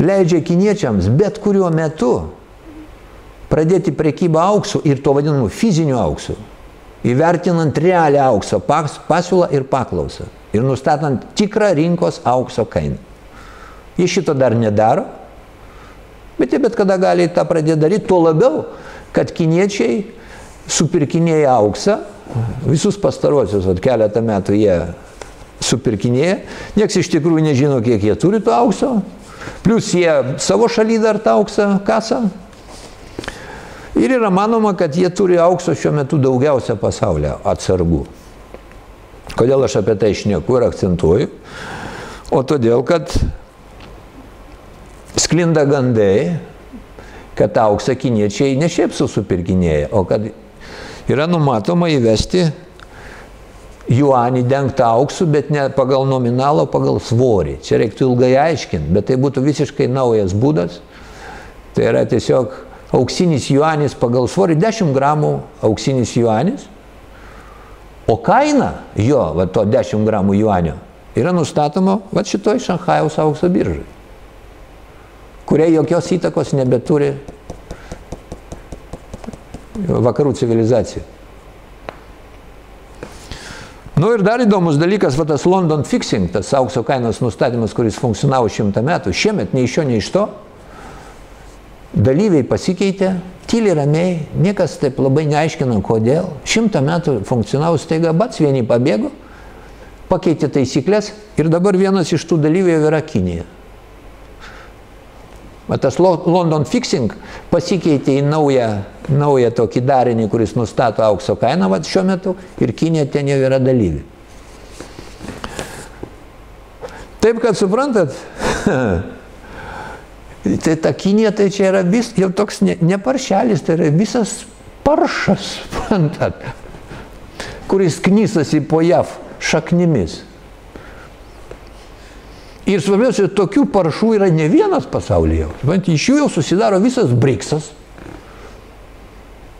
leidžia kiniečiams bet kuriuo metu pradėti prekybą auksu ir to vadinamu fiziniu auksu, įvertinant realią aukso pasiūlą ir paklausą ir nustatant tikrą rinkos aukso kainą. Jie šito dar nedaro, bet jie bet kada gali tą pradėti daryti, tuo labiau, kad kiniečiai supirkinėja auksą, visus pastarosius, at keletą metų jie supirkinėja, nieks iš tikrųjų nežino, kiek jie turi to aukso, Plius jie savo šaly dar tą auksą kasą. Ir yra manoma, kad jie turi aukso šiuo metu daugiausia pasaulyje atsargų. Kodėl aš apie tai išnieku ir akcentuoju? O todėl, kad sklinda gandai, kad auksą kiniečiai ne šiaip susipirkinėja, o kad yra numatoma įvesti juanį dengtą auksu, bet ne pagal nominalą, pagal svorį. Čia reiktų ilgai aiškinti, bet tai būtų visiškai naujas būdas. Tai yra tiesiog auksinis juanis pagal svorį, 10 gramų auksinis juanis, o kaina jo, va to 10 gramų juanio, yra nustatoma va šitoj Šanhajaus aukso biržai, kuriai jokios įtakos nebeturi vakarų civilizacija. Nu ir dar įdomus dalykas, va tas London fixing, tas aukso kainos nustatymas, kuris funkcionavo šimtą metų, šiemet nei iš šio, nei iš to, dalyviai pasikeitė, tyliai ramiai, niekas taip labai neaiškina, kodėl. Šimtą metų funkcionavo staiga, bats vieni pabėgo, pakeitė taisyklės ir dabar vienas iš tų dalyvių yra Kinija. O tas London fixing pasikeitė į naują, naują tokį darinį, kuris nustato aukso kainą vat, šiuo metu ir Kinė ten jau yra dalyvi. Taip, kad suprantat, tai ta Kinė tai čia yra vis, jau toks ne, ne paršelis, tai yra visas paršas, suprantat, kuris knysasi po JAV šaknimis. Ir svarbiausia, tokių parašų yra ne vienas pasaulyje. Bet iš jų jau susidaro visas BRICSas.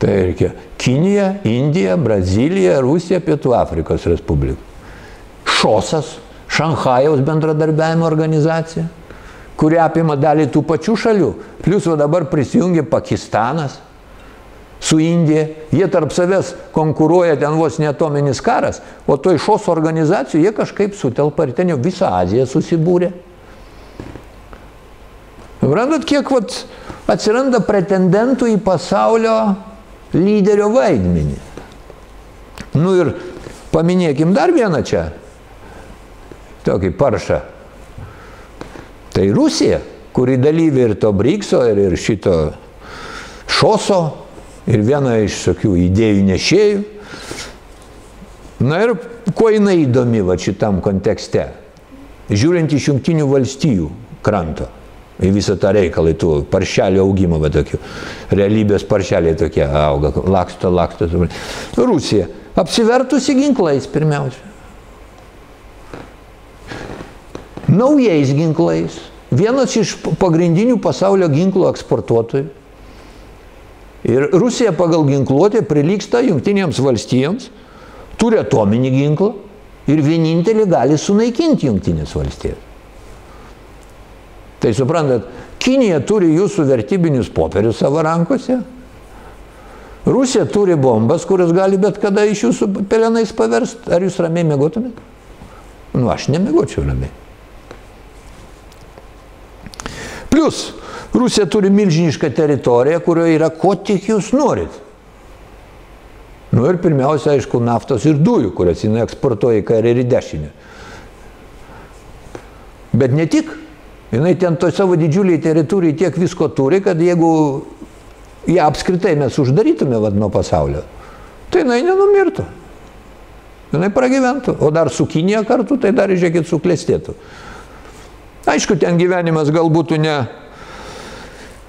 Tai reikia Kinija, Indija, Brazilija, Rusija, Pietų Afrikos Respublika. ŠOSas, Šanhajaus bendradarbiavimo organizacija, kuri apima dalį tų pačių šalių. Plius va dabar prisijungia Pakistanas su Indija, jie tarp savęs konkuruoja, ten vos netominis karas, o to iš šios organizacijų jie kažkaip sutelpa ir ten jau visą Aziją susibūrė. Randat, kiek vat, atsiranda pretendentų į pasaulio lyderio vaidmenį. Nu ir paminėkim dar vieną čia, tokį paršą. Tai Rusija, kuri dalyvė ir to Brikso, ir, ir šito šoso, ir viena iš tokių idėjų nešėjų. Na ir kuo jinai įdomi va šitam kontekste? Žiūrint iš jungtinių valstijų kranto į visą tą reikalą, tų paršelio augimo, va tokių, realybės paršeliai tokie auga, laksto, laksto. Rusija, apsivertusi ginklais pirmiausia. Naujais ginklais. Vienas iš pagrindinių pasaulio ginklų eksportuotojų. Ir Rusija pagal ginkluotę prilyksta jungtinėms valstijoms, turi atominį ginklą ir vienintelį gali sunaikinti jungtinės valstijos. Tai suprantat, Kinija turi jūsų vertybinius popierius savo rankose, Rusija turi bombas, kurios gali bet kada iš jūsų pelenais paversti. Ar jūs ramiai mėgotumėte? Nu, aš nemėgočiau ramiai. Plus, Rusija turi milžinišką teritoriją, kurioje yra ko tik jūs norit. Nu ir pirmiausia, aišku, naftos ir dujų, kurias jinai eksportuoja į kairę ir į dešinę. Bet ne tik. Jinai ten toj savo didžiuliai teritorijai tiek visko turi, kad jeigu ją apskritai mes uždarytume vad nuo pasaulio, tai jinai nenumirtų. Jinai pragyventų. O dar su Kinija kartu, tai dar, žiūrėkit, suklestėtų. Aišku, ten gyvenimas gal būtų ne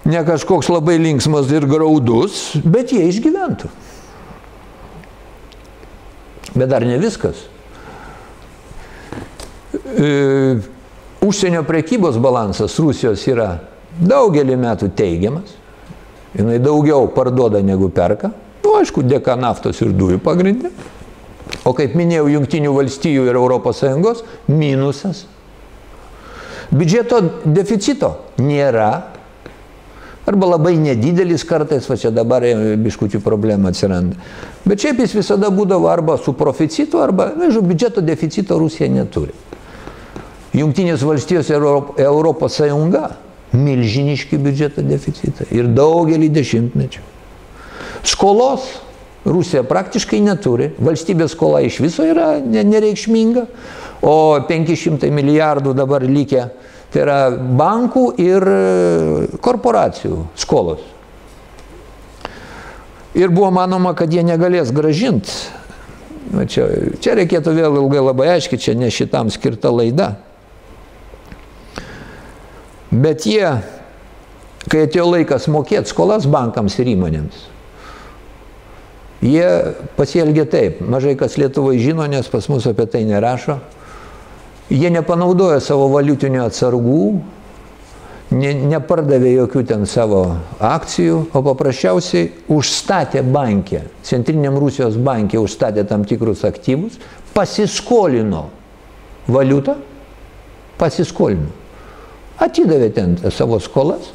ne kažkoks labai linksmas ir graudus, bet jie išgyventų. Bet dar ne viskas. E, užsienio prekybos balansas Rusijos yra daugelį metų teigiamas. Jinai daugiau parduoda negu perka. Nu, aišku, dėka naftos ir dujų pagrindė. O kaip minėjau, Junktinių valstijų ir ES minusas. Biudžeto deficito nėra, Arba labai nedidelis kartais, va čia dabar biškučių problema atsiranda. Bet šiaip jis visada būdavo arba su proficitu, arba, nežinau, biudžeto deficito Rusija neturi. Jungtinės valstijos ir Europos Sąjunga milžiniški biudžeto deficitai ir daugelį dešimtmečių. Skolos Rusija praktiškai neturi, valstybės skola iš viso yra nereikšminga, o 500 milijardų dabar lygia Tai yra bankų ir e, korporacijų skolos. Ir buvo manoma, kad jie negalės gražinti. Čia, čia reikėtų vėl ilgai labai aiškiai, čia ne šitam skirta laida. Bet jie, kai atėjo laikas mokėti skolas bankams ir įmonėms, jie pasielgė taip. Mažai kas Lietuvoje žino, nes pas mus apie tai nerašo. Jie nepanaudojo savo valiutinių atsargų, ne, nepardavė jokių ten savo akcijų, o paprasčiausiai užstatė bankę, centriniam Rusijos bankė užstatė tam tikrus aktyvus, pasiskolino valiutą, pasiskolino. Atidavė ten savo skolas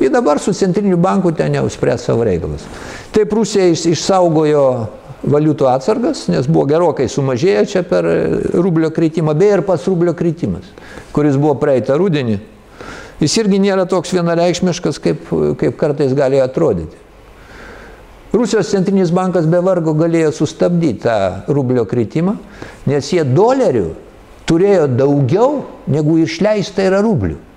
ir dabar su centriniu banku ten jau spręs savo reikalus. Taip Rusija išsaugojo valiutų atsargas, nes buvo gerokai sumažėję čia per rublio kritimą, beje ir pats rublio kritimas, kuris buvo praeitą rudenį. Jis irgi nėra toks vienareikšmiškas, kaip, kaip kartais gali atrodyti. Rusijos centrinis bankas be vargo galėjo sustabdyti tą rublio kritimą, nes jie dolerių turėjo daugiau, negu išleista yra rublių.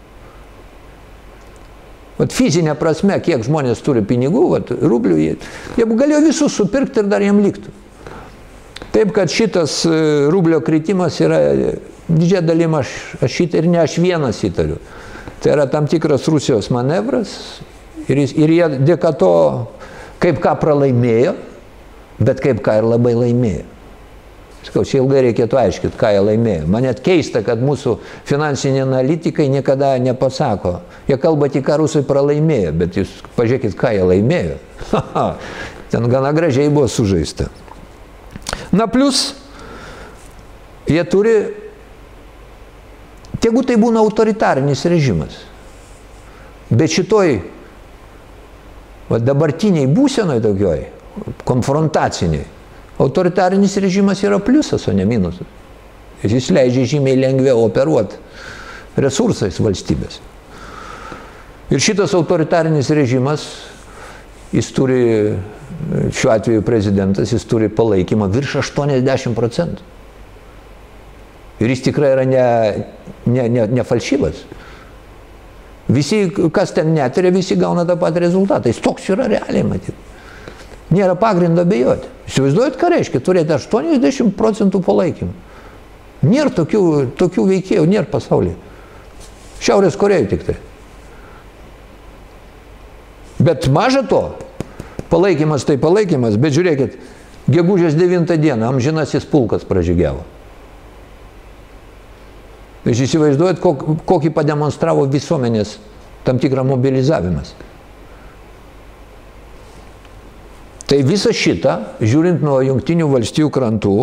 Vat fizinė prasme, kiek žmonės turi pinigų, vat, rublių, jie, jie galėjo visus supirkti ir dar jiem liktų. Taip, kad šitas rublio kritimas yra didžia dalim aš, aš šitą ir ne aš vienas įtariu. Tai yra tam tikras Rusijos manevras ir, jis, ir jie dėka to kaip ką pralaimėjo, bet kaip ką ir labai laimėjo. Sakau, čia ilgai reikėtų aiškinti, ką jie laimėjo. Man net keista, kad mūsų finansiniai analitikai niekada nepasako. Jie kalba tik, ką rusai pralaimėjo, bet jūs pažiūrėkit, ką jie laimėjo. Ten gana gražiai buvo sužaista. Na plus, jie turi, tegu tai būna autoritarinis režimas, bet šitoj va, dabartiniai būsenoj tokioj, konfrontaciniai, autoritarinis režimas yra pliusas, o ne minusas. Jis leidžia žymiai lengviau operuoti resursais valstybės. Ir šitas autoritarinis režimas, jis turi šiuo atveju prezidentas, jis turi palaikymą virš 80 procentų. Ir jis tikrai yra ne, ne, ne, ne falšyvas. Visi, kas ten netarė, visi gauna tą patį rezultatą. Jis toks yra realiai matyti. Nėra pagrindo bejoti. Įsivaizduojat, ką reiškia turėti 80 procentų palaikymą. Nėra tokių, tokių veikėjų, nėra pasaulyje. Šiaurės Korejoje tik tai. Bet maža to, Palaikymas tai palaikymas, bet žiūrėkit, gegužės 9 dieną amžinasis pulkas pražygiavo. Jūs įsivaizduojat, kokį pademonstravo visuomenės tam tikrą mobilizavimas. Tai visą šitą, žiūrint nuo jungtinių valstybių krantų,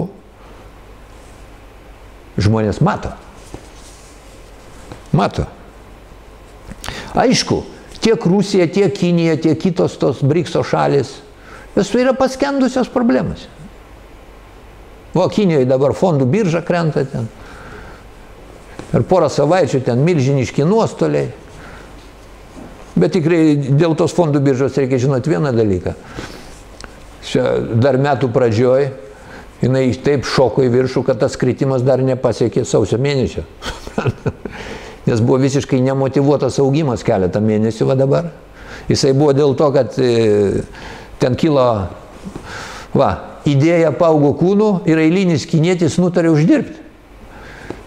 žmonės mato. Mato. Aišku, tiek Rusija, tiek Kinija, tiek kitos tos Brikso šalis, jos yra paskendusios problemas. O Kinijoje dabar fondų birža krenta ten. Per porą savaičių ten milžiniški nuostoliai. Bet tikrai dėl tos fondų biržos reikia žinoti vieną dalyką. Čia dar metų pradžioj jinai taip šoko į viršų, kad tas kritimas dar nepasiekė sausio mėnesio. nes buvo visiškai nemotivuotas augimas keletą mėnesių va dabar. Jisai buvo dėl to, kad e, ten kilo, va, idėja paaugo kūnų ir eilinis kinietis nutarė uždirbti.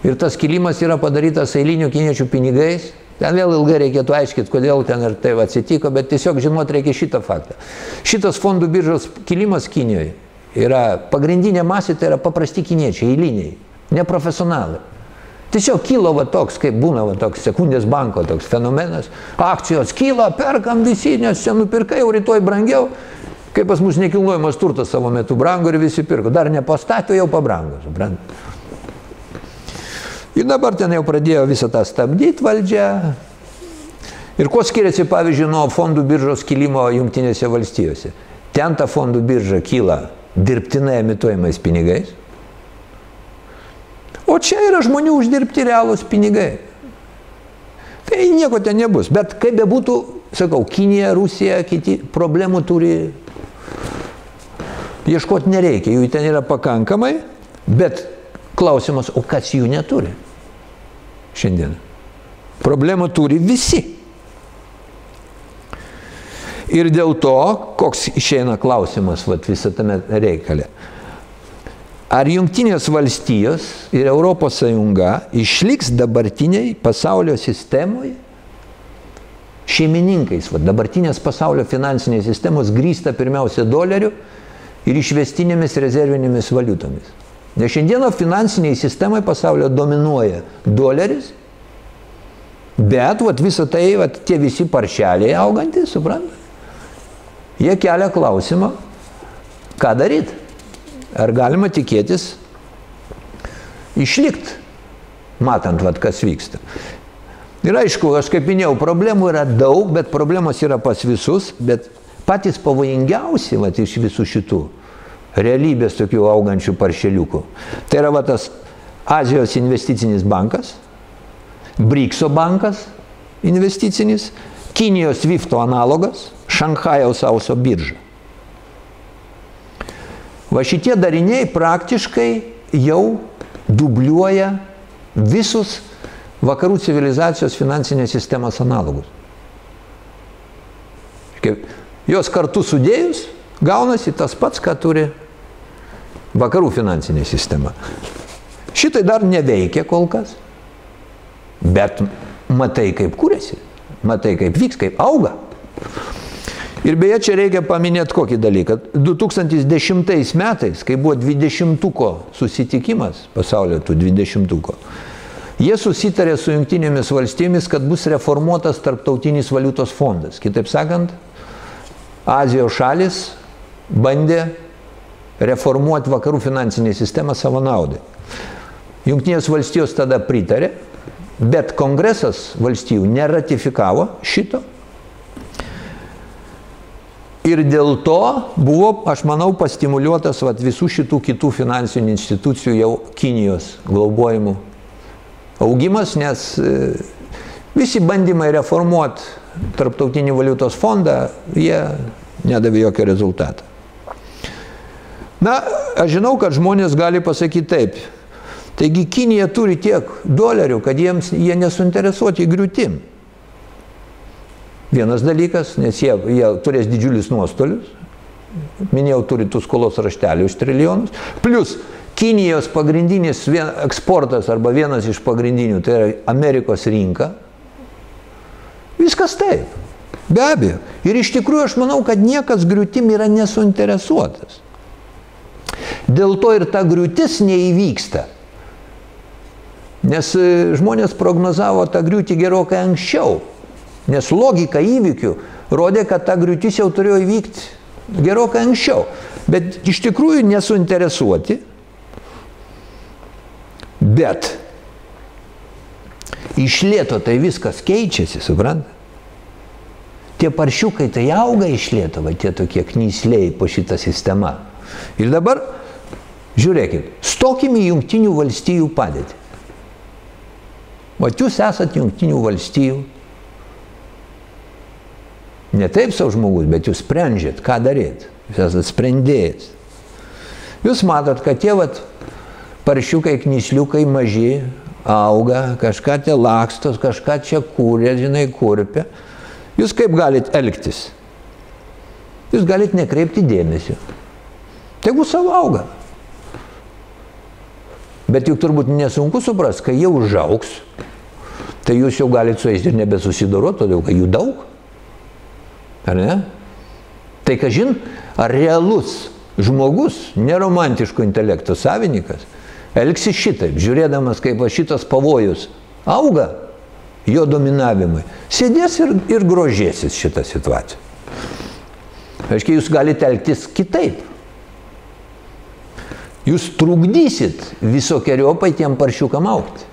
Ir tas kilimas yra padarytas eilinių kiniečių pinigais. Ten vėl ilgai reikėtų aiškinti, kodėl ten ir tai atsitiko, bet tiesiog žinot reikia šitą faktą. Šitas fondų biržos kilimas Kinijoje yra pagrindinė masė, tai yra paprasti kiniečiai, eiliniai, neprofesionalai. Tiesiog kilo va toks, kaip būna va toks sekundės banko toks fenomenas. Akcijos kyla, perkam visi, nes čia nupirkai, jau rytoj brangiau. Kaip pas mus nekilnojamas turtas savo metu brango ir visi pirko. Dar nepastatė, jau pabrango, suprant. Ir dabar ten jau pradėjo visą tą stabdyti valdžią. Ir kuo skiriasi, pavyzdžiui, nuo fondų biržos kilimo Junktinėse valstijose? Ten ta fondų birža kyla dirbtinai emituojamais pinigais O čia yra žmonių uždirbti realūs pinigai. Tai nieko ten nebus. Bet kaip bebūtų, sakau, Kinija, Rusija, kiti problemų turi. Ieškoti nereikia, jų ten yra pakankamai, bet klausimas, o kas jų neturi šiandien? Problemų turi visi. Ir dėl to, koks išeina klausimas vat, visą tame reikalė. Ar jungtinės valstijos ir Europos Sąjunga išliks dabartiniai pasaulio sistemoje šeimininkais? Va, dabartinės pasaulio finansinės sistemos grįsta pirmiausia doleriu ir išvestinėmis rezervinėmis valiutomis. Nes šiandieną finansiniai sistemai pasaulio dominuoja doleris, bet vat, visą tai, vat, tie visi paršeliai augantys, suprantate, jie kelia klausimą, ką daryti. Ar galima tikėtis išlikti, matant, vat, kas vyksta. Ir aišku, aš kaip minėjau, problemų yra daug, bet problemos yra pas visus, bet patys pavojingiausi vat, iš visų šitų realybės tokių augančių paršeliukų. Tai yra vat, tas Azijos investicinis bankas, Brikso bankas investicinis, Kinijos Vifto analogas, Šanhajaus auso birža. Va šitie dariniai praktiškai jau dubliuoja visus vakarų civilizacijos finansinės sistemos analogus. Jos kartu sudėjus gaunasi tas pats, ką turi vakarų finansinė sistema. Šitai dar neveikia kol kas, bet matai, kaip kūrėsi, matai, kaip vyks, kaip auga. Ir beje, čia reikia paminėti kokį dalyką. 2010 metais, kai buvo 20-ko susitikimas, pasaulio tų 20-ko, jie susitarė su jungtinėmis valstybėmis, kad bus reformuotas tarptautinis valiutos fondas. Kitaip sakant, Azijos šalis bandė reformuoti vakarų finansinę sistemą savo naudai. Junktinės valstijos tada pritarė, bet kongresas valstijų neratifikavo šito. Ir dėl to buvo, aš manau, pastimuliuotas vat, visų šitų kitų finansinių institucijų jau Kinijos globojimų augimas, nes e, visi bandymai reformuoti tarptautinį valiutos fondą, jie nedavė jokio rezultato. Na, aš žinau, kad žmonės gali pasakyti taip. Taigi Kinija turi tiek dolerių, kad jiems jie nesuinteresuoti griūtim. Vienas dalykas, nes jie, jie turės didžiulius nuostolius. Minėjau, turi tų skolos raštelių už trilijonus. Plus, Kinijos pagrindinis vien, eksportas arba vienas iš pagrindinių, tai yra Amerikos rinka. Viskas taip. Be abejo. Ir iš tikrųjų aš manau, kad niekas griūtim yra nesuinteresuotas. Dėl to ir ta griūtis neįvyksta. Nes e, žmonės prognozavo tą griūtį gerokai anksčiau. Nes logika įvykių rodė, kad ta griūtis jau turėjo įvykti gerokai anksčiau. Bet iš tikrųjų nesuinteresuoti. Bet iš lėto tai viskas keičiasi, suprantate? Tie paršiukai tai auga iš va tie tokie knysliai po šitą sistemą. Ir dabar, žiūrėkit, stokim į jungtinių valstijų padėtį. O jūs esat jungtinių valstijų. Ne taip savo žmogus, bet jūs sprendžiat, ką daryti. Jūs esat sprendėjas. Jūs matot, kad tie vat, paršiukai, knysliukai maži, auga, kažką tie lakstos, kažką čia kūrė, žinai, kurpia. Jūs kaip galit elgtis? Jūs galit nekreipti dėmesio. Tegu savo auga. Bet juk turbūt nesunku suprasti, kai jie užauks, tai jūs jau galite su jais ir nebesusidoroti, todėl kad jų daug. Ar ne? Tai kažin, ar realus žmogus, neromantiško intelekto savininkas, elgsi šitaip, žiūrėdamas, kaip va šitas pavojus auga jo dominavimui, sėdės ir, ir grožėsis šitą situaciją. Aiškiai, jūs galite elgtis kitaip. Jūs trukdysit visokiojopai tiem paršiukam aukti.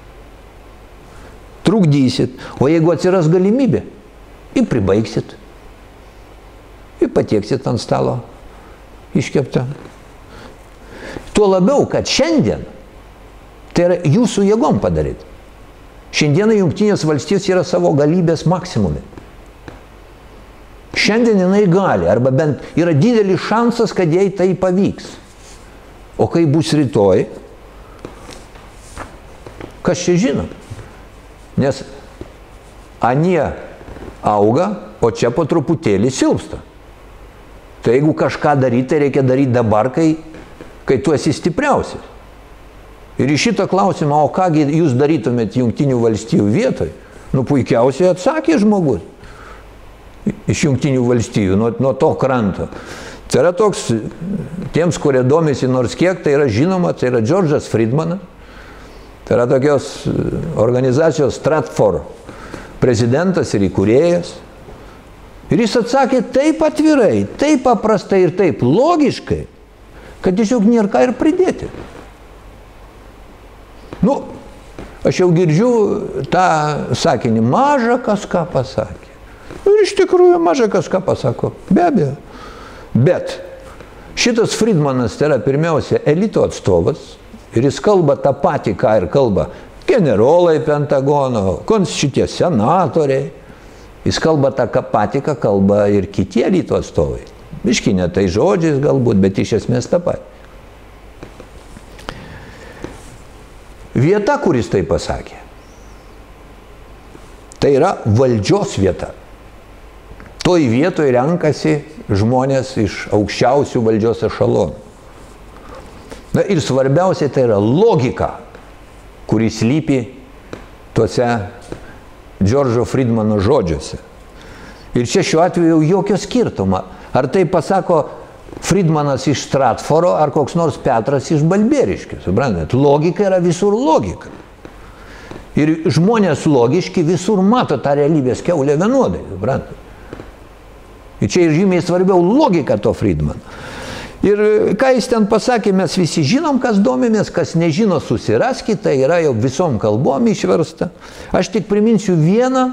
Trukdysit. O jeigu atsiras galimybė, ir pribaigsit. Ir patieksit ant stalo iškeptą. Tuo labiau, kad šiandien tai yra jūsų jėgom padaryti. Šiandieną Junktinės valstijos yra savo galybės maksimume. Šiandien jinai gali, arba bent yra didelis šansas, kad jai tai pavyks. O kai bus rytoj, kas čia žino? Nes anie auga, o čia po truputėlį silpsta. Tai jeigu kažką daryti, tai reikia daryti dabar, kai, kai tu esi stipriausias. Ir į šitą klausimą, o kągi jūs darytumėt jungtinių valstijų vietoj, nu puikiausiai atsakė žmogus iš jungtinių valstijų, nuo, nuo to kranto. Tai yra toks, tiems, kurie domisi nors kiek, tai yra žinoma, tai yra Džordžas Friedmanas, tai yra tokios organizacijos Stratfor prezidentas ir įkūrėjas. Ir jis atsakė taip atvirai, taip paprastai ir taip logiškai, kad tiesiog nėra ką ir pridėti. Nu, aš jau girdžiu tą sakinį, maža kas ką pasakė. Ir iš tikrųjų mažai kas ką pasako, be abejo. Bet šitas Friedmanas tai yra pirmiausia elito atstovas ir jis kalba tą patį, ką ir kalba generolai Pentagono, šitie senatoriai. Jis kalba tą patį, ką kalba ir kiti elito atstovai. Biški ne tai žodžiais galbūt, bet iš esmės tą patį. Vieta, kuris tai pasakė, tai yra valdžios vieta. Toj vietoje renkasi žmonės iš aukščiausių valdžios ešalonų. Na ir svarbiausia tai yra logika, kuris lypi tuose Džordžo Friedmano žodžiuose. Ir čia šiuo atveju jokio skirtumo. Ar tai pasako Friedmanas iš Stratforo, ar koks nors Petras iš Balberiškio. Suprantat, logika yra visur logika. Ir žmonės logiški visur mato tą realybės keulę vienodai. Suprantat. Ir čia ir žymiai svarbiau logika to Friedmano. Ir ką jis ten pasakė, mes visi žinom, kas domimės, kas nežino, susiraskite, tai yra jau visom kalbom išversta. Aš tik priminsiu vieną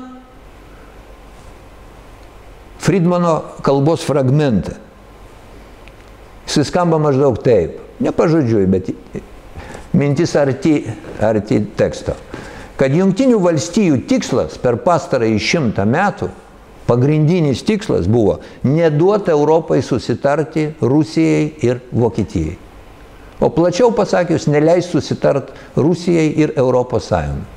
Friedmano kalbos fragmentą. Jis skamba maždaug taip, ne pažodžiui, bet mintis arti, arti teksto. Kad jungtinių valstijų tikslas per pastarąjį šimtą metų Pagrindinis tikslas buvo neduoti Europai susitarti Rusijai ir Vokietijai. O plačiau pasakius, neleis susitart Rusijai ir Europos Sąjungai.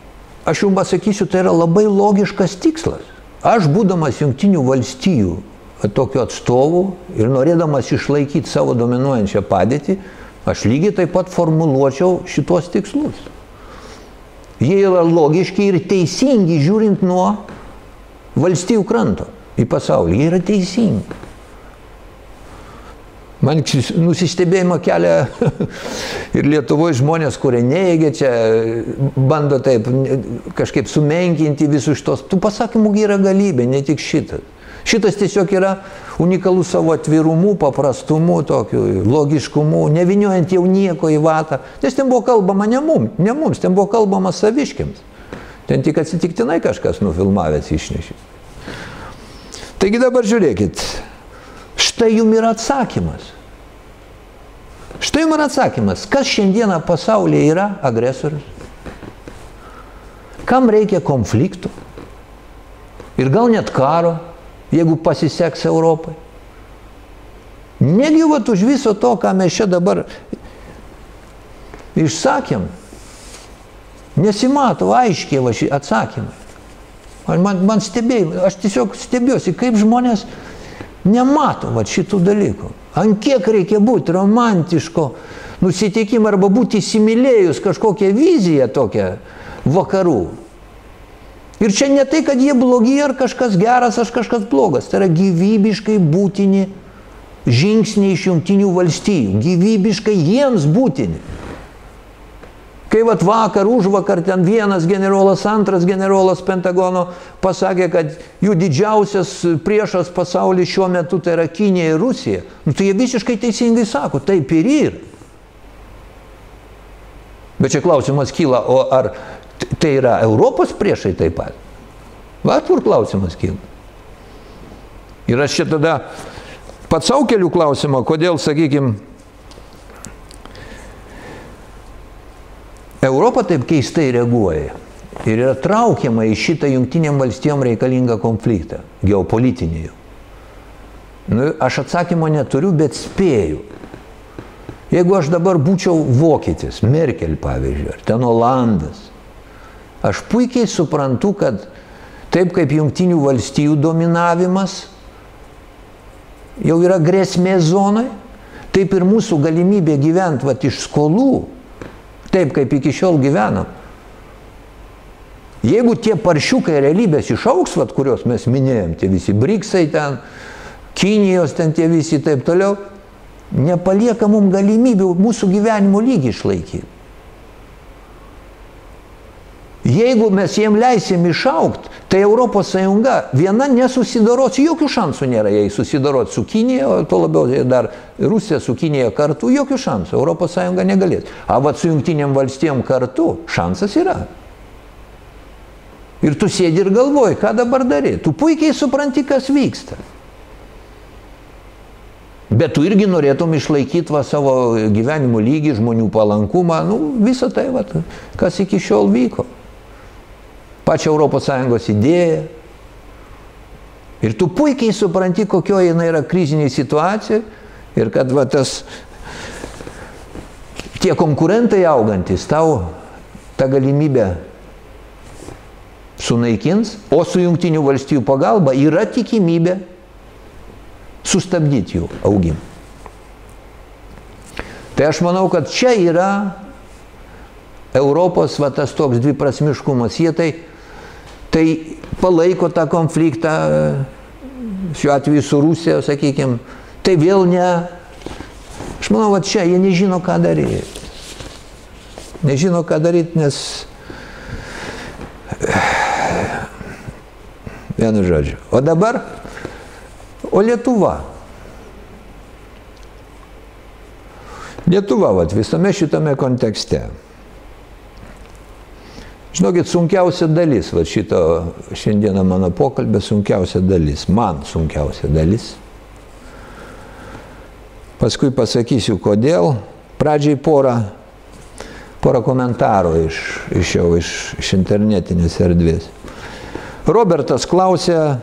Aš jums pasakysiu, tai yra labai logiškas tikslas. Aš būdamas jungtinių valstijų tokiu atstovu ir norėdamas išlaikyti savo dominuojančią padėtį, aš lygiai taip pat formuluočiau šitos tikslus. Jie yra logiški ir teisingi žiūrint nuo valstybių kranto į pasaulį. Jie yra teisingi. Man nusistebėjimą kelia ir Lietuvoje žmonės, kurie neįgia čia, bando taip kažkaip sumenkinti visus šitos. Tų pasakymų yra galybė, ne tik šitas. Šitas tiesiog yra unikalus savo atvirumu, paprastumu, tokiu logiškumu, neviniojant jau nieko į vatą. Nes ten buvo kalbama ne mums, ne mums ten buvo kalbama saviškiams. Ten tik atsitiktinai kažkas nufilmavęs išnešė. Taigi dabar žiūrėkit, štai jums yra atsakymas. Štai jums yra atsakymas, kas šiandieną pasaulyje yra agresorius. Kam reikia konfliktų? Ir gal net karo, jeigu pasiseks Europai. Negi vat už viso to, ką mes čia dabar išsakėm, nesimato aiškiai va šį atsakymą. Man, man stebėjimai, aš tiesiog stebiuosi, kaip žmonės nemato va, šitų dalykų. Ant kiek reikia būti romantiško nusiteikimo arba būti įsimylėjus kažkokią viziją tokią vakarų. Ir čia ne tai, kad jie blogi ar kažkas geras, ar kažkas blogas. Tai yra gyvybiškai būtini žingsniai iš jungtinių valstybių. Gyvybiškai jiems būtini. Kai vat vakar, už vakar ten vienas generolas, antras generolas Pentagono pasakė, kad jų didžiausias priešas pasaulyje šiuo metu tai yra Kinija ir Rusija, nu, tai jie visiškai teisingai sako, taip ir yra. Bet čia klausimas kyla, o ar tai yra Europos priešai taip pat? Va, kur klausimas kyla. Ir aš čia tada pats savo keliu klausimą, kodėl, sakykime, Europa taip keistai reaguoja ir yra traukiama į šitą jungtiniam valstijom reikalingą konfliktą, geopolitinį. Nu, aš atsakymo neturiu, bet spėju. Jeigu aš dabar būčiau vokietis, Merkel pavyzdžiui, ar ten Olandas, aš puikiai suprantu, kad taip kaip jungtinių valstijų dominavimas jau yra grėsmės zonai, taip ir mūsų galimybė gyventi iš skolų taip kaip iki šiol gyvenam. Jeigu tie paršiukai realybės išauks, vat, kuriuos mes minėjom, tie visi briksai ten, Kinijos ten tie visi taip toliau, nepalieka mums galimybių mūsų gyvenimo lygį išlaikyti. Jeigu mes jiem leisim išaukti, tai Sąjunga viena nesusidaros, jokių šansų nėra jai susidaroti su Kinija, o to labiau dar Rusija su Kinija kartu, jokių šansų. Sąjunga negalės. Vat su jungtiniam valstijom kartu šansas yra. Ir tu sėdi ir galvoji, ką dabar daryti. Tu puikiai supranti, kas vyksta. Bet tu irgi norėtum išlaikyti va, savo gyvenimo lygį, žmonių palankumą, nu, visą tai, va, kas iki šiol vyko pačią ES idėją. Ir tu puikiai supranti, kokioje jinai yra kriziniai situacija ir kad va, tas, tie konkurentai augantis tau tą galimybę sunaikins, o su jungtinių valstybių pagalba yra tikimybė sustabdyti jų augimą. Tai aš manau, kad čia yra Europos va, tas toks dviprasmiškumas. Jie tai, tai palaiko tą konfliktą, šiuo atveju su Rusija, sakykime, tai vėl ne. Aš manau, kad čia jie nežino, ką daryti. Nežino, ką daryti, nes Vienu žodžiu. O dabar, o Lietuva. Lietuva, vat, visame šitame kontekste. Žinokit, sunkiausia dalis, va šito šiandieną mano pokalbė, sunkiausia dalis, man sunkiausia dalis. Paskui pasakysiu, kodėl. Pradžiai porą, porą komentarų iš, iš jau iš, iš internetinės erdvės. Robertas klausė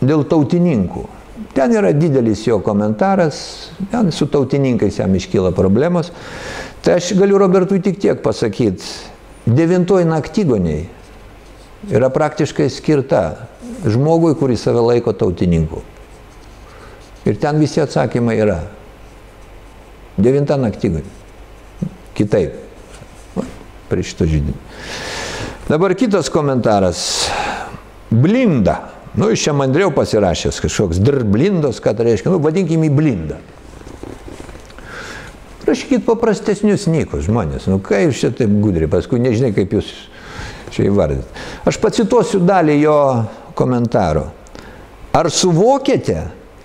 dėl tautininkų. Ten yra didelis jo komentaras, ten su tautininkais jam iškyla problemos. Tai aš galiu Robertui tik tiek pasakyti. Devintoji naktygoniai yra praktiškai skirta žmogui, kuris save laiko tautininku. Ir ten visi atsakymai yra. Devinta naktygonė. Kitaip. Prie šito žydinio. Dabar kitas komentaras. Blinda. Nu, iš čia mandriau pasirašęs kažkoks drblindos, ką tai reiškia. Nu, vadinkim į blindą. Rašykit paprastesnius nykus žmonės. Nu, kaip jūs čia taip gudriai, paskui nežinai, kaip jūs čia įvardinti. Aš pacituosiu dalį jo komentaro. Ar suvokėte,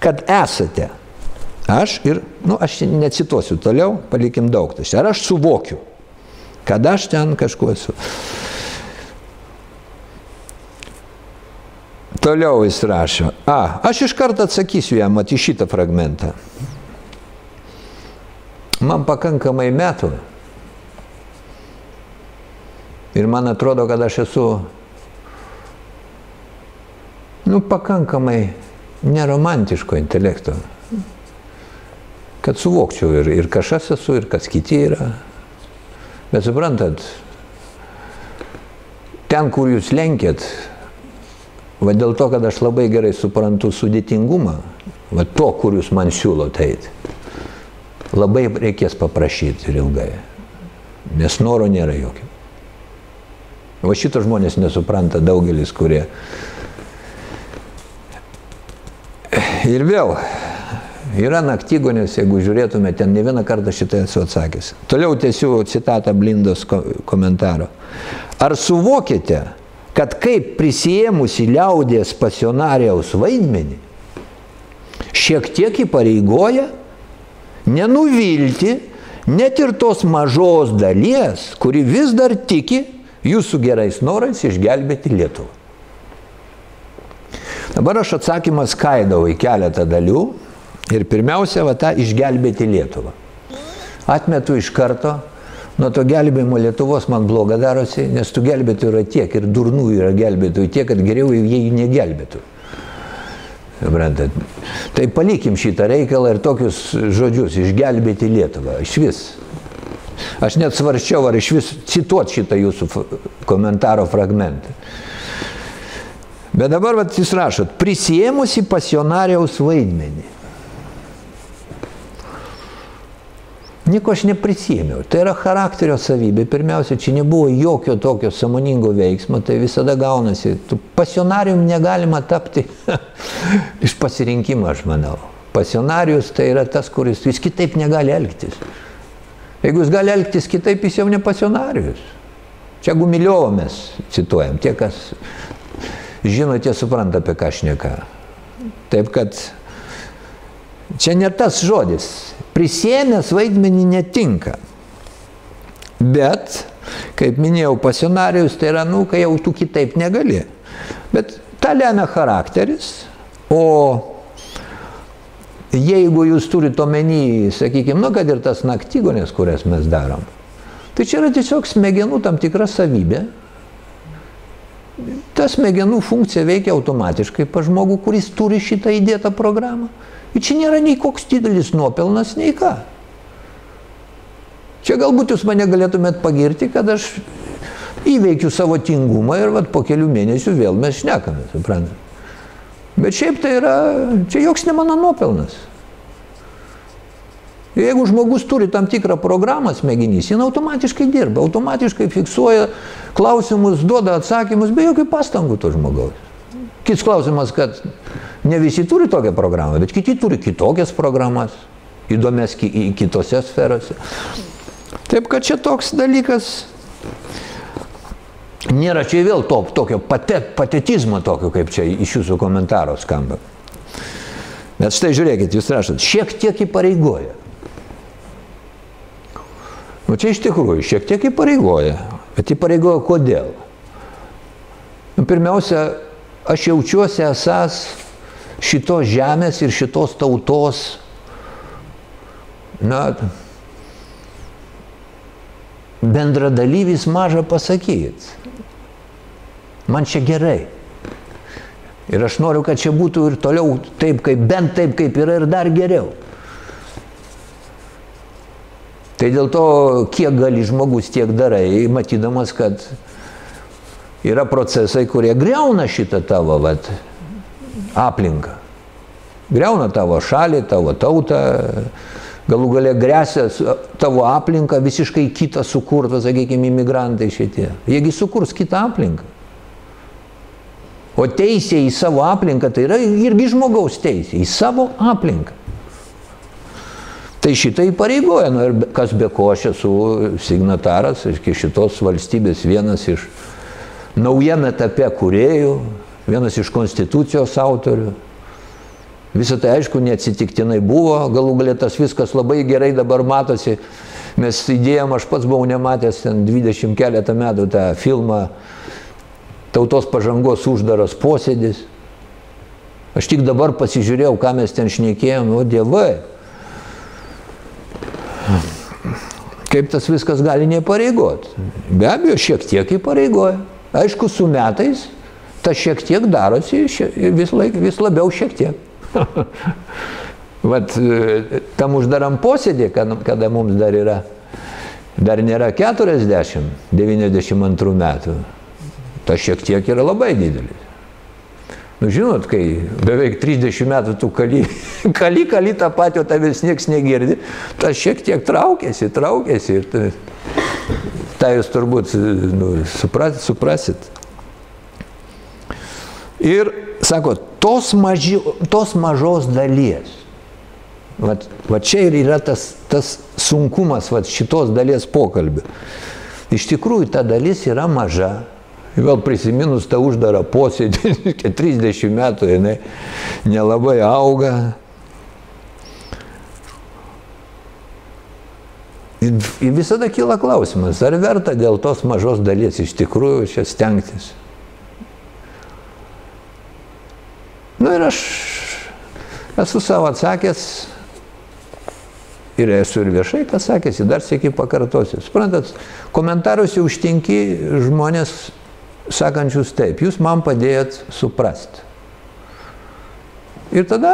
kad esate? Aš ir, nu, aš necituosiu toliau, palikim daug taškų. Ar aš suvokiu, kad aš ten kažkuo esu? Toliau jis rašo. A, aš iš karto atsakysiu jam į šitą fragmentą. Man pakankamai metų. Ir man atrodo, kad aš esu, nu, pakankamai neromantiško intelekto. Kad suvokčiau ir, ir kas aš esu, ir kas kiti yra. Bet suprantat, ten, kur jūs lenkėt, Va dėl to, kad aš labai gerai suprantu sudėtingumą, va to, kur jūs man siūlote eiti, labai reikės paprašyti ir ilgai, nes noro nėra jokio. Va šito žmonės nesupranta daugelis, kurie. Ir vėl, yra naktygonės, jeigu žiūrėtume, ten ne vieną kartą šitą esu atsakęs. Toliau tiesiu citatą Blindos komentaro. Ar suvokite, kad kaip prisėmusi liaudės pasionariaus vaidmenį, šiek tiek įpareigoja nenuvilti net ir tos mažos dalies, kuri vis dar tiki jūsų gerais norais išgelbėti Lietuvą. Dabar aš atsakymą skaidau į keletą dalių ir pirmiausia, va tą išgelbėti Lietuvą. Atmetu iš karto nuo to gelbėjimo Lietuvos man bloga darosi, nes tų gelbėtojų yra tiek ir durnų yra gelbėtojų tiek, kad geriau jie jų negelbėtų. Suprantat? Tai palikim šitą reikalą ir tokius žodžius išgelbėti Lietuvą. Iš vis. Aš net svarščiau, ar iš vis cituoti šitą jūsų komentaro fragmentą. Bet dabar vat, jūs rašot, prisėmusi pasionariaus vaidmenį. Nieko aš neprisėmiau. Tai yra charakterio savybė. Pirmiausia, čia nebuvo jokio tokio samoningo veiksmo, tai visada gaunasi. Tu pasionarium negalima tapti iš pasirinkimo, aš manau. Pasionarius tai yra tas, kuris jis kitaip negali elgtis. Jeigu jis gali elgtis kitaip, jis jau ne pasionarius. Čia Gumiliovą mes cituojam. Tie, kas žino, tie supranta, apie ką aš neka. Taip kad čia ne tas žodis prisėmęs vaidmenį netinka. Bet, kaip minėjau, pasionarijus tai yra, nu, kai jau tu kitaip negali. Bet tą lemia charakteris, o jeigu jūs turite omeny, sakykime, nu, kad ir tas naktygonės, kurias mes darom, tai čia yra tiesiog smegenų tam tikra savybė. Ta smegenų funkcija veikia automatiškai pa žmogų, kuris turi šitą įdėtą programą. Ir čia nėra nei koks didelis nuopelnas, nei ką. Čia galbūt jūs mane galėtumėt pagirti, kad aš įveikiu savo tingumą ir vat, po kelių mėnesių vėl mes šnekame, suprantate. Bet šiaip tai yra, čia joks ne mano nuopelnas. Jeigu žmogus turi tam tikrą programą smegenys, jis automatiškai dirba, automatiškai fiksuoja klausimus, duoda atsakymus be jokių pastangų to žmogaus. Kits klausimas, kad ne visi turi tokią programą, bet kiti turi kitokias programas, įdomias kitose sferose. Taip kad čia toks dalykas nėra čia vėl to, tokio patet, patetizmo tokio, kaip čia iš jūsų komentaro skamba. Bet štai žiūrėkit, jūs rašot, šiek tiek įpareigoja. Nu čia iš tikrųjų šiek tiek įpareigoja, bet įpareigoja kodėl? Nu, pirmiausia, aš jaučiuosi esas šitos žemės ir šitos tautos, na, bendradalyvis mažą pasakyt. Man čia gerai. Ir aš noriu, kad čia būtų ir toliau taip, kaip, bent taip, kaip yra ir dar geriau. Tai dėl to, kiek gali žmogus, tiek darai, matydamas, kad yra procesai, kurie greuna šitą tavo vat, aplinką. Greuna tavo šalį, tavo tautą, galų gale grėsia tavo aplinką visiškai kitą sukurtą, sakykime, imigrantai šitie. Jiegi sukurs kitą aplinką. O teisė į savo aplinką tai yra irgi žmogaus teisė, į savo aplinką. Tai šitą įpareigoja, nu ir kas be ko aš esu signataras, iki šitos valstybės vienas iš naujame etape kuriejų, vienas iš konstitucijos autorių. Visą tai aišku neatsitiktinai buvo, galų galę tas viskas labai gerai dabar matosi. Mes įdėjom, aš pats buvau nematęs ten 20 keletą metų tą filmą Tautos pažangos uždaras posėdis. Aš tik dabar pasižiūrėjau, ką mes ten šnekėjom, o dievai. Kaip tas viskas gali nepareigoti? Be abejo, šiek tiek įpareigoja. Aišku, su metais tas šiek tiek darosi vis, laik, vis labiau šiek tiek. Vat tam uždaram posėdį, kada mums dar yra, dar nėra 40, 92 metų, tas šiek tiek yra labai didelis. Nu, žinot, kai beveik 30 metų tu kali, kali, kali tą patį, o tavęs niekas negirdi, tas šiek tiek traukėsi, traukėsi ir tai, tai jūs turbūt nu, suprasit, suprasit. Ir, sako, tos, maži, tos mažos dalies, va, va čia ir yra tas, tas sunkumas va, šitos dalies pokalbio. Iš tikrųjų, ta dalis yra maža, Vėl prisiminus tą uždarą posėdį, 30 metų jinai nelabai auga. Ir visada kyla klausimas, ar verta dėl tos mažos dalies iš tikrųjų čia stengtis. Na nu ir aš esu savo atsakęs ir esu ir viešai pasakęs, ir dar sėki pakartosiu. Suprantat, komentaruose užtinki žmonės sakančius taip, jūs man padėjot suprasti. Ir tada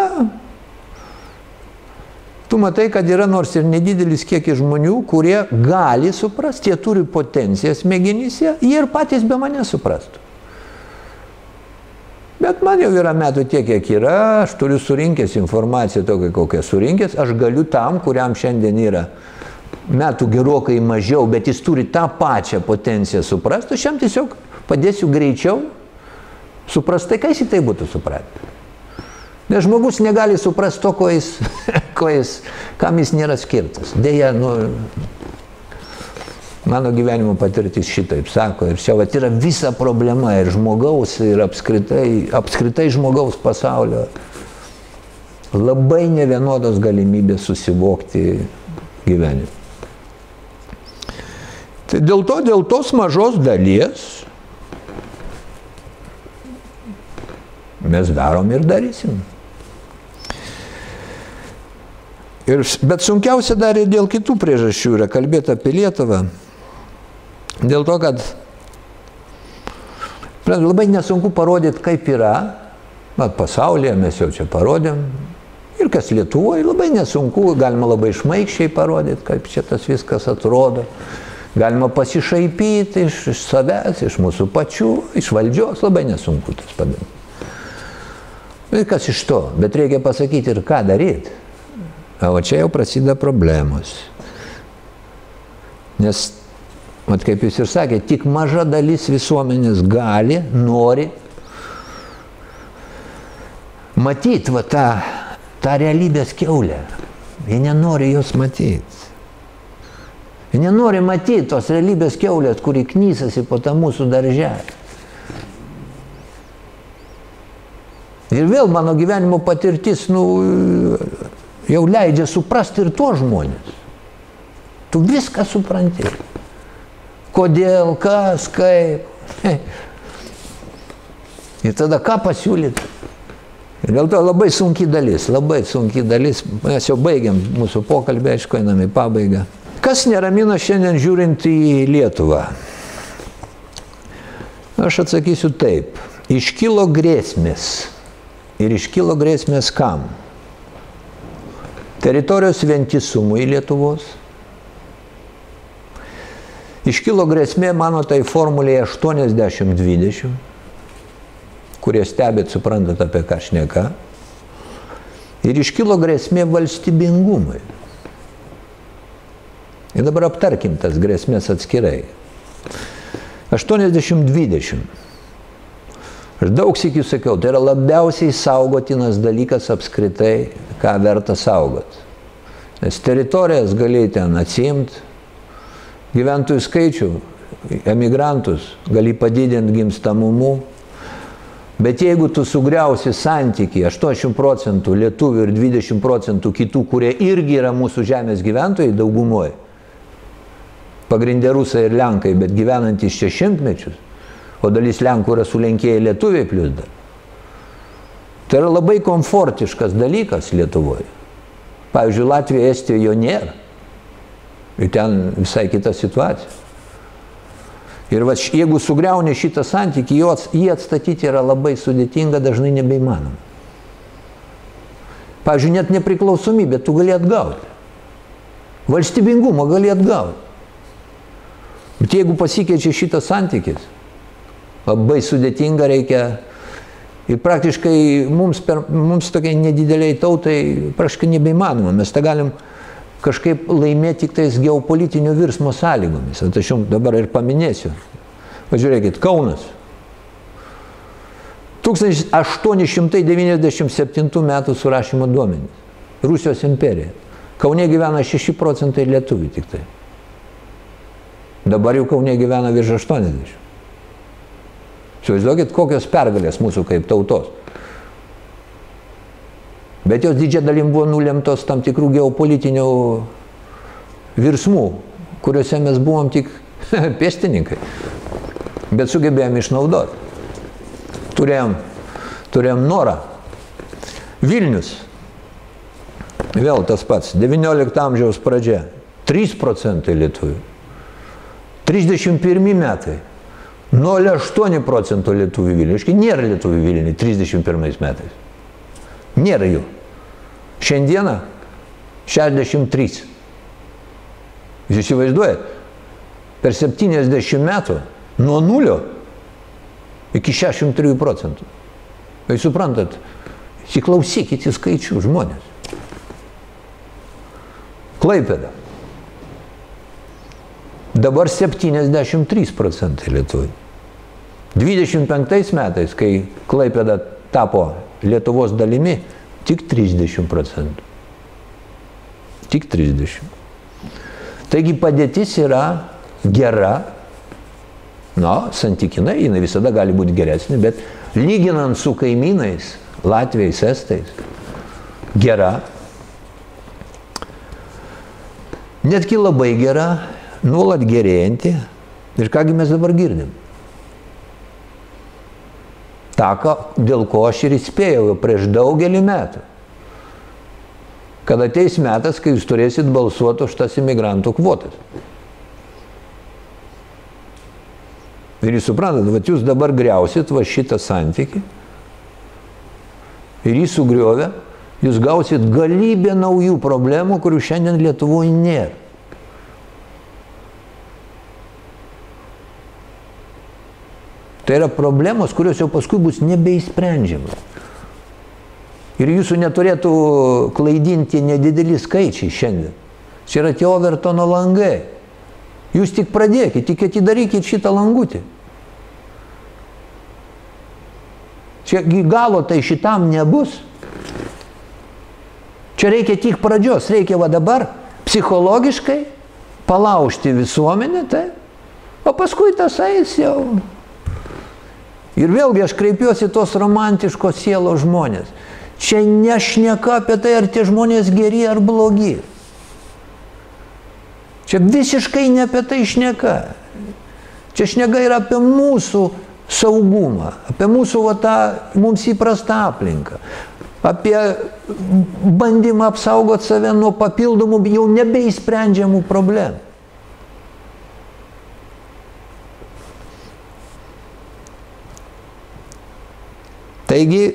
tu matai, kad yra nors ir nedidelis kiekis žmonių, kurie gali suprasti, jie turi potenciją smegenyse, jie ir patys be mane suprastų. Bet man jau yra metų tiek, kiek yra, aš turiu surinkęs informaciją tokią, kokią surinkęs, aš galiu tam, kuriam šiandien yra metų gerokai mažiau, bet jis turi tą pačią potenciją suprasti, aš jam tiesiog padėsiu greičiau suprastai, ką jis į tai būtų supratę. Nes žmogus negali suprasti to, ko jis, ko jis, kam jis nėra skirtas. Deja, nu, mano gyvenimo patirtis šitaip sako. Ir čia vat, yra visa problema ir žmogaus, ir apskritai, apskritai žmogaus pasaulio. Labai nevienodos galimybės susivokti gyvenimą. Tai dėl to, dėl tos mažos dalies mes darom ir darysim. Ir, bet sunkiausia dar ir dėl kitų priežasčių yra kalbėti apie Lietuvą. Dėl to, kad labai nesunku parodyti, kaip yra. Mat, pasaulyje mes jau čia parodėm. Ir kas Lietuvoje labai nesunku, galima labai išmaikščiai parodyti, kaip čia tas viskas atrodo. Galima pasišaipyti iš, iš savęs, iš mūsų pačių, iš valdžios, labai nesunku tas padaryti. Ir kas iš to, bet reikia pasakyti ir ką daryti. O čia jau prasideda problemos. Nes, mat kaip jūs ir sakėte, tik maža dalis visuomenės gali, nori matyti va tą, tą realybės keulę. Jie nenori jos matyti. Jie nenori matyti tos realybės keulės, kuri knysasi po tą mūsų darželį. Ir vėl mano gyvenimo patirtis, nu, jau leidžia suprasti ir tuos žmonės. Tu viską supranti. Kodėl, kas, kaip. Ir tada ką pasiūlyti? Ir dėl to labai sunki dalis, labai sunki dalis. Mes jau baigiam mūsų pokalbį, aišku, einam į pabaigą. Kas neramina šiandien žiūrint į Lietuvą? Aš atsakysiu taip. Iškilo grėsmės. Ir iškilo grėsmės kam? Teritorijos vientisumui Lietuvos. Iškilo grėsmė mano tai formulėje 80-20, kurie stebėt, suprantat apie ką šneka. Ir iškilo grėsmė valstybingumui. Ir dabar aptarkim tas grėsmės atskirai. 80-20. Aš daug sėkių sakiau, tai yra labiausiai saugotinas dalykas apskritai, ką verta saugot. Nes teritorijas gali ten atsimti, gyventojų skaičių, emigrantus gali padidinti gimstamumu, bet jeigu tu sugriausi santyki 80 procentų lietuvių ir 20 procentų kitų, kurie irgi yra mūsų žemės gyventojai daugumoje, pagrindė rusai ir lenkai, bet gyvenantys šešimtmečius, o dalis lenkų yra sulenkėjai lietuviai plus dar. Tai yra labai komfortiškas dalykas Lietuvoje. Pavyzdžiui, Latvijoje, Estijoje jo nėra. Ir ten visai kita situacija. Ir va, jeigu sugriauni šitą santykį, jį atstatyti yra labai sudėtinga, dažnai nebeįmanoma. Pavyzdžiui, net nepriklausomybę tu gali atgauti. Valstybingumą gali atgauti. Bet jeigu pasikeičia šitas santykis, labai sudėtinga reikia ir praktiškai mums, per, mums tokiai nedideliai tautai praškai nebeįmanoma. Mes tą galim kažkaip laimėti tik tais geopolitinio virsmo sąlygomis. O aš jums dabar ir paminėsiu. Pažiūrėkit, Kaunas. 1897 metų surašymo duomenys. Rusijos imperija. Kaune gyvena 6 procentai lietuvių tik tai. Dabar jau Kaune gyvena virš 80. Įsivaizduokit, kokios pergalės mūsų kaip tautos. Bet jos didžia dalim buvo nulemtos tam tikrų geopolitinių virsmų, kuriuose mes buvom tik pėstininkai. Bet sugebėjom išnaudoti. Turėjom, turėjom norą. Vilnius. Vėl tas pats. 19 amžiaus pradžia. 3 procentai lietuvių. 31 metai. 0,8 procento lietuvių Vilniuje. Iškai nėra lietuvių Vilniuje 31 metais. Nėra jų. Šiandieną 63. Jūs įsivaizduojat, per 70 metų nuo nulio iki 63 procentų. Jūs suprantat, įsiklausykite į skaičių žmonės. Klaipėda. Dabar 73 procentai lietuvių. 25 metais, kai Klaipėda tapo Lietuvos dalimi, tik 30 procentų. Tik 30. Taigi padėtis yra gera, na, santykinai, jinai visada gali būti geresnė, bet lyginant su kaimynais, Latvijais, Estais, gera, netgi labai gera nuolat gerėjanti. Ir kągi mes dabar girdim? Ta, dėl ko aš ir įspėjau prieš daugelį metų. Kad ateis metas, kai jūs turėsit balsuoti už tas imigrantų kvotas. Ir jūs suprantat, kad jūs dabar greusit va šitą santykį ir jį sugriovę, jūs gausit galybę naujų problemų, kurių šiandien Lietuvoje nėra. Tai yra problemos, kurios jau paskui bus nebeįsprendžiamas. Ir jūsų neturėtų klaidinti nedideli skaičiai šiandien. Čia yra tie Overtono langai. Jūs tik pradėkite, tik atidarykite šitą langutį. Čia galo tai šitam nebus. Čia reikia tik pradžios, reikia va dabar psichologiškai palaužti visuomenę, tai, o paskui tas eis jau. Ir vėlgi aš kreipiuosi tos romantiškos sielos žmonės. Čia nešneka apie tai, ar tie žmonės geri ar blogi. Čia visiškai ne apie tai šneka. Čia šneka yra apie mūsų saugumą, apie mūsų va, tą mums įprastą aplinką, apie bandymą apsaugoti save nuo papildomų jau nebeįsprendžiamų problemų. Taigi,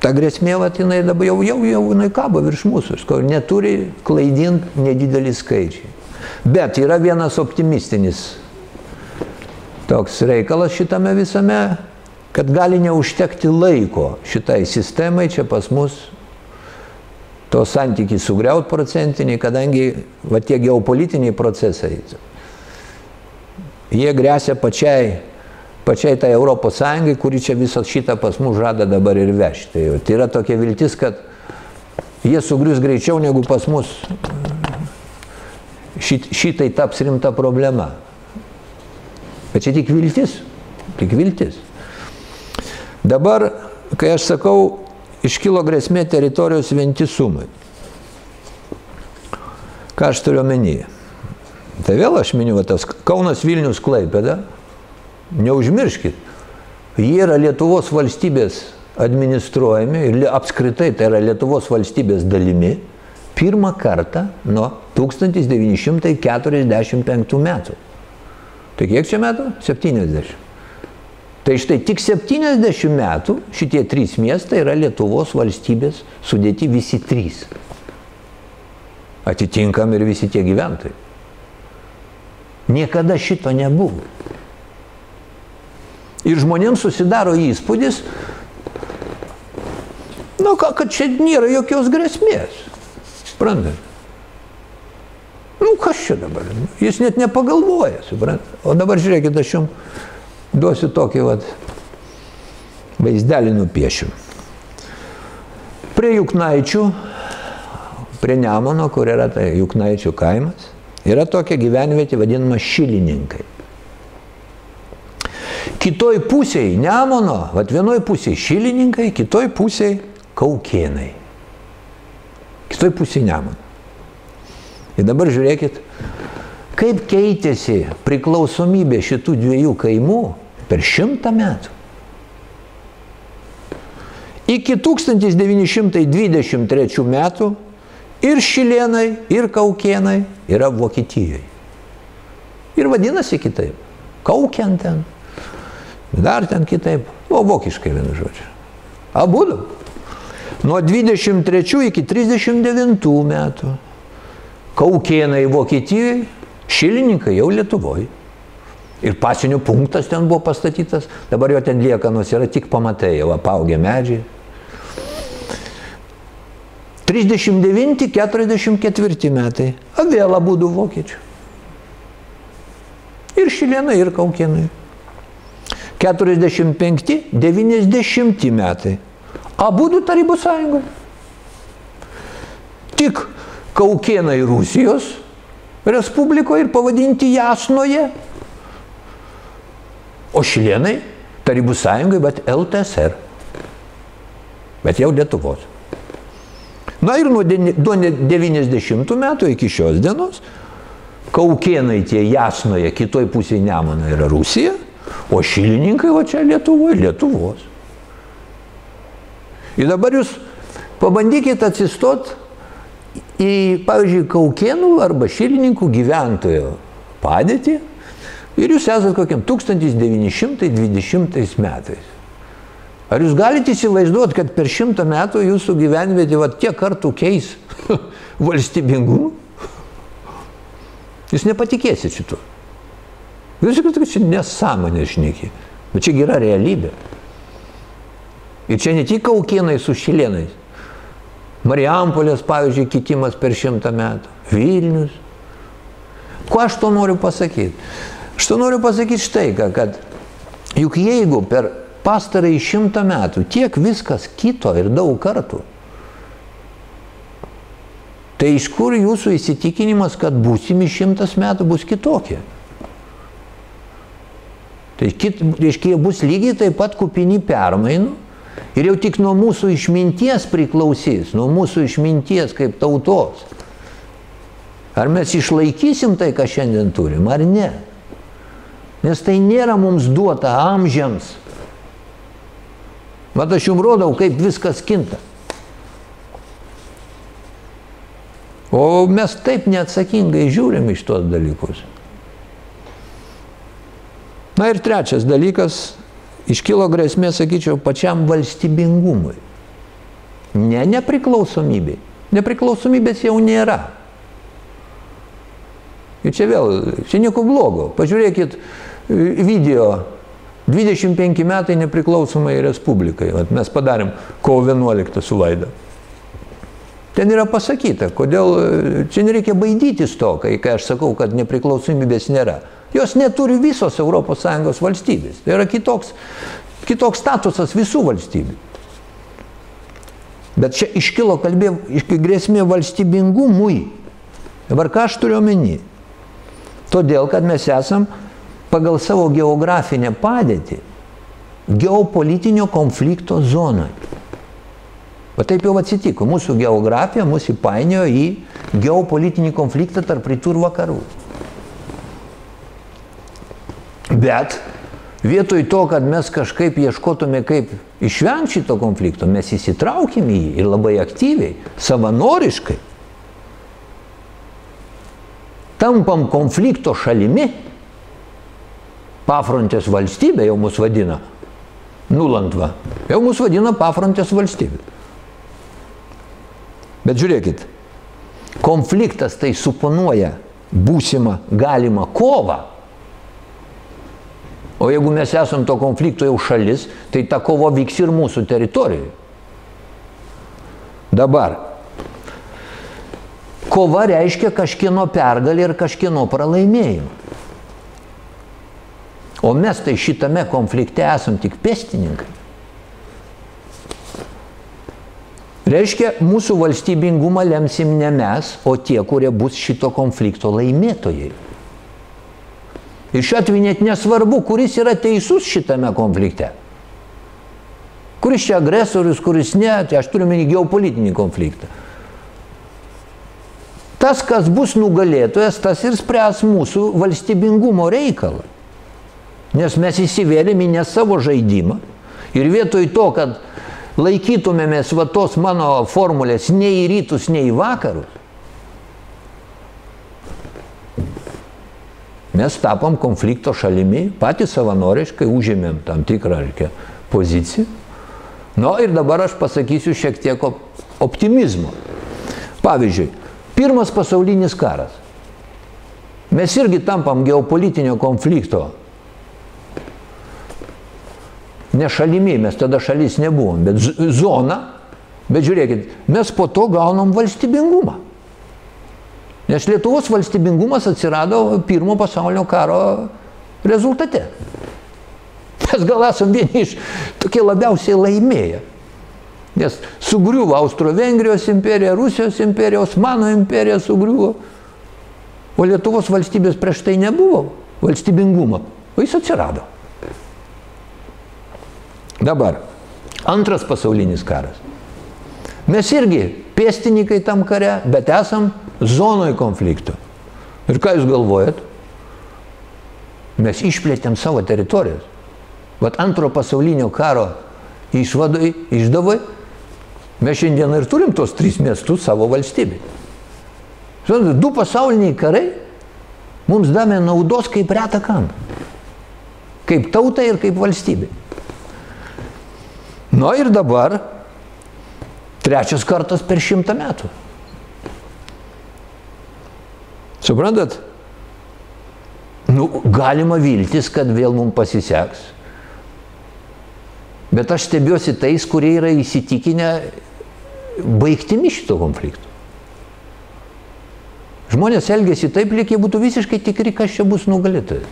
ta grėsmė, vat, jinai dabar jau, jau, jau jinai kabo virš mūsų, neturi klaidinti nedidelį skaičiai. Bet yra vienas optimistinis toks reikalas šitame visame, kad gali neužtekti laiko šitai sistemai čia pas mus to santykiai sugriaut procentiniai, kadangi va tie geopolitiniai procesai, jie grėsia pačiai pačiai tai Europos Sąjungai, kuri čia visą šitą pas mus žada dabar ir vežti. Tai, yra tokia viltis, kad jie sugrius greičiau negu pas mus šit, šitai taps rimta problema. Bet čia tik viltis, tik viltis. Dabar, kai aš sakau, iškilo grėsmė teritorijos vientisumui. Ką aš turiu omenyje? Tai vėl aš miniu, tas Kaunas Vilnius Klaipėda, neužmirškit, jie yra Lietuvos valstybės administruojami ir apskritai tai yra Lietuvos valstybės dalimi pirmą kartą nuo 1945 metų. Tai kiek čia metų? 70. Tai štai tik 70 metų šitie trys miestai yra Lietuvos valstybės sudėti visi trys. Atitinkam ir visi tie gyventojai. Niekada šito nebuvo. Ir žmonėms susidaro įspūdis, nu, ką, kad čia nėra jokios grėsmės. Suprantat? Nu, kas čia dabar? Jis net nepagalvoja, suprantat? O dabar žiūrėkit, aš jums duosiu tokį vat, vaizdelį nupiešiu. Prie Juknaičių, prie Nemono, kur yra tai Juknaičių kaimas, yra tokia gyvenvietė vadinama Šilininkai. Kitoj pusėje Nemono, vat vienoj pusėje Šilininkai, kitoj pusėje Kaukienai. Kitoj pusėje Nemono. Ir dabar žiūrėkit, kaip keitėsi priklausomybė šitų dviejų kaimų per šimtą metų. Iki 1923 metų ir Šilienai, ir Kaukienai yra Vokietijoje. Ir vadinasi kitaip. Kaukiant ten. Dar ten kitaip. O vokiškai vienu žodžiu. Abudu. Nuo 23 iki 39 metų. Kaukienai Vokietijoje, šilininkai jau Lietuvoje. Ir pasinių punktas ten buvo pastatytas, dabar jo ten liekanos yra tik pamatai, jau apaugę medžiai. 39-44 metai, a vėl abudu vokiečių. Ir šilienai, ir kaukienai. 45-90 metai. Abudu Tarybų sąjungoje. Tik Kaukienai Rusijos Respublikoje ir pavadinti Jasnoje, o Šilienai Tarybų sąjungai, bet LTSR. Bet jau Lietuvos. Na ir nuo 90 metų iki šios dienos Kaukienai tie Jasnoje, kitoj pusėje Nemono yra Rusija, O šilininkai va čia Lietuvoje, Lietuvos. Ir dabar jūs pabandykite atsistot į, pavyzdžiui, Kaukienų arba šilininkų gyventojo padėtį ir jūs esate kokiam 1920 metais. Ar jūs galite įsivaizduoti, kad per šimtą metų jūsų gyvenvietė va tiek kartų keis valstybingumą? Jūs nepatikėsit šito. Visi kad čia nesąmonė šneki. Bet čia yra realybė. Ir čia ne tik kaukienai su šilienais. Marijampolės, pavyzdžiui, kitimas per šimtą metų. Vilnius. Kuo aš to noriu pasakyti? Aš to noriu pasakyti štai kad juk jeigu per pastarąjį šimtą metų tiek viskas kito ir daug kartų, tai iš kur jūsų įsitikinimas, kad būsimi šimtas metų bus kitokie? Tai kit, reiškia, jie bus lygiai taip pat kupini permainų ir jau tik nuo mūsų išminties priklausys, nuo mūsų išminties kaip tautos. Ar mes išlaikysim tai, ką šiandien turim, ar ne? Nes tai nėra mums duota amžiams. Mat aš jums rodau, kaip viskas kinta. O mes taip neatsakingai žiūrim iš tos dalykus. Na ir trečias dalykas, iškilo grėsmė, sakyčiau, pačiam valstybingumui. Ne nepriklausomybei. Nepriklausomybės jau nėra. Ir čia vėl, čia nieko blogo. Pažiūrėkit video 25 metai nepriklausomai Respublikai. Vat mes padarėm kovo 11 su Vaida. Ten yra pasakyta, kodėl čia nereikia baidytis to, kai, kai aš sakau, kad nepriklausomybės nėra. Jos neturi visos ES valstybės. Tai yra kitoks, kitoks statusas visų valstybių. Bet čia iškilo kalbė, grėsmė valstybingumui. Dabar ką aš turiu omeny? Todėl, kad mes esam pagal savo geografinę padėtį geopolitinio konflikto zonoje. O taip jau atsitiko. Mūsų geografija mus įpainiojo į geopolitinį konfliktą tarp rytų ir vakarų. Bet vietoj to, kad mes kažkaip ieškotume, kaip išvengti šito konflikto, mes įsitraukim į jį ir labai aktyviai, savanoriškai. Tampam konflikto šalimi, pafrontės valstybė jau mus vadina, nulandva, jau mus vadina pafrontės valstybė. Bet žiūrėkit, konfliktas tai suponuoja būsimą galimą kovą. O jeigu mes esam to konflikto jau šalis, tai ta kova vyks ir mūsų teritorijoje. Dabar. Kova reiškia kažkieno pergalį ir kažkieno pralaimėjimą. O mes tai šitame konflikte esam tik pestininkai. Reiškia, mūsų valstybingumą lemsim ne mes, o tie, kurie bus šito konflikto laimėtojai. Ir šiuo atveju net nesvarbu, kuris yra teisus šitame konflikte. Kuris čia agresorius, kuris ne, tai aš turiu minį geopolitinį konfliktą. Tas, kas bus nugalėtojas, tas ir spręs mūsų valstybingumo reikalą. Nes mes įsivėlėm į ne savo žaidimą. Ir vietoj to, kad laikytumėmės va tos mano formulės nei į rytus, nei į vakarus, mes tapom konflikto šalimi, patys savanoriškai užėmėm tam tikrą reikia, poziciją. Nu ir dabar aš pasakysiu šiek tiek optimizmo. Pavyzdžiui, pirmas pasaulinis karas. Mes irgi tampam geopolitinio konflikto ne šalimi, mes tada šalis nebuvom, bet zona, bet žiūrėkit, mes po to gaunam valstybingumą. Nes Lietuvos valstybingumas atsirado pirmo pasaulinio karo rezultate. Mes gal esam vieni iš tokie labiausiai laimėję. Nes sugriuvo Austro-Vengrijos imperija, Rusijos imperija, Osmano imperija sugriuvo. O Lietuvos valstybės prieš tai nebuvo valstybingumo, o jis atsirado. Dabar, antras pasaulinis karas. Mes irgi pėstininkai tam kare, bet esam zonoje konflikto. Ir ką jūs galvojat? Mes išplėtėm savo teritorijas. Vat antro pasaulinio karo išvadai, išdavai, mes šiandien ir turim tos tris miestus savo. Žinote, du pasauliniai karai mums davė naudos kaip reta kam. Kaip tautai ir kaip valstybei. Nu ir dabar trečias kartas per šimtą metų. Suprantat? Nu, galima viltis, kad vėl mums pasiseks. Bet aš stebiuosi tais, kurie yra įsitikinę baigtimi šito konflikto. Žmonės elgesi taip, lyg jie būtų visiškai tikri, kas čia bus nugalėtojas.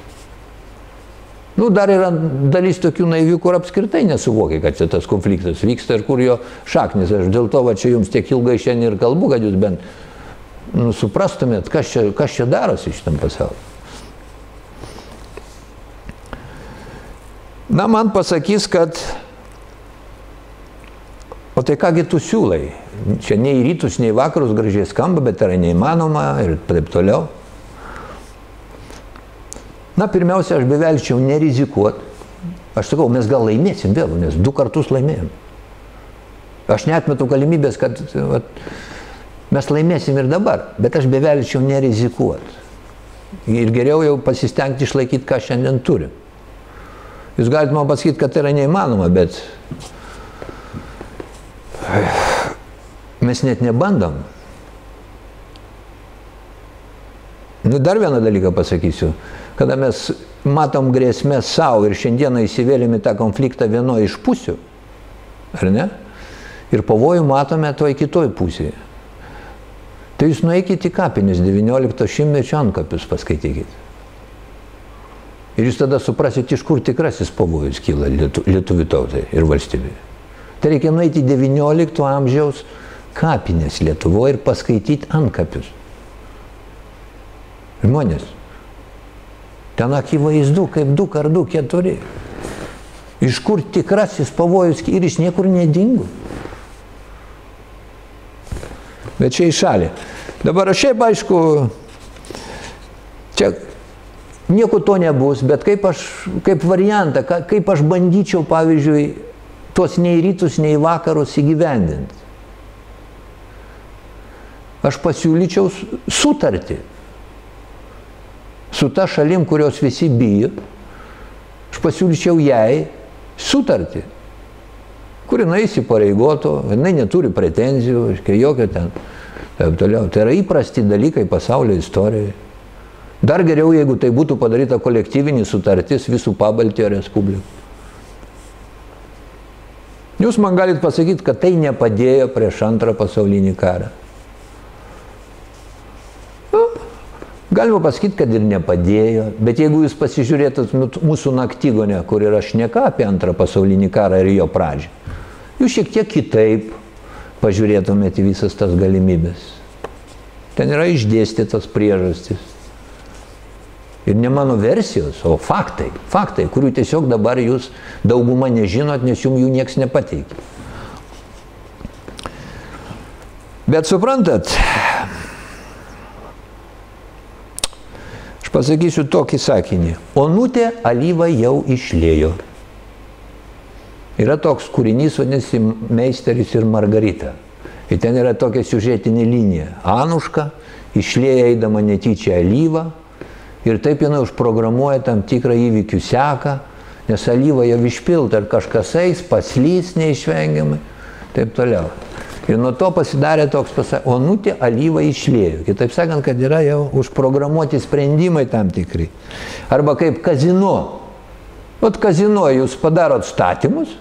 Nu, dar yra dalis tokių naivių, kur apskritai nesuvokia, kad čia tas konfliktas vyksta ir kur jo šaknis. Aš dėl to va čia jums tiek ilgai šiandien ir kalbu, kad jūs bent nu, suprastumėt, kas čia, kas čia darosi šitam pasauliu. Na, man pasakys, kad o tai kągi tu siūlai? Čia nei rytus, nei vakarus gražiai skamba, bet yra neįmanoma ir taip toliau. Na, pirmiausia, aš bevelčiau nerizikuot. Aš sakau, mes gal laimėsim vėl, nes du kartus laimėjom. Aš netmetu galimybės, kad vat, mes laimėsim ir dabar, bet aš bevelčiau nerizikuot. Ir geriau jau pasistengti išlaikyti, ką šiandien turim. Jūs galite man pasakyti, kad tai yra neįmanoma, bet mes net nebandom. Nu, dar vieną dalyką pasakysiu. Kada mes matom grėsmę savo ir šiandieną įsivėlėm į tą konfliktą vienoje iš pusių, ar ne? Ir pavojų matome toj kitoj pusėje. Tai jūs nueikite į kapinius 19 šimtmečio antkapius paskaitykite. Ir jūs tada suprasit, iš kur tikrasis pavojus kyla lietu, lietuvių tautai ir valstybei. Tai reikia nueiti į 19 amžiaus kapinės Lietuvoje ir paskaityti antkapius. Žmonės. Ten akivaizdu, kaip du kart du keturi. Iš kur tikrasis pavojus ir jis niekur nedingo. Bet čia į šalį. Dabar šiaip aišku, čia nieko to nebus, bet kaip aš, kaip variantą, kaip aš bandyčiau, pavyzdžiui, tuos nei rytus, nei vakarus įgyvendinti. Aš pasiūlyčiau sutartį su ta šalim, kurios visi bijo, aš pasiūlyčiau jai sutartį, kur jinai įsipareigotų, jinai neturi pretenzijų, jokio ten, taip toliau. Tai yra įprasti dalykai pasaulio istorijoje. Dar geriau, jeigu tai būtų padaryta kolektyvinė sutartis visų pabaltijo respublikų. Jūs man galite pasakyti, kad tai nepadėjo prieš antrą pasaulinį karą. Nu, galima pasakyti, kad ir nepadėjo, bet jeigu jūs pasižiūrėtumėt mūsų naktygonę, kur yra šneka apie antrą pasaulinį karą ir jo pradžią, jūs šiek tiek kitaip pažiūrėtumėte visas tas galimybės. Ten yra išdėstytas priežastis. Ir ne mano versijos, o faktai. Faktai, kurių tiesiog dabar jūs daugumą nežinot, nes jums jų niekas nepateikė. Bet suprantat, aš pasakysiu tokį sakinį. Onutė alyva jau išlėjo. Yra toks kūrinys, vadinasi, Meisteris ir Margarita. Ir ten yra tokia siužetinė linija. Anuška išlėja eidama netyčia alyvą ir taip jinai užprogramuoja tam tikrą įvykių seką, nes alyva jau išpilta ir kažkas eis, paslys neišvengiamai, taip toliau. Ir nuo to pasidarė toks pasakymas, onutė alyva išlėjo. Kitaip sakant, kad yra jau užprogramuoti sprendimai tam tikri. Arba kaip kazino. Vat kazino jūs padarot statymus,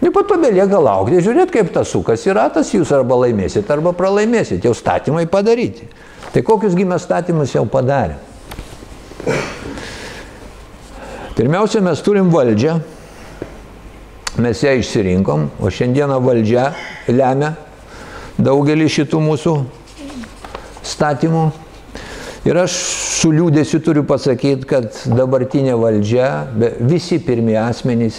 ir po to belieka laukti, žiūrėt, kaip tas sukasi ratas, jūs arba laimėsit, arba pralaimėsit, jau statymai padaryti. Tai kokius gimė statymus jau padarė? Pirmiausia, mes turim valdžią, mes ją išsirinkom, o šiandieną valdžia lemia daugelį šitų mūsų statymų. Ir aš su liūdėsiu turiu pasakyti, kad dabartinė valdžia, visi pirmie asmenys,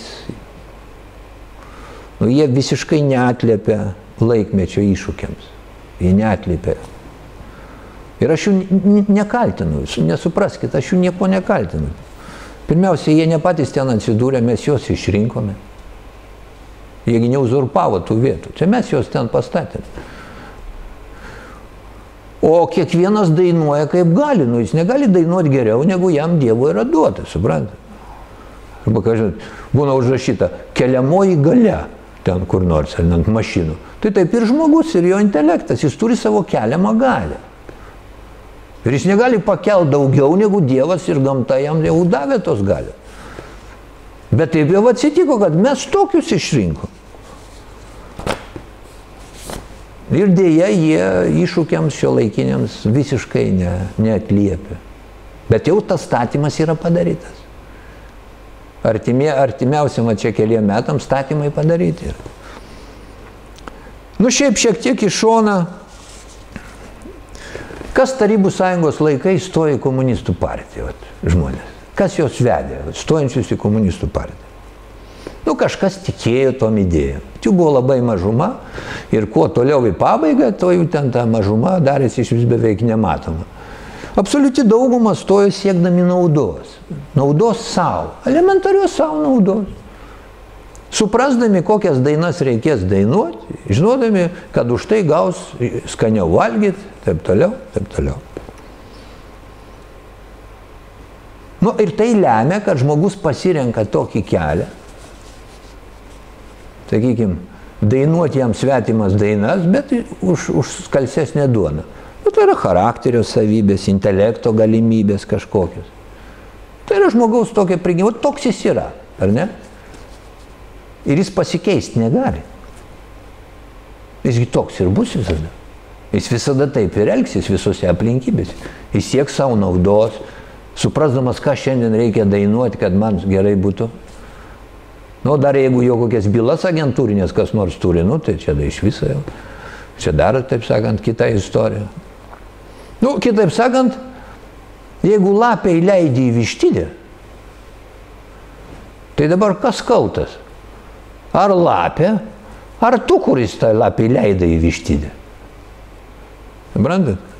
nu, jie visiškai neatliepia laikmečio iššūkiams. Jie neatliepia. Ir aš jų nekaltinu, nesupraskite, aš jų nieko nekaltinu. Pirmiausia, jie ne patys ten atsidūrė, mes juos išrinkome. Jiegi neuzurpavo tų vietų. Čia mes juos ten pastatėme. O kiekvienas dainuoja kaip gali, nu jis negali dainuoti geriau, negu jam Dievo yra duota, suprantate? Arba, kažkaip, būna užrašyta keliamoji gale ten kur nors, ar ant mašinų. Tai taip ir žmogus, ir jo intelektas, jis turi savo keliamą galę. Ir jis negali pakelti daugiau negu Dievas ir gamta jam jau davė tos galios. Bet taip jau atsitiko, kad mes tokius išrinkom. Ir dėja jie iššūkiams šio laikiniams visiškai ne, neatliepia. Bet jau tas statymas yra padarytas. Artimie, artimiausiam čia keliem metam statymai padaryti yra. Nu šiaip šiek tiek iš šona, kas Tarybų sąjungos laikai stojo į komunistų partiją, vat, žmonės. Kas jos vedė, stojančius į komunistų partiją. Nu, kažkas tikėjo tom idėjom. Jų buvo labai mažuma ir kuo toliau į pabaigą, to jau ten ta mažuma darėsi iš vis beveik nematoma. Absoliuti dauguma stojo siekdami naudos. Naudos savo. Elementarios savo naudos. Suprasdami, kokias dainas reikės dainuoti, žinodami, kad už tai gaus skaniau valgyti, taip toliau, taip toliau. Nu, ir tai lemia, kad žmogus pasirenka tokį kelią, sakykime, dainuoti jam svetimas dainas, bet už, už skalsesnę duoną. Nu, tai yra charakterio savybės, intelekto galimybės kažkokios. Tai yra žmogaus tokia prigimtis, toks jis yra, ar ne? Ir jis pasikeisti negali. Jisgi toks ir bus visada. Jis visada taip ir elgsis visose aplinkybėse. Jis sieks savo naudos, suprasdamas, ką šiandien reikia dainuoti, kad man gerai būtų. Nu, dar jeigu jo kokias bylas agentūrinės kas nors turi, nu, tai čia da iš viso jau. Čia dar, taip sakant, kita istorija. Nu, kitaip sakant, jeigu lapiai leidė į vištidę, tai dabar kas kaltas? Ar lapė, ar tu, kuris tą lapį leidai į vištidę? Suprantat?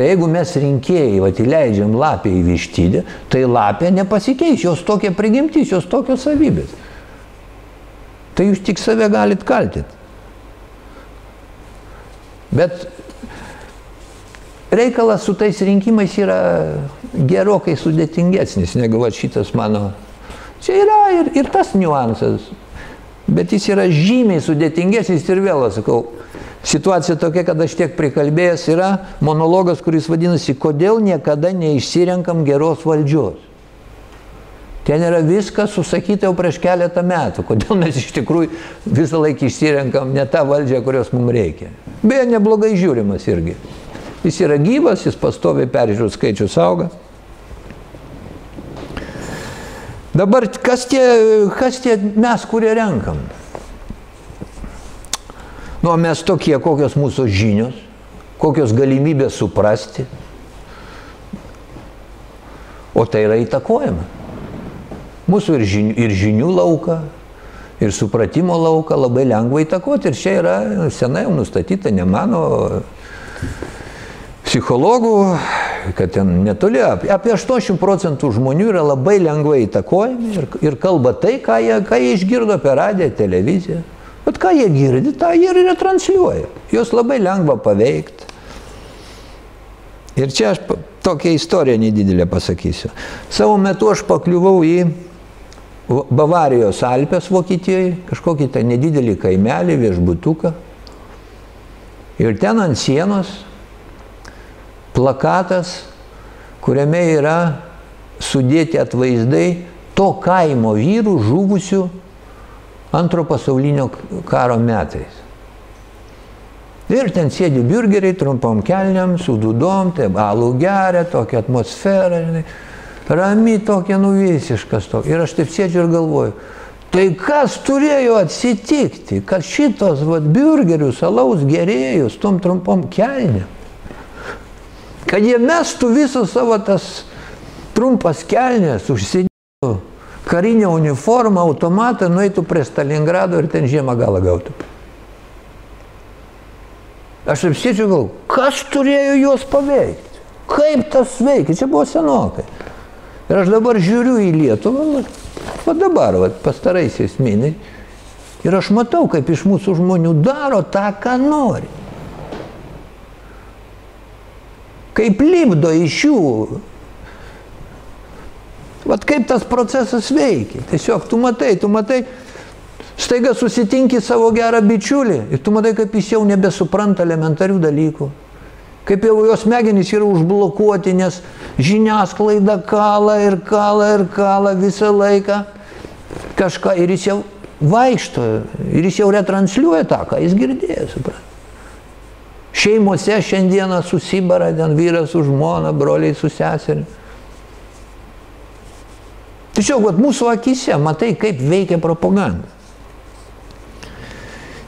Tai jeigu mes rinkėjai vat, įleidžiam lapę į vištidę, tai lapė nepasikeis, jos tokia prigimtis, jos tokios savybės. Tai jūs tik save galit kaltyti. Bet reikalas su tais rinkimais yra gerokai sudėtingesnis negu va, šitas mano Čia yra ir, ir tas niuansas, bet jis yra žymiai sudėtingesnis ir vėl, sakau, situacija tokia, kad aš tiek prikalbėjęs, yra monologas, kuris vadinasi, kodėl niekada neišsirenkam geros valdžios. Ten yra viskas susakyta jau prieš keletą metų, kodėl mes iš tikrųjų visą laiką išsirenkam ne tą valdžią, kurios mums reikia. Beje, neblogai žiūrimas irgi. Jis yra gyvas, jis pastoviai peržiūrų skaičius auga. Dabar kas tie, kas tie mes, kurie renkam? Nu, mes tokie, kokios mūsų žinios, kokios galimybės suprasti. O tai yra įtakojama. Mūsų ir žinių, ir žinių lauką, ir supratimo lauką labai lengva įtakoti. Ir čia yra senai jau nustatyta, ne mano psichologų, kad ten netoli, apie 80 procentų žmonių yra labai lengvai įtakojami ir, ir kalba tai, ką jie, ką jie išgirdo per radiją, televiziją. Bet ką jie girdi, tą jie ir retransliuoja. Jos labai lengva paveikti. Ir čia aš tokią istoriją nedidelę pasakysiu. Savo metu aš pakliuvau į Bavarijos Alpės Vokietijoje, kažkokį tą nedidelį kaimelį, viešbutuką. Ir ten ant sienos plakatas, kuriame yra sudėti atvaizdai to kaimo vyrų žuvusių antro pasaulinio karo metais. Ir ten sėdi burgeriai trumpom kelniam, su dudom, tai alų geria, tokia atmosfera, žinai, rami tokia nuvisiškas. Tokia. Ir aš taip sėdžiu ir galvoju, tai kas turėjo atsitikti, kad šitos vat, burgerius, alaus gerėjus, tom trumpom kelniam, kad jie mestų visą savo tas trumpas kelnes, užsidėtų karinę uniformą, automatą, nueitų prie Stalingrado ir ten žiemą galą gautų. Aš apsėdžiu gal, kas turėjo juos paveikti? Kaip tas veikia? Čia buvo senokai. Ir aš dabar žiūriu į Lietuvą, o dabar, va, pastaraisiais mėnesiais, ir aš matau, kaip iš mūsų žmonių daro tą, ką nori. kaip lipdo iš jų. Vat kaip tas procesas veikia. Tiesiog tu matai, tu matai, staiga susitinki savo gerą bičiulį ir tu matai, kaip jis jau nebesupranta elementarių dalykų. Kaip jau jos smegenys yra užblokuoti, nes žiniasklaida kala ir kala ir kala visą laiką kažką ir jis jau vaikšto ir jis jau retransliuoja tą, ką jis girdėjo, suprantate. Šeimose šiandieną susibara ten vyras su žmona, broliai su seserimi. Tiesiog vat, mūsų akise matai, kaip veikia propaganda.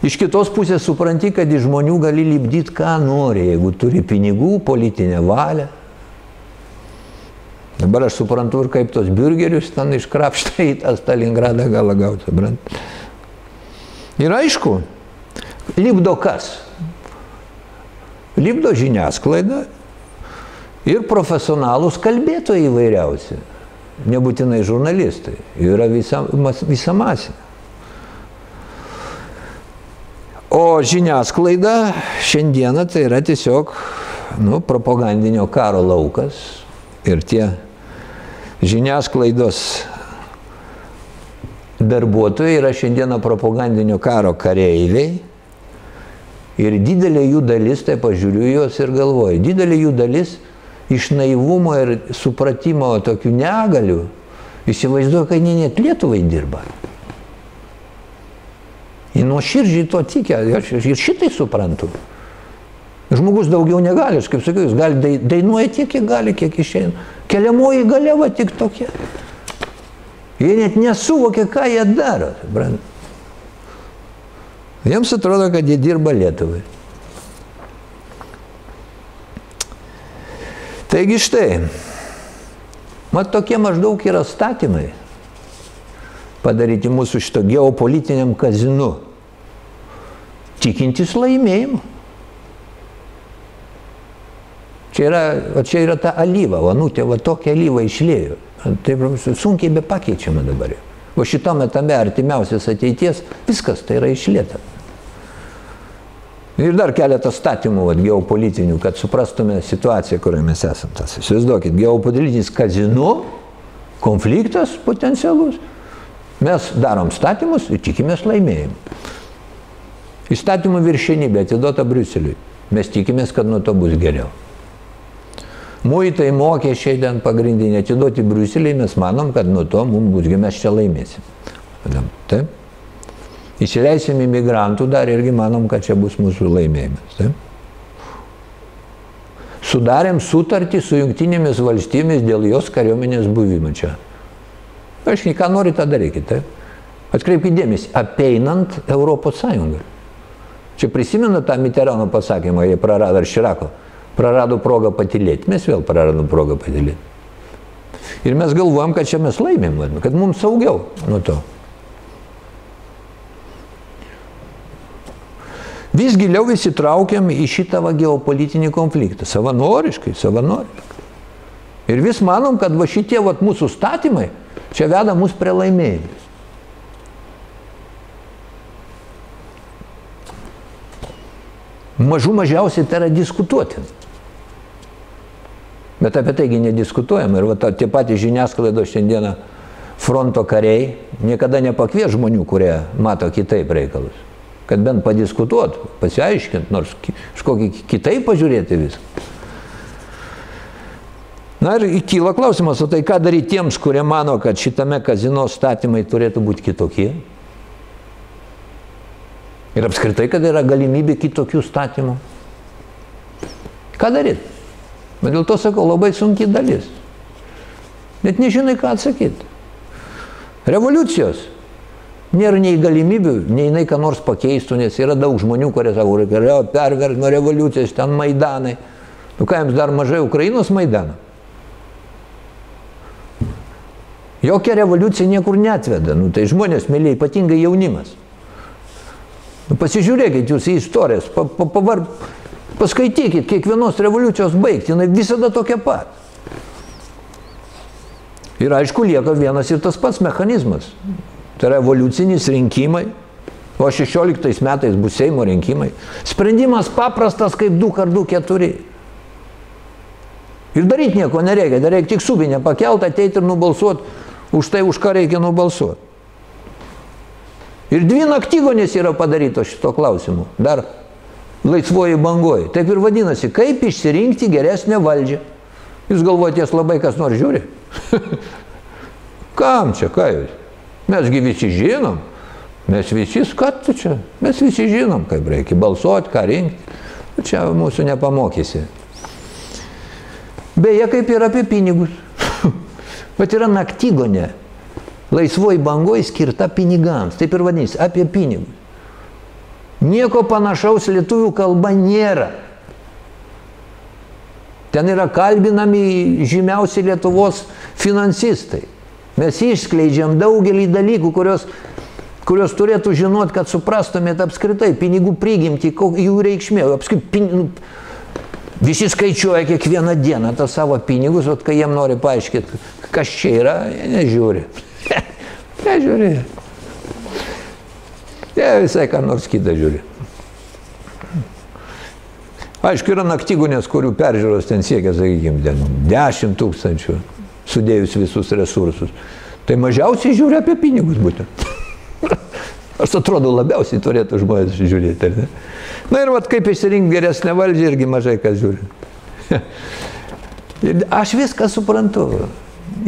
Iš kitos pusės supranti, kad iš žmonių gali lipdyti, ką nori, jeigu turi pinigų, politinę valią. Dabar aš suprantu ir kaip tos burgerius ten iškrapštai į tą Stalingradą galą gauti, suprant. Ir aišku, lipdo kas? Lipdo žiniasklaida ir profesionalus kalbėtojai įvairiausi. Nebūtinai žurnalistai. Yra visa, visa masė. O žiniasklaida šiandieną tai yra tiesiog nu, propagandinio karo laukas ir tie žiniasklaidos darbuotojai yra šiandieną propagandinio karo kareiviai ir didelė jų dalis, tai pažiūriu juos ir galvoju, didelė jų dalis iš naivumo ir supratimo tokių negalių įsivaizduoju, kad jie net Lietuvai dirba. Jie nuoširdžiai to tikė, aš ir šitai suprantu. Žmogus daugiau negali, aš kaip sakiau, jis gali dainuoja tiek, kiek gali, kiek išeina. Keliamoji galėva tik tokia. Jie net nesuvokia, ką jie daro. Brand. Jiems atrodo, kad jie dirba Lietuvai. Taigi štai, mat tokie maždaug yra statymai padaryti mūsų šito geopolitiniam kazinu, tikintis laimėjimu. Čia yra, va čia yra ta alyva, vanutė, va tokia alyva išlėjo. Taip sunkiai be pakeičiama dabar. O šitame tame artimiausias ateities viskas tai yra išlėta. Ir dar keletą statymų vat, geopolitinių, kad suprastume situaciją, kurioje mes esame. Tas, įsivaizduokit, geopolitinis kazino, konfliktas potencialus. Mes darom statymus ir tikimės laimėjimą. Įstatymų viršenybė atiduota Briuseliui. Mes tikimės, kad nuo to bus geriau. Muitai mokesčiai ten pagrindinė atiduoti Briuseliai, mes manom, kad nuo to mums bus, mes čia laimėsim. Taip? Įsileisim imigrantų dar irgi manom, kad čia bus mūsų laimėjimas. Taip? Sudarėm sutartį su jungtinėmis valstybėmis dėl jos kariuomenės buvimo čia. Aiškiai, ką nori, tą darykite. Atkreipkite dėmesį, apeinant Europos Sąjungą. Čia prisimenu tą Mitterrando pasakymą, jie prarado, ar Širako, prarado progą patilėti. Mes vėl praradom progą patilėti. Ir mes galvojam, kad čia mes laimėm, kad mums saugiau nuo to. Vis giliau įsitraukiam į šitą va, geopolitinį konfliktą. Savanoriškai, savanoriškai. Ir vis manom, kad va šitie va, mūsų statymai čia veda mus prie laimėjimų. Mažų mažiausiai tai yra diskutuotina. Bet apie taigi nediskutuojam. Ir va, ta, tie patys žiniasklaidos šiandieną fronto kariai niekada nepakvies žmonių, kurie mato kitaip reikalus. Kad bent padiskutuot, pasiaiškint, nors kažkokį kitaip pažiūrėti viską. Na ir kyla klausimas, o tai ką daryti tiems, kurie mano, kad šitame kazino statymai turėtų būti kitokie? Ir apskritai, kad yra galimybė kitokių statymų. Ką daryti? Bet dėl to sakau, labai sunki dalis. Net nežinai, ką atsakyti. Revoliucijos. Nėra nei galimybių, nei jinai ką nors pakeistų, nes yra daug žmonių, kurie sako, reikia perversmo revoliucijos, ten Maidanai. Nu ką jums dar mažai Ukrainos Maidaną? Jokia revoliucija niekur netveda. Nu, tai žmonės, mėlyje, ypatingai jaunimas. Nu, pasižiūrėkit jūs į istorijas, pa, pa, pavar, paskaitykit kiekvienos revoliucijos baigti, jinai visada tokia pat. Ir aišku, lieka vienas ir tas pats mechanizmas. Tai yra evoliucinis rinkimai, o 16 metais bus Seimo rinkimai. Sprendimas paprastas kaip 2 kart 2 4. Ir daryti nieko nereikia, dar reikia tik subinę pakelt, ateiti ir nubalsuoti už tai, už ką reikia nubalsuoti. Ir dvi naktygonės yra padarytos šito klausimu. Dar laisvoji bangoji. Taip ir vadinasi, kaip išsirinkti geresnę valdžią. Jūs galvojate, labai kas nors žiūri? Kam čia, ką jūs? Mesgi visi žinom. Mes visi, kad tu čia? Mes visi žinom, kaip reikia balsuoti, ką rinkti. Čia mūsų nepamokysi. Beje, kaip ir apie pinigus. Vat yra naktygonė. Laisvoji bangoji skirta pinigams. Taip ir vadinasi, apie pinigus. Nieko panašaus lietuvių kalba nėra. Ten yra kalbinami žymiausi Lietuvos finansistai. Mes išskleidžiam daugelį dalykų, kurios, kurios turėtų žinot, kad suprastumėt apskritai pinigų prigimti, jų reikšmė. Apskritai, pin... Nu, visi skaičiuoja kiekvieną dieną tą savo pinigus, o kai jiem nori paaiškinti, kas čia yra, nežiūri. nežiūri. Jie visai ką nors kitą žiūri. Aišku, yra naktygunės, kurių peržiūros ten siekia, sakykime, 10 tūkstančių, sudėjus visus resursus. Tai mažiausiai žiūri apie pinigus būtent. Aš atrodo, labiausiai turėtų žmonės žiūrėti. Ne? Na ir vat, kaip išsirinkti geresnę valdžią, irgi mažai kas žiūri. aš viską suprantu.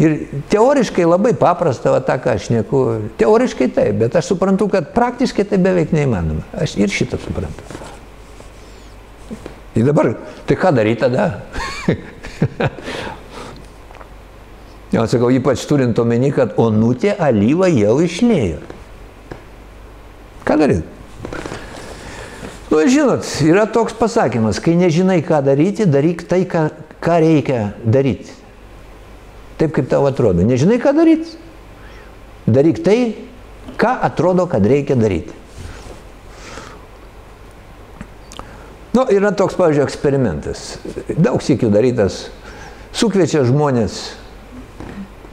Ir teoriškai labai paprasta, va, tą, ką aš neku. Teoriškai taip, bet aš suprantu, kad praktiškai tai beveik neįmanoma. Aš ir šitą suprantu. Ir dabar, tai ką daryti tada? Jau sakau, ypač turint omeny, kad onutė alyva jau išlėjo. Ką daryti? Nu, žinot, yra toks pasakymas, kai nežinai, ką daryti, daryk tai, ką, ką reikia daryti. Taip, kaip tau atrodo. Nežinai, ką daryti? Daryk tai, ką atrodo, kad reikia daryti. Nu, yra toks, pavyzdžiui, eksperimentas. Daug sėkių darytas. Sukviečia žmonės,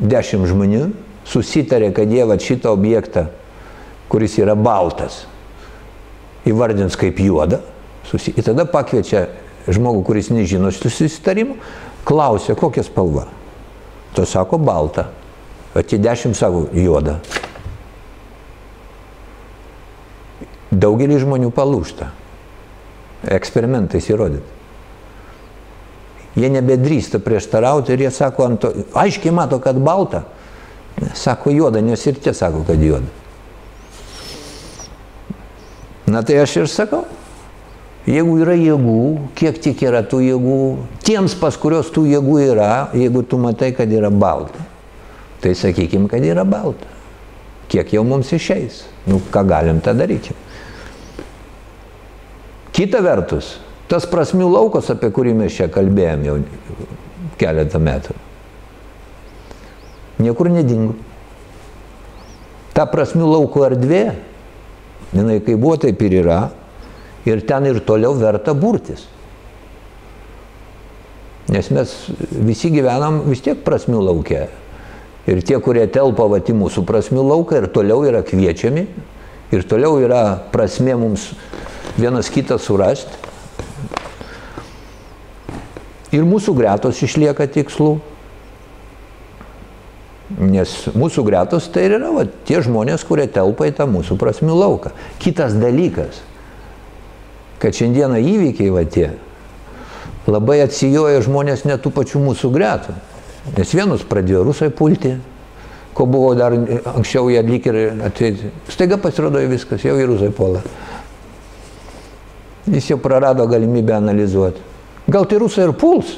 dešimt žmonių, susitarė, kad jie va šitą objektą, kuris yra baltas, įvardins kaip juodą. Susi... Ir tada pakviečia žmogų, kuris nežino šitų susitarimų, klausia, kokia spalva. To sako balta. O tie dešimt sako juoda. Daugelį žmonių palūšta eksperimentais įrodyti. Jie nebedrįsta prieštarauti ir jie sako, ant to, aiškiai mato, kad balta. Sako juoda, nes ir tie sako, kad juoda. Na tai aš ir sakau, jeigu yra jėgų, kiek tik yra tų jėgų, tiems, pas kurios tų jėgų yra, jeigu tu matai, kad yra balta, tai sakykim, kad yra balta. Kiek jau mums išeis? Nu, ką galim, tą darykim. Kita vertus, tas prasmių laukas, apie kurį mes čia kalbėjom jau keletą metų, niekur nedingo. Ta prasmių lauko erdvė, jinai kaip buvo, taip ir yra, ir ten ir toliau verta burtis. Nes mes visi gyvenam vis tiek prasmių laukia. Ir tie, kurie telpa vat į mūsų prasmių lauką ir toliau yra kviečiami, ir toliau yra prasmė mums vienas kitą surasti. Ir mūsų gretos išlieka tikslų. Nes mūsų gretos tai yra va, tie žmonės, kurie telpa į tą mūsų prasmių lauką. Kitas dalykas, kad šiandieną įvykiai va tie labai atsijoja žmonės netų pačių mūsų gretų. Nes vienus pradėjo rusai pulti, ko buvo dar anksčiau jie lyg ir atvėdė. Staiga pasirodo viskas, jau į rusai puola. Jis jau prarado galimybę analizuoti. Gal tai rusai ir puls?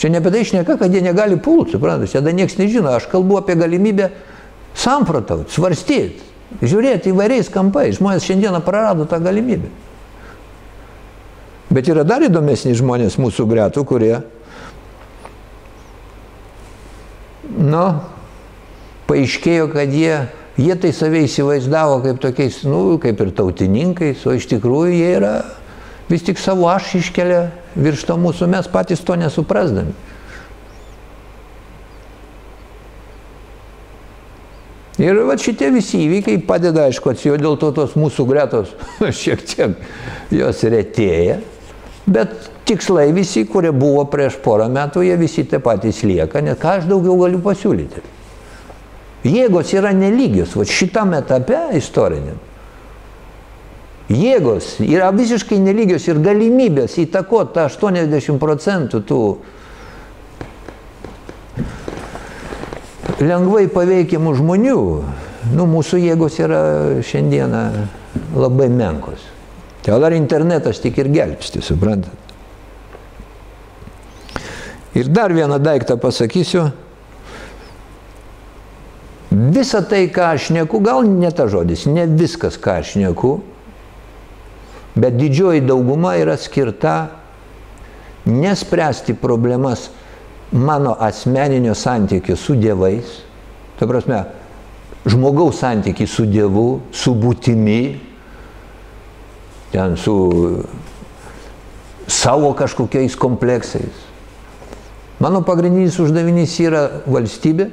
Čia ne apie tai išneka, kad jie negali pulti, suprantate, čia dar niekas nežino. Aš kalbu apie galimybę samprotauti, svarstyti, žiūrėti įvairiais kampais. Žmonės šiandieną prarado tą galimybę. Bet yra dar įdomesni žmonės mūsų gretų, kurie, nu, paaiškėjo, kad jie Jie tai save įsivaizdavo kaip tokiais, nu, kaip ir tautininkais, o iš tikrųjų jie yra vis tik savo aš iškelia virš to mūsų, mes patys to nesuprasdami. Ir va šitie visi įvykiai padeda, aišku, atsijo dėl to tos mūsų gretos šiek tiek jos retėja, bet tikslai visi, kurie buvo prieš porą metų, jie visi taip patys lieka, nes ką aš daugiau galiu pasiūlyti jėgos yra nelygios, va šitam etape istoriniam. Jėgos yra visiškai nelygios ir galimybės įtakoti tą 80 procentų tų lengvai paveikiamų žmonių. Nu, mūsų jėgos yra šiandieną labai menkos. Tai dar internetas tik ir gelbsti, suprantat. Ir dar vieną daiktą pasakysiu. Visa tai, ką aš neku, gal ne ta žodis, ne viskas, ką aš neku, bet didžioji dauguma yra skirta nespręsti problemas mano asmeninio santykių su dievais, ta prasme, žmogaus santykiai su dievu, su būtimi, ten su savo kažkokiais kompleksais. Mano pagrindinis uždavinys yra valstybė,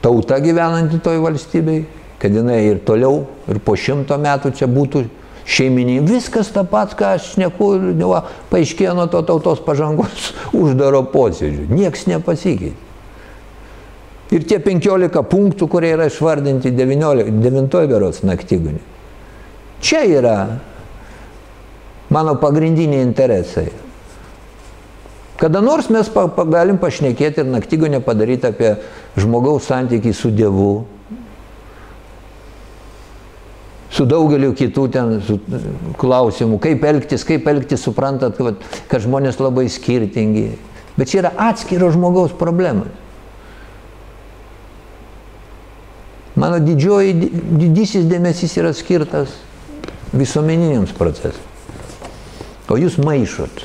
tauta gyvenanti toj valstybei, kad jinai ir toliau, ir po šimto metų čia būtų šeiminiai. Viskas tą pat, ką aš šneku, va, paaiškėjo nuo to tautos pažangos uždaro posėdžių. Niekas nepasikeitė. Ir tie 15 punktų, kurie yra išvardinti 9 berots naktigunį. Čia yra mano pagrindiniai interesai. Kada nors mes pa, pa, galim pašnekėti ir naktigonę padaryti apie žmogaus santykį su Dievu, su daugeliu kitų ten klausimų, kaip elgtis, kaip elgtis, suprantat, kad, kad žmonės labai skirtingi. Bet čia yra atskiro žmogaus problemas. Mano didžioji, didysis dėmesys yra skirtas visuomeniniams procesams. O jūs maišot.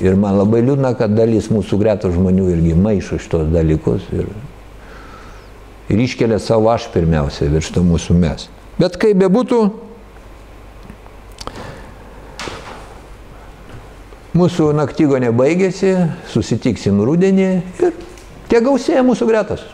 Ir man labai liūdna, kad dalis mūsų gretų žmonių irgi maišo šitos dalykus ir, ir iškelia savo aš pirmiausia virš to mūsų mes. Bet kaip bebūtų, mūsų naktygo nebaigėsi, susitiksim rudenį ir tie gausėja mūsų gretos.